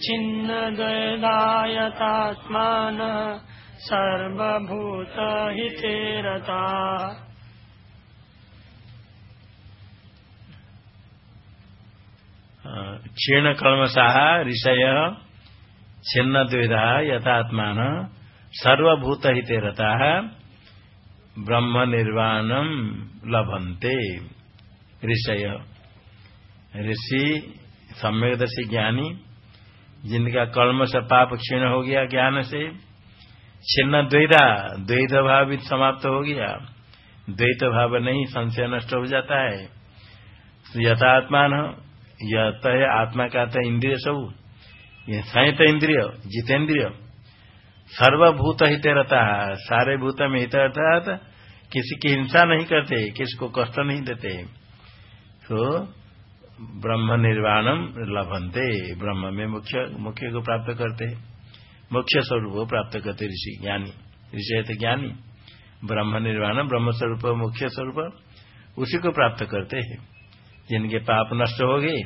छिन्नद्वेदा यतात्मान क्षीणकल्मषः रताीणकल्मसाः ऋषय छिन्नद्वेधा यतात्मान सर्वभूतहिते रताः ब्रह्म निर्वाणम लभंते ऋषय। ऋषि सम्यकदर्शी ज्ञानी, जिनका कलम से पाप क्षीण हो गया ज्ञान से छिन्न द्वैधा द्वैत भाव समाप्त हो गया। द्वैत भाव नहीं, संशय नष्ट हो जाता है। यथात्मान, यत है आत्मा का इंद्रिय सब। ये संहित इंद्रिय, जितेंद्रिय सर्वभूत हित रहता सारे भूत में हित अर्थात किसी की हिंसा नहीं करते, किसी को कष्ट नहीं देते। तो ब्रह्म निर्वाणम लभनते, ब्रह्म में मुख्य मुख्य को प्राप्त करते। मुख्य स्वरूप को प्राप्त करते ऋषि, ज्ञानी। ऋषि है तो ज्ञानी। ब्रह्म निर्वाण ब्रह्म स्वरूप, मुख्य स्वरूप, उसी को प्राप्त करते हैं। जिनके पाप नष्ट हो गए,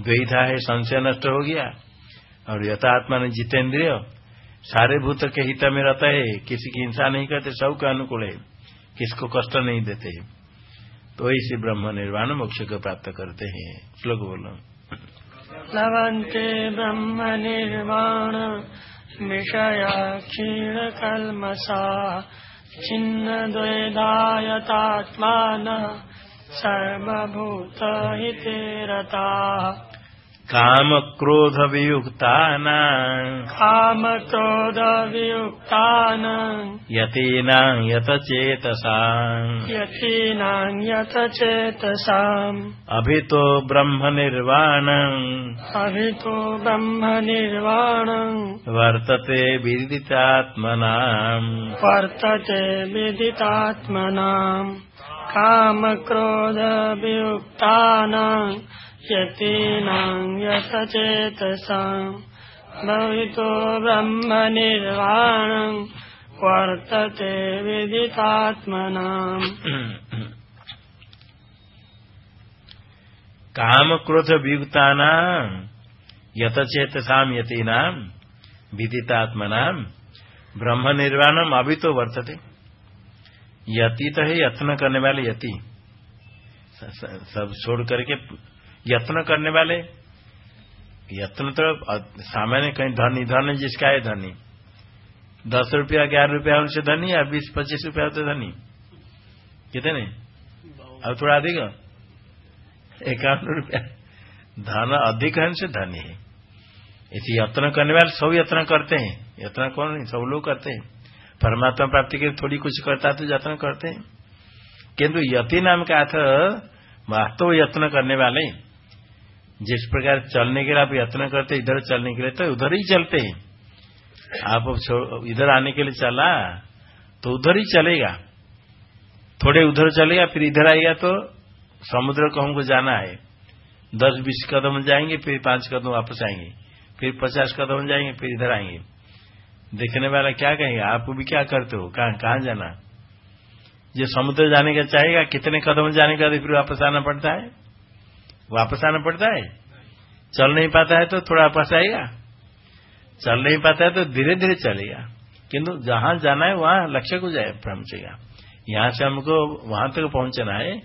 द्वैधा है, संशय नष्ट हो गया, और यथात्मा ने जितेंद्रिय सारे भूत के हित में रहता है, किसी की हिंसा नहीं करते, सब का अनुकूल है, किसको कष्ट नहीं देते तो इसी ब्रह्म निर्वाण मोक्ष को प्राप्त करते हैं। श्लोक बोलो। लवन्ते ब्रह्म निर्वाण विषया क्षीण कल्मषा छिन्न द्वैधायतात्मानः सर्वभूतहिते रताः। काम क्रोध वियुक्ता कामक्रोधवियुक्तानाम् यतीना यत चेतसा यतीनां यत चेतसाम् अभितो ब्रह्म निर्वाण अभितो ब्रह्मनिर्वाणम्। वर्तते विदितात्मना वर्तते विदितात्मनाम्। कामक्रोधवियुक्तानाम् यतीनां यतचेतसाम् भवितो ब्रह्मनिर्वाणम् वर्तते विदितात्मनाम्। [COUGHS] काम क्रोध वियुक्ता यत चेतसाम यतीना, विदितात्मना ब्रह्म निर्वाणम अभी तो वर्तते। यति तो है यत्न करने वाले यति। सब छोड़ करके यत्न करने वाले। यत्न तो सामान्य कहीं धनी, धन जिसका है धनी। दस रुपया, ग्यारह रुपया उनसे धनी या बीस, पच्चीस रुपया तो धनी। कितने? अब थोड़ा अधिक। इक्यावन रुपया। धन अधिक है उनसे धनी है। इसी यत्न करने वाले सब यत्न करते हैं। यत्न कौन नहीं, सब लोग करते हैं। परमात्मा प्राप्ति के थोड़ी कुछ करता है तो यत्न करते हैं। किंतु यति नाम का अर्थ वास्तव यत्न करने वाले। जिस प्रकार चलने के लिए आप यत्न करते, इधर चलने के लिए तो उधर ही चलते हैं। आप इधर आने के लिए चला तो उधर ही चलेगा। थोड़े उधर चलेगा, फिर इधर आएगा तो समुद्र को हमको जाना है। दस, बीस कदम जाएँगे, फिर पाँच कदम वापस आएँगे। फिर पचास कदम जाएँगे, फिर इधर आएँगे। देखने वाला क्या कहेगा? आप भी क्या करते हो? कहाँ कहाँ जाना? जो समुद्र जाने का चाहेगा, कितने कदम जाने का फिर वापस आना पड़ता है। वापस आना पड़ता है। चल नहीं पाता है तो थोड़ा वापस आएगा चल नहीं पाता है तो धीरे धीरे चलेगा किंतु जहाँ जाना है, वहाँ लक्ष्य को जाए पहुंचेगा यहाँ से हमको वहाँ तक पहुँचना है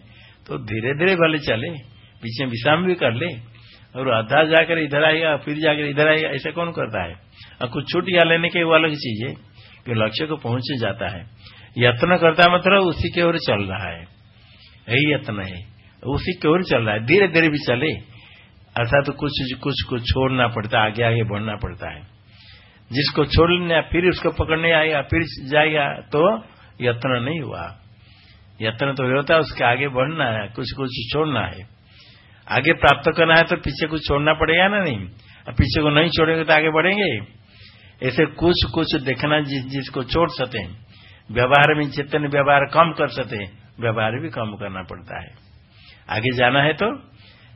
तो धीरे धीरे भले चले, बीच में विश्राम भी कर ले, और आधा जाकर इधर आएगा फिर जाकर इधर आएगा ऐसा कौन करता है? और कुछ छूट या लेने के वो अलग चीज़ है, कि लक्ष्य को पहुँच जाता है। यत्न करता मतलब उसी की ओर चल रहा है। यही यत्न है। उसी की ओर चल रहा है। धीरे धीरे भी चले। अर्थात तो कुछ कुछ को छोड़ना पड़ता है, आगे आगे बढ़ना पड़ता है। जिसको छोड़ छोड़ने फिर उसको पकड़ने आएगा, फिर जाएगा तो यत्न नहीं हुआ। यत्न तो होता है, उसके आगे बढ़ना है, कुछ कुछ छोड़ना है। आगे प्राप्त करना है तो पीछे कुछ छोड़ना पड़ेगा ना नहीं? पीछे को नहीं छोड़ेंगे तो आगे बढ़ेंगे। ऐसे कुछ कुछ देखना जिस, जिसको छोड़ सकते व्यवहार में जितने व्यवहार कम कर सकते व्यवहार भी कम करना पड़ता है। आगे जाना है तो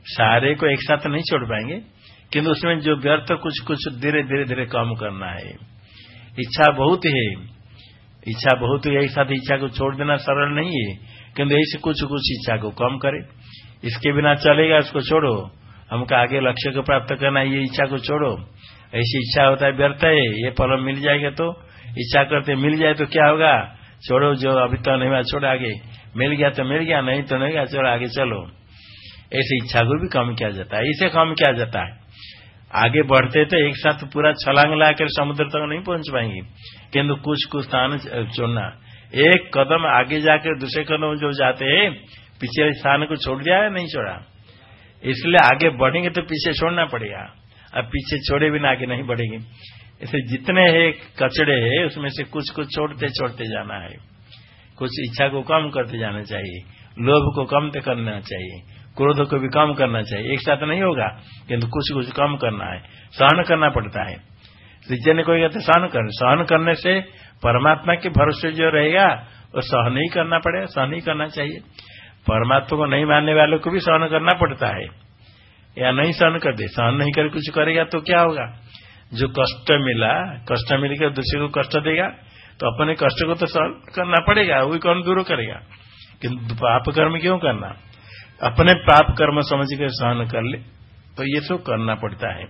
सारे को एक साथ नहीं छोड़ पाएँगे। किंतु उसमें जो व्यर्थ कुछ कुछ धीरे धीरे धीरे कम करना है। इच्छा बहुत है। इच्छा बहुत है, एक साथ इच्छा को छोड़ देना सरल नहीं है। किंतु ऐसे कुछ कुछ इच्छा को कम करे। इसके बिना चलेगा, उसको छोड़ो। हमको आगे लक्ष्य को प्राप्त करना ये इच्छा को छोड़ो। ऐसी इच्छा होता है, व्यर्थ है, ये फल मिल जाएगा तो। इच्छा करते मिल जाए तो क्या होगा? छोड़ो, जो अभी तो नहीं हुआ, छोड़ आगे। मिल गया तो मिल गया, नहीं तो नहीं गया, चलो आगे चलो। ऐसी इच्छा को भी कम किया जाता है, इसे कम किया जाता है। आगे बढ़ते तो एक साथ पूरा छलांग लाकर समुद्र तक नहीं पहुँच पाएँगे। किन्तु कुछ कुछ स्थान चुनना। एक कदम आगे जाकर दूसरे कदम जो जाते हैं, पीछे स्थान को छोड़ दिया है नहीं छोड़ा? इसलिए आगे बढ़ेंगे तो पीछे छोड़ना पड़ेगा। अब पीछे छोड़े बिना आगे नहीं बढ़ेंगे। इसे जितने है, कचड़े है, उसमें से कुछ कुछ छोड़ते छोड़ते जाना है। कुछ इच्छा को कम करते जाना चाहिए, लोभ को कम करना चाहिए, क्रोध को भी कम करना चाहिए। एक साथ नहीं होगा, किंतु कुछ कुछ कम करना है, सहन करना पड़ता है। विजय ने कोई कहते सहन कर, सहन करने से परमात्मा के भरोसे जो रहेगा, वो सहन ही करना पड़ेगा, सहन ही करना चाहिए। परमात्मा को नहीं मानने वालों को भी सहन करना पड़ता है। या नहीं सहन कर दे सहन नहीं कर कुछ करेगा तो क्या होगा? जो कष्ट मिला, कष्ट मिलकर दूसरे को कष्ट देगा तो अपने कष्ट को तो करना पड़ेगा, वही कौन दूर करेगा। किंतु पाप कर्म क्यों करना? अपने पाप कर्म समझ कर सहन कर ले तो ये सब करना पड़ता है।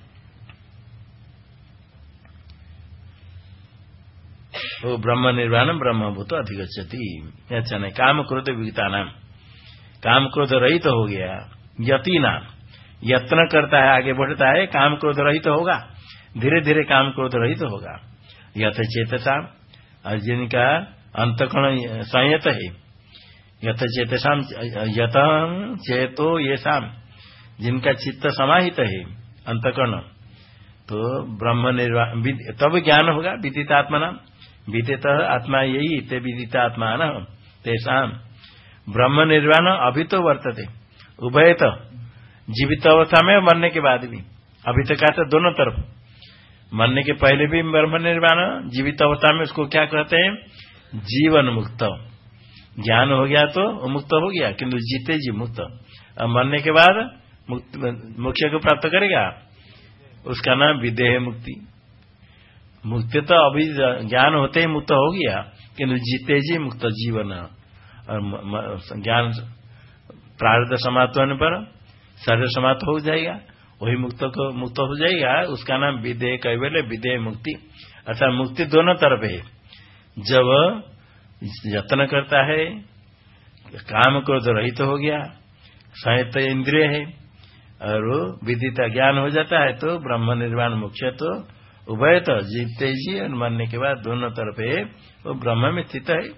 वो ब्रह्म निर्वाण ब्रह्म भूत अधिगछति अच्छा नहीं, काम क्रोध विगता नाम काम क्रोध रहित तो हो गया, यति नाम यत्न करता है, आगे बढ़ता है, काम क्रोध रहित तो होगा। धीरे धीरे काम क्रोध रहित तो होगा। यथ चेतसा और जिनका अंतकण संयत है। यथ चेतसाम यथ चेतो ये शाम जिनका चित्त समाहित है अंतकर्ण। तो ब्रह्म निर्वाण तब ज्ञान होगा विदितात्मा नाम विदित आत्मा यही, ते विदित आत्मा न तेसाम ब्रह्म निर्वाण अभी तो वर्तते उभय तो जीवित अवस्था में मरने के बाद भी। अभी तक आता दोनों तरफ़। मरने के पहले भी ब्रह्म निर्वाण, जीवित अवस्था में उसको क्या कहते हैं? जीवन मुक्त। ज्ञान हो गया तो मुक्त हो गया, किंतु जीते जी मुक्त। और मरने के बाद मुख्य को प्राप्त करेगा? उसका नाम विदेह मुक्ति। मुक्ति तो अभी ज्ञान होते ही मुक्त हो गया, किंतु जीते जी मुक्त जीवन। और ज्ञान प्रार्थ समाप्त होने पर शरीर समाप्त हो जाएगा। वही मुक्त को मुक्त हो जाएगा। उसका नाम विदेह कैवल्य विदेह मुक्ति। अर्थात मुक्ति दोनों तरफ़ है। जब यत्न करता है, काम क्रोध रहित तो हो गया संयुक्त इंद्रिय है, और विदित ज्ञान हो जाता है तो ब्रह्म निर्वाण मुख्य तो उभय तो। जीतते जी और मरने के बाद दोनों तरफ़ है, वो ब्रह्म में स्थित है।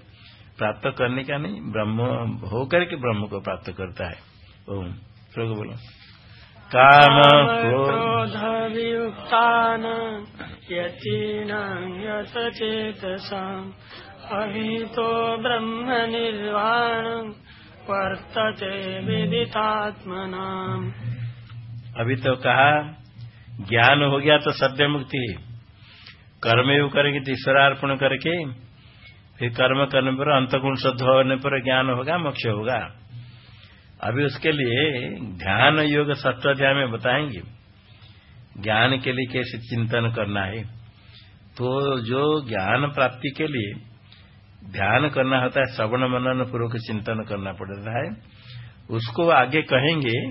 प्राप्त करने का नहीं, ब्रह्म होकर के ब्रह्म को प्राप्त करता है। ओम। श्लोक बोलो। काम क्रोधवियुक्तान् यतीनां यतचेतसाम् अहितो ब्रह्मनिर्वाणम् वर्तते विदितात्मनाम्। अभी तो कहा ज्ञान हो गया तो सद्य मुक्ति कर्मयोग करेंगे तो ईश्वरार्पण करके फिर कर्म करने पर अंतगुण शुद्ध होने पर ज्ञान होगा मोक्ष होगा। अभी उसके लिए ध्यान योग सप्ताध्याय में बताएँगे। ज्ञान के लिए कैसे चिंतन करना है? तो जो ज्ञान प्राप्ति के लिए ध्यान करना होता है, श्रवण मनन पूर्वक चिंतन करना पड़ता है। उसको आगे कहेंगे,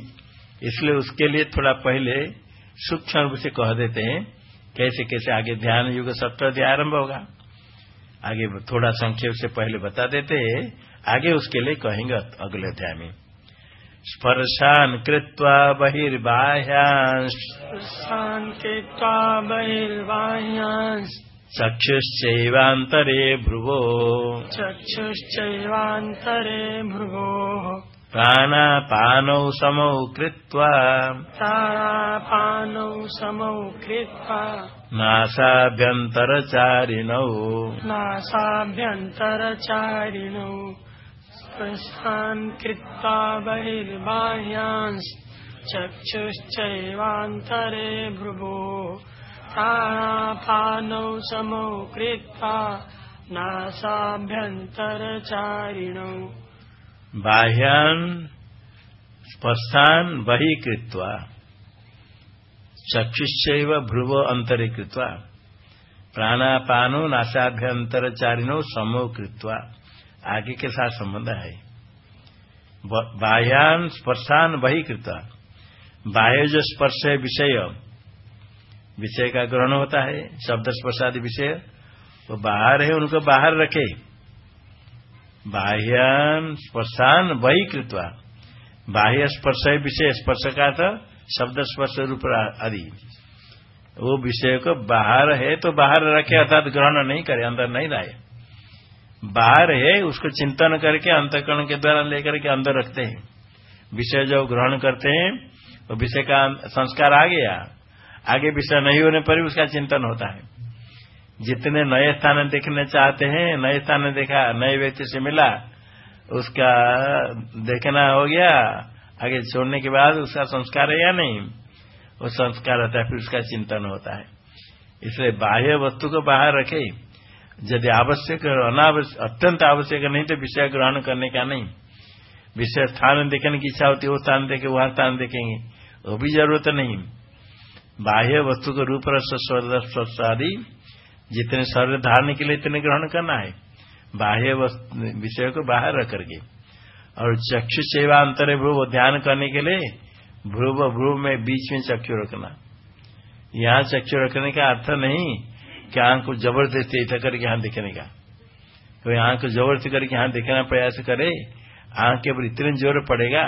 इसलिए उसके लिए थोड़ा पहले सूक्ष्म रूप से कह देते हैं, कैसे कैसे आगे ध्यान युग सप्ताध्याय आरंभ होगा। आगे थोड़ा संक्षेप से पहले बता देते हैं, आगे उसके लिए कहेंगे अगले अध्याय में। स्पर्शान् कृत्वा बहिर्बाह्यान् कृत्वा बहिर्बाह्यान् चक्षुश्चैवान्तरे भ्रुवो। चक्षुश्चैवान्तरे भ्रुवोः। प्राणापानौ समौ कृत्वा। प्राणापानौ समौ कृत्वा। नासाभ्यन्तरचारिणौ। नासाभ्यन्तरचारिणौ। स्पृशान् कृत्वा बहिर्बाह्यांश् भ्रुवो प्राणापानौ समौ कृत्वा नासाभ्यन्तरचारिणौ। बाह्यान स्पर्शान बही कृत्वा चक्षुष भ्रुव अंतरीकृत्वा प्राणापानो नाशाभ्यंतरचारिणो समो कृत्वा आगे के साथ संबंध है। बाह्यान स्पर्शान वही कृत्वा बाह्य जो स्पर्श है विषय। विषय का ग्रहण होता है, शब्द स्पर्शादि विषय। वो बाहर है, उनको बाहर रखे। बाह्यान स्पर्शान वही कृत्वा। बाह्य स्पर्श है विषय, स्पर्श का तो शब्द स्पर्श रूप आदि। वो विषय को बाहर है तो बाहर रखे, अर्थात ग्रहण नहीं करे, अंदर नहीं लाए। बाहर है, उसको चिंतन करके, अंतकरण के द्वारा लेकर के अंदर रखते हैं। विषय जो ग्रहण करते हैं तो विषय का संस्कार आ गया। आगे विषय नहीं होने पर भी उसका चिंतन होता है। जितने नए स्थान देखने चाहते हैं, नए स्थान देखा, नए व्यक्ति से मिला, उसका देखना हो गया, आगे छोड़ने के बाद उसका संस्कार है या नहीं, वो संस्कार होता है, फिर उसका चिंतन होता है। इसलिए बाह्य वस्तु को बाहर रखे। यदि आवश्यक अनावश्यक अत्यंत आवश्यक नहीं तो विषय ग्रहण करने का नहीं। विषय स्थान देखने की इच्छा होती है, वो स्थान देखे, वहाँ स्थान देखेंगे। वो भी ज़रूरत नहीं। बाह्य वस्तु को रूप रस आदि, जितने शरीर धारण के लिए इतने ग्रहण करना है। बाह्य विषय को बाहर रख करके। और चक्षु सेवा अंतर भ्रुव ध्यान करने के लिए भ्रुव भ्रुव में बीच में चक्षु रखना। यहाँ चक्षु रखने का अर्थ नहीं कि आँख को ज़बरदस्ती ऐसा करके यहाँ देखने का। तो आँख को ज़बरदस्ती करके यहाँ देखना प्रयास करे, आँख के ऊपर इतने ज़ोर पड़ेगा,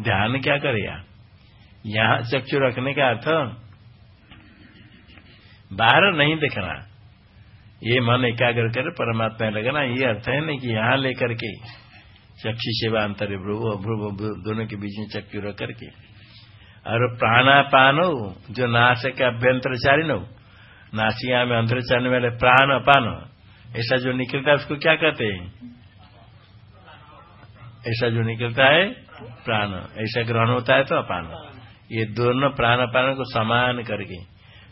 ध्यान क्या करेगा यहाँ चक्षु रखने का अर्थ, बाहर नहीं देखना। ये मन एकाग्र कर परमात्मा लगना, ये अर्थ है नहीं कि यहाँ लेकर के चक्षु सेवा अंतर भ्रुव दोनों के बीच में चक्षु रख करके। और प्राणापान हो जो नाश के अभ्यंतरचारी हो नासिया में अंदर चलने वाले प्राण अपान। ऐसा जो निकलता है, उसको क्या कहते हैं? ऐसा जो निकलता है, प्राण। ऐसा ग्रहण होता है तो अपान। ये दोनों प्राण अपान को समान करके।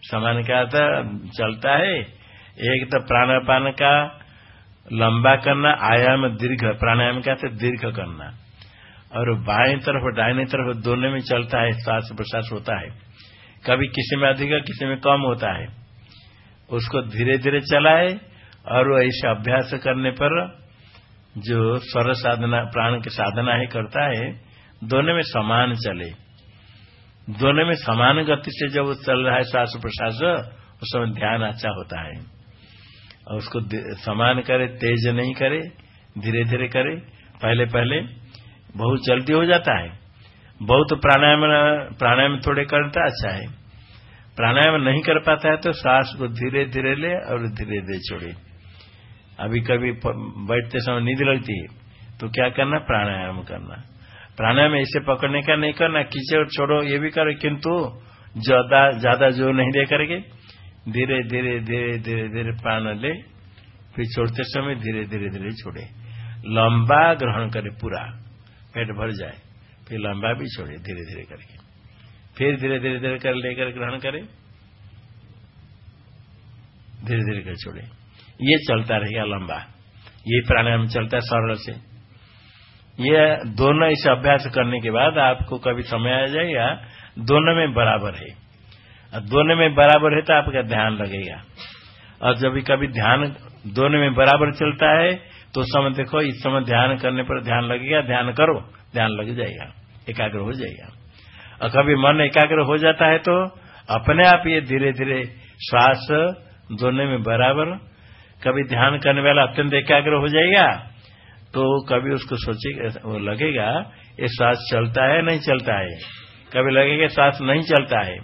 समान क्या था? चलता है। एक तो प्राण अपान का लंबा करना, आयाम दीर्घ। प्राणायाम क्या था? दीर्घ करना। और बाएँ तरफ़ डाइने तरफ़ दोनों में चलता है श्वास प्रश्वास होता है। कभी किसी में अधिक, किसी में कम होता है। उसको धीरे धीरे चलाए और ऐसे अभ्यास करने पर जो स्वर साधना, प्राण की साधना है करता है, दोनों में समान चले। दोनों में समान गति से जब चल रहा है श्वास प्रश्वास उस समय ध्यान अच्छा होता है। और उसको समान करे, तेज नहीं करे, धीरे धीरे करे, पहले पहले बहुत जल्दी हो जाता है। बहुत प्राणायाम प्राणायाम थोड़े करता अच्छा है। प्राणायाम नहीं कर पाता है तो सांस को धीरे धीरे ले और धीरे धीरे छोड़े। अभी कभी बैठते समय नींद लगती है तो क्या करना? प्राणायाम करना। प्राणायाम ऐसे पकड़ने का नहीं करना, खींचे और छोड़ो, ये भी करो, किंतु ज़्यादा ज़्यादा ज़ोर नहीं दे करके धीरे धीरे धीरे धीरे धीरे प्राण ले, फिर छोड़ते समय धीरे धीरे धीरे छोड़े। लंबा ग्रहण करे पूरा, पेट भर जाए, फिर लंबा भी छोड़े, धीरे धीरे करके। फिर धीरे धीरे धीरे कर लेकर ग्रहण करें। धीरे धीरे कर छोड़े। ये चलता रहेगा लंबा। ये प्राणायाम चलता है सरल से। ये दोनों इसे अभ्यास करने के बाद आपको कभी समय आ जाएगा दोनों में बराबर है। और दोनों में बराबर है तो आपका ध्यान लगेगा। और जब भी कभी ध्यान दोनों में बराबर चलता है तो समय देखो, इस समय ध्यान करने पर ध्यान लगेगा। ध्यान करो, ध्यान लग जाएगा। एकाग्र हो जाएगा। और कभी मन एकाग्र हो जाता है तो अपने आप ये धीरे धीरे श्वास दोनों में बराबर, कभी ध्यान करने वाला अत्यंत एकाग्र हो जाएगा तो कभी उसको सोचेगा वो लगेगा, ये श्वास चलता है, नहीं चलता है। कभी लगेगा श्वास नहीं चलता है,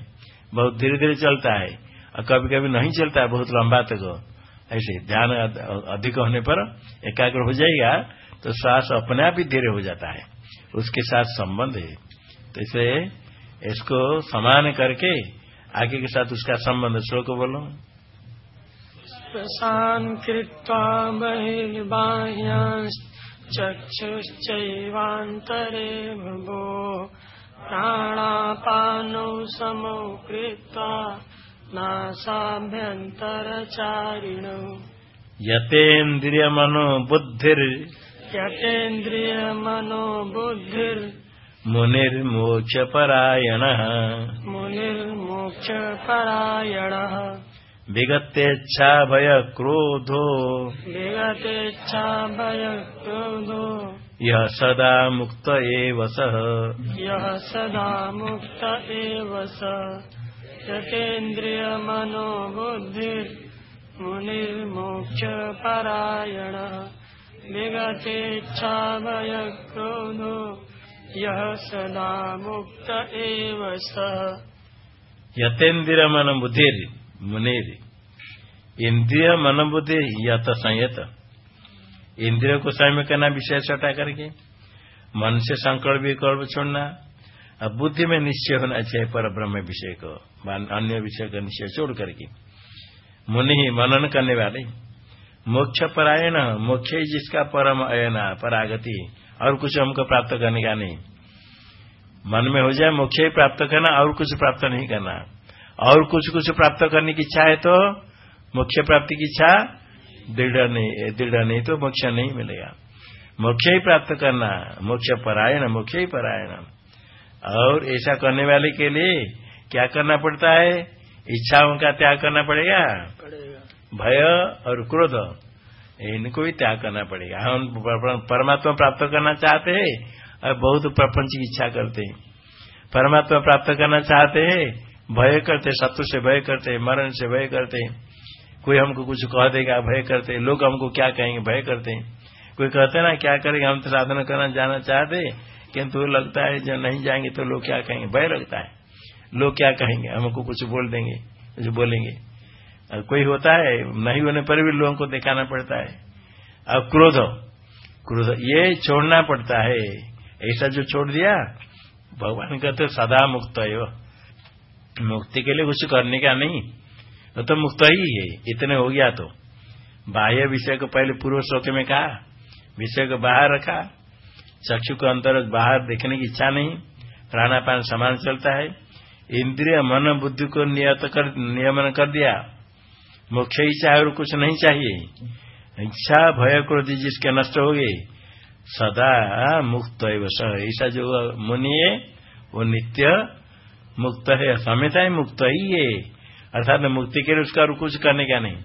बहुत धीरे धीरे चलता है, और कभी कभी नहीं चलता है, बहुत लंबा तक ऐसे ध्यान अधिक होने पर एकाग्र हो जाएगा तो श्वास अपने आप ही धीरे हो जाता है। उसके साथ संबंध है। तो इसलिए इसको समान करके आगे के साथ उसका संबंध श्लोक बोलो। प्रशान कृत्वा चक्षुश्चैवान्तरे भुवो प्राणापानौ समौ कृत्वा नासाभ्यन्तरचारिणौ। यतेन्द्रियमनो बुद्धिर् यतेन्द्रिय मनोबुद्धिर् मुनिर्मोक्षपरायणः। मुनिर्मोक्षपरायणः। विगतेच्छा भयक्रोधो। विगतेच्छा भयक्रोधो यः सदा मुक्त एव सः। यः सदा मुक्त एव स। यतेन्द्रियमनोबुद्धिर्मुनिर्मोक्षपरायणः विगतेच्छा भयक्रोधो सदा मुक्त यतेन्द्रिय मन बुद्धिर मुनिर इंद्रिय मन बुद्धि यत संयत। इंद्रियों को संयम करना विषय हटा करके मन से संकल्प विकल्प छोड़ना, अब बुद्धि में निश्चय होना चाहिए पर ब्रह्म विषय को अन्य विषय का निश्चय छोड़ करके। मुनि ही मनन करने वाले। मोक्ष परायण, मोक्ष ही जिसका परम अयना, परागति। और कुछ हमको प्राप्त करने का नहीं। मन में हो जाए मोक्ष ही प्राप्त करना और कुछ प्राप्त नहीं करना। और कुछ कुछ प्राप्त करने की इच्छा है तो मोक्ष प्राप्ति की इच्छा दृढ़ नहीं दृढ़ नहीं तो मोक्ष नहीं मिलेगा। मोक्ष ही प्राप्त करना मोक्ष परायण मोक्ष ही परायण। और ऐसा करने वाले के लिए क्या करना पड़ता है? इच्छाओं का त्याग करना पड़ेगा। भय और क्रोध। इनको भी त्याग करना पड़ेगा। हम परमात्मा प्राप्त करना चाहते हैं और बहुत प्रपंच की इच्छा करते हैं। परमात्मा प्राप्त करना चाहते हैं, भय करते शत्रु से भय करते, मरण से भय करते कोई हमको कुछ कह देगा, भय करते लोग हमको क्या कहेंगे? भय करते कोई कहते ना, क्या करेगा? हम तो साधना करना जाना चाहते किंतु लगता है जब नहीं जाएँगे तो लोग क्या कहेंगे? भय लगता है। लोग क्या कहेंगे? हमको कुछ बोल देंगे, कुछ बोलेंगे। और कोई होता है, नहीं होने पर भी लोगों को दिखाना पड़ता है। अब क्रोध क्रोध, ये छोड़ना पड़ता है। ऐसा जो छोड़ दिया, भगवान कहते सदा मुक्त है मुक्ति के लिए कुछ करने का नहीं, वो तो मुक्त ही है, इतने हो गया तो। बाह्य विषय को पहले पूर्व श्लोक में कहा, विषय को बाहर रखा। चक्षु को अंतर बाहर देखने की इच्छा नहीं, प्राणापान समान चलता है। इंद्रिय मन बुद्धि को नियत कर, नियमन कर दिया। मोक्ष इच्छा और कुछ नहीं चाहिए। इच्छा भय क्रोध जिसके नष्ट हो गए, सदा मुक्त ऐसा जो मुनि है, वो नित्य मुक्त है हमेशा ही, मुक्त ही है। अर्थात मुक्ति के लिए उसका और कुछ करने का नहीं।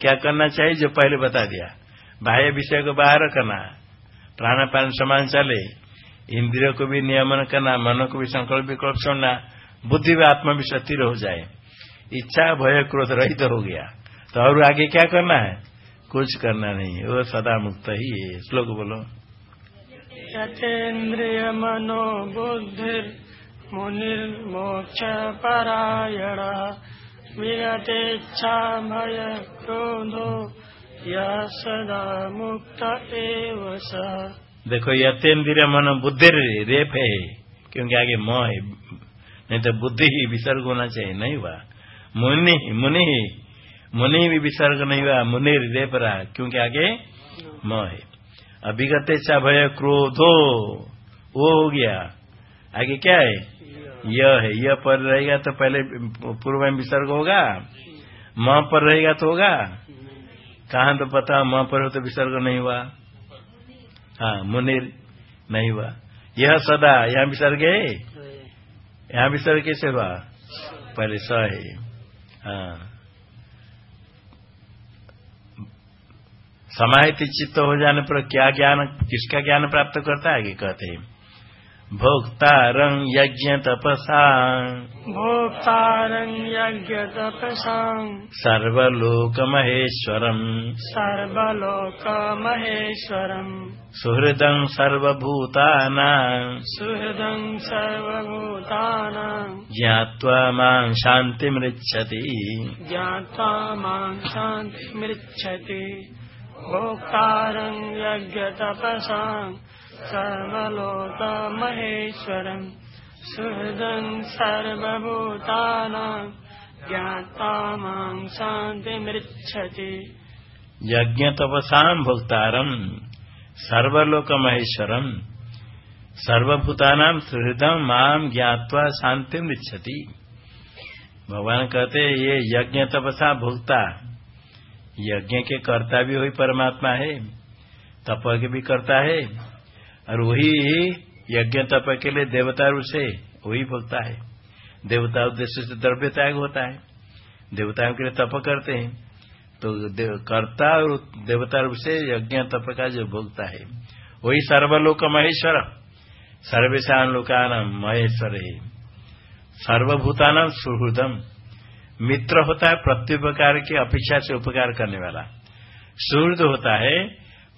क्या करना चाहिए? जो पहले बता दिया। बाह्य विषय को बाहर रखना प्राणापान समान चले, इंद्रियों को भी नियमन करना, मन को भी संकल्प विकल्प छोड़ना, बुद्धि भी आत्मा भी स्थिर हो जाए। इच्छा भय क्रोध रहित हो गया। तो और आगे क्या करना है? कुछ करना नहीं। वो सदा मुक्त ही है। श्लोक बोलो। यतेन्द्रिय मनो बुद्धिर मुनिर्मोक्षपरायण विगतेच्छा भय क्रोधो यह सदा मुक्त एव देखो यतेन्द्रिय मन बुद्धि रेप है क्योंकि आगे मोह है। नहीं तो बुद्धि ही विसर्ग होना चाहिए नहीं हुआ? मुनि मुनि मुनि भी विसर्ग नहीं हुआ, मुनि रेप रहा क्योंकि आगे? म है अभिगत भय क्रोधो। वो हो गया। आगे क्या है? यह है। यह पर रहेगा तो पहले पूर्व में विसर्ग होगा। माँ पर रहेगा तो होगा। कहा तो पता? माँ पर हो तो विसर्ग नहीं हुआ। हाँ मुनिर नहीं हुआ। यह सदा। यहाँ विसर्ग है? यहाँ विसर्ग कैसे हुआ? पहले स है। हाँ। समाहित चित्त हो जाने पर क्या ज्ञान किसका ज्ञान प्राप्त करता है? आगे कहते हैं। भोक्तारं यज्ञ तपसा। भोक्तारं यज्ञ तपसा। सर्वलोकमहेश्वरम्। सर्वलोकमहेश्वरम्। सुहृदं सर्वभूतानां। सुहृदं सर्वभूतानां। ज्ञात्वा माँ शान्तिमृच्छति ज्ञात्वा माँ शान्तिमृच्छति भोक्तारम् यज्ञतपसाम् सर्वलोकमहेश्वरम् सुहृदम् सर्वभूतानाम् ज्ञाता माम् शान्तिमृच्छति। यज्ञतपसाम् भोक्तारम् सर्वलोकमहेश्वरम् सर्वभूतानाम् सुहृदम् माम् ज्ञात्वा शान्तिमिच्छति। भगवान कहते ये यज्ञ तपसा भोक्ता यज्ञ के कर्ता भी वही परमात्मा है, तप के भी करता है, और वही यज्ञ तप के लिए देवता रूप से वही बोलता है। देवता उद्देश्य से द्रव्य त्याग होता है। देवताओं के लिए तप करते हैं। तो कर्ता और देवता रूप से यज्ञ तप का जो भोगता है, वही सर्वलोक महेश्वर सर्वेशा लोकान महेश्वर है। सर्वभूतान सुहृदम मित्र होता है, प्रत्युपकार की अपेक्षा से उपकार करने वाला। सुहृद होता है,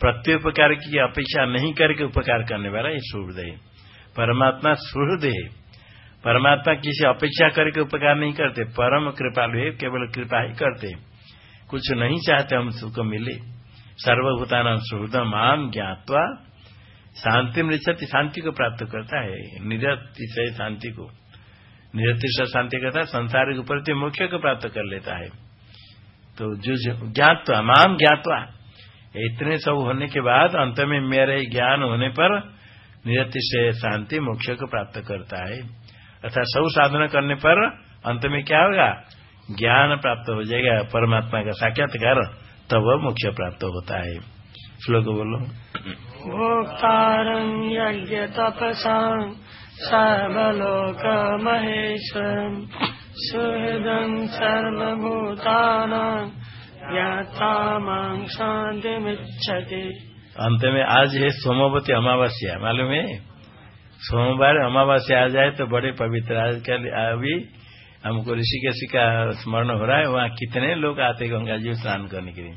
प्रत्युपकार की अपेक्षा नहीं करके उपकार करने वाला, ये सुहृद है। परमात्मा सुहृद है। परमात्मा किसी अपेक्षा करके उपकार नहीं करते, परम कृपालु है, केवल कृपा ही करते। कुछ नहीं चाहते हम सुख मिले। सर्वभूतान सुहृदम आम ज्ञातवा शांति मृक्षति शांति को प्राप्त करता है, निरतिशय शांति को। निरतिशय शांति करता है संसार के प्रति मुख्य को प्राप्त कर लेता है। तो जो ज्ञातवा माम ज्ञातवा इतने सब होने के बाद अंत में मेरे ज्ञान होने पर निरतिशय शांति मोक्ष को प्राप्त करता है। अर्थात सब साधना करने पर अंत में क्या होगा? ज्ञान प्राप्त हो जाएगा, परमात्मा का साक्षात्कार, तब मोक्ष प्राप्त होता है। श्लोक बोलो। भोक्तारं यज्ञ तपसा। सर्वलोक महेश्वरम् सुहृदं सर्वभूतानां ज्ञाता माँ शान्तिमिच्छति। अंत में आज है सोमवती अमावस्या, मालूम है? सोमवार अमावस्या आ जाए तो बड़े पवित्र आजकल अभी हमको ऋषिकेश का स्मरण हो रहा है, वहाँ कितने लोग आते गंगा जी स्नान करने के लिए?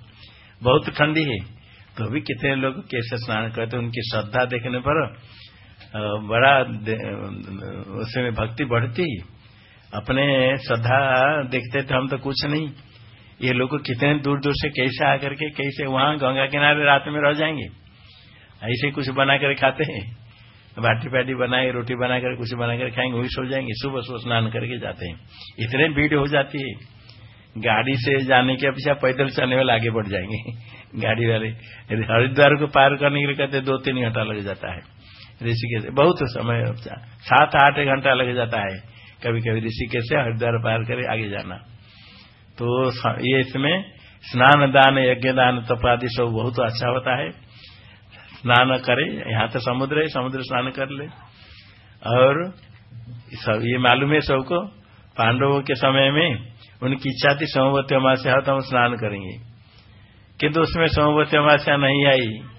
बहुत ठंडी है तो भी कितने लोग कैसे स्नान करते उनकी श्रद्धा देखने पर बड़ा उसमें भक्ति बढ़ती। अपने श्रद्धा देखते थे हम तो कुछ नहीं। ये लोग कितने दूर दूर से कैसे आकर के, कैसे वहाँ गंगा किनारे रात में रह जाएँगे? ऐसे कुछ बना कर खाते हैं। बाटी पाटी बनाए, रोटी बनाकर, कुछ बनाकर खाएँगे, वही सो जाएँगे। सुबह सुबह स्नान करके जाते हैं। इतने भीड़ हो जाती है। गाड़ी से जाने के अपेक्षा पैदल चलने वाले आगे बढ़ जाएँगे। [LAUGHS] गाड़ी वाले हरिद्वार को पार करने के लिए कहते दो तीन घंटा लग जाता है। ऋषिकेश। बहुत समय सात, आठ घंटा लग जाता है। कभी कभी ऋषिकेश से हरिद्वार पार करे आगे जाना। तो ये इसमें स्नान, दान, यज्ञ, दान तप आदि सब बहुत अच्छा होता है। स्नान करे, यहाँ तो समुद्र है, समुद्र स्नान कर ले। और सब, ये मालूम है सबको, पांडवों के समय में उनकी इच्छा थी सोमवती अमावस्या हो तो हम स्नान करेंगे। किंतु उसमें सोमवती अमावस्या नहीं आई।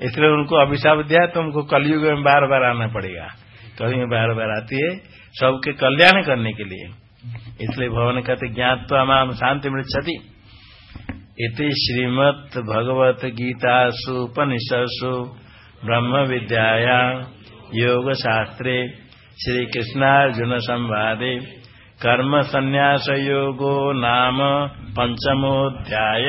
इसलिए उनको अभिशाप दिया तो उनको कलयुग में बार बार आना पड़ेगा। कलयुग में बार बार आती है सबके कल्याण करने के लिए। इसलिए भवन कहते ज्ञात तो हमाम शांति मृक्षति इति श्रीमद भगवत गीतासु उपनिषत्सु ब्रह्म विद्याया योग शास्त्रे श्री कृष्णार्जुन संवादे। कर्म संन्यास योगो नाम पंचमोध्याय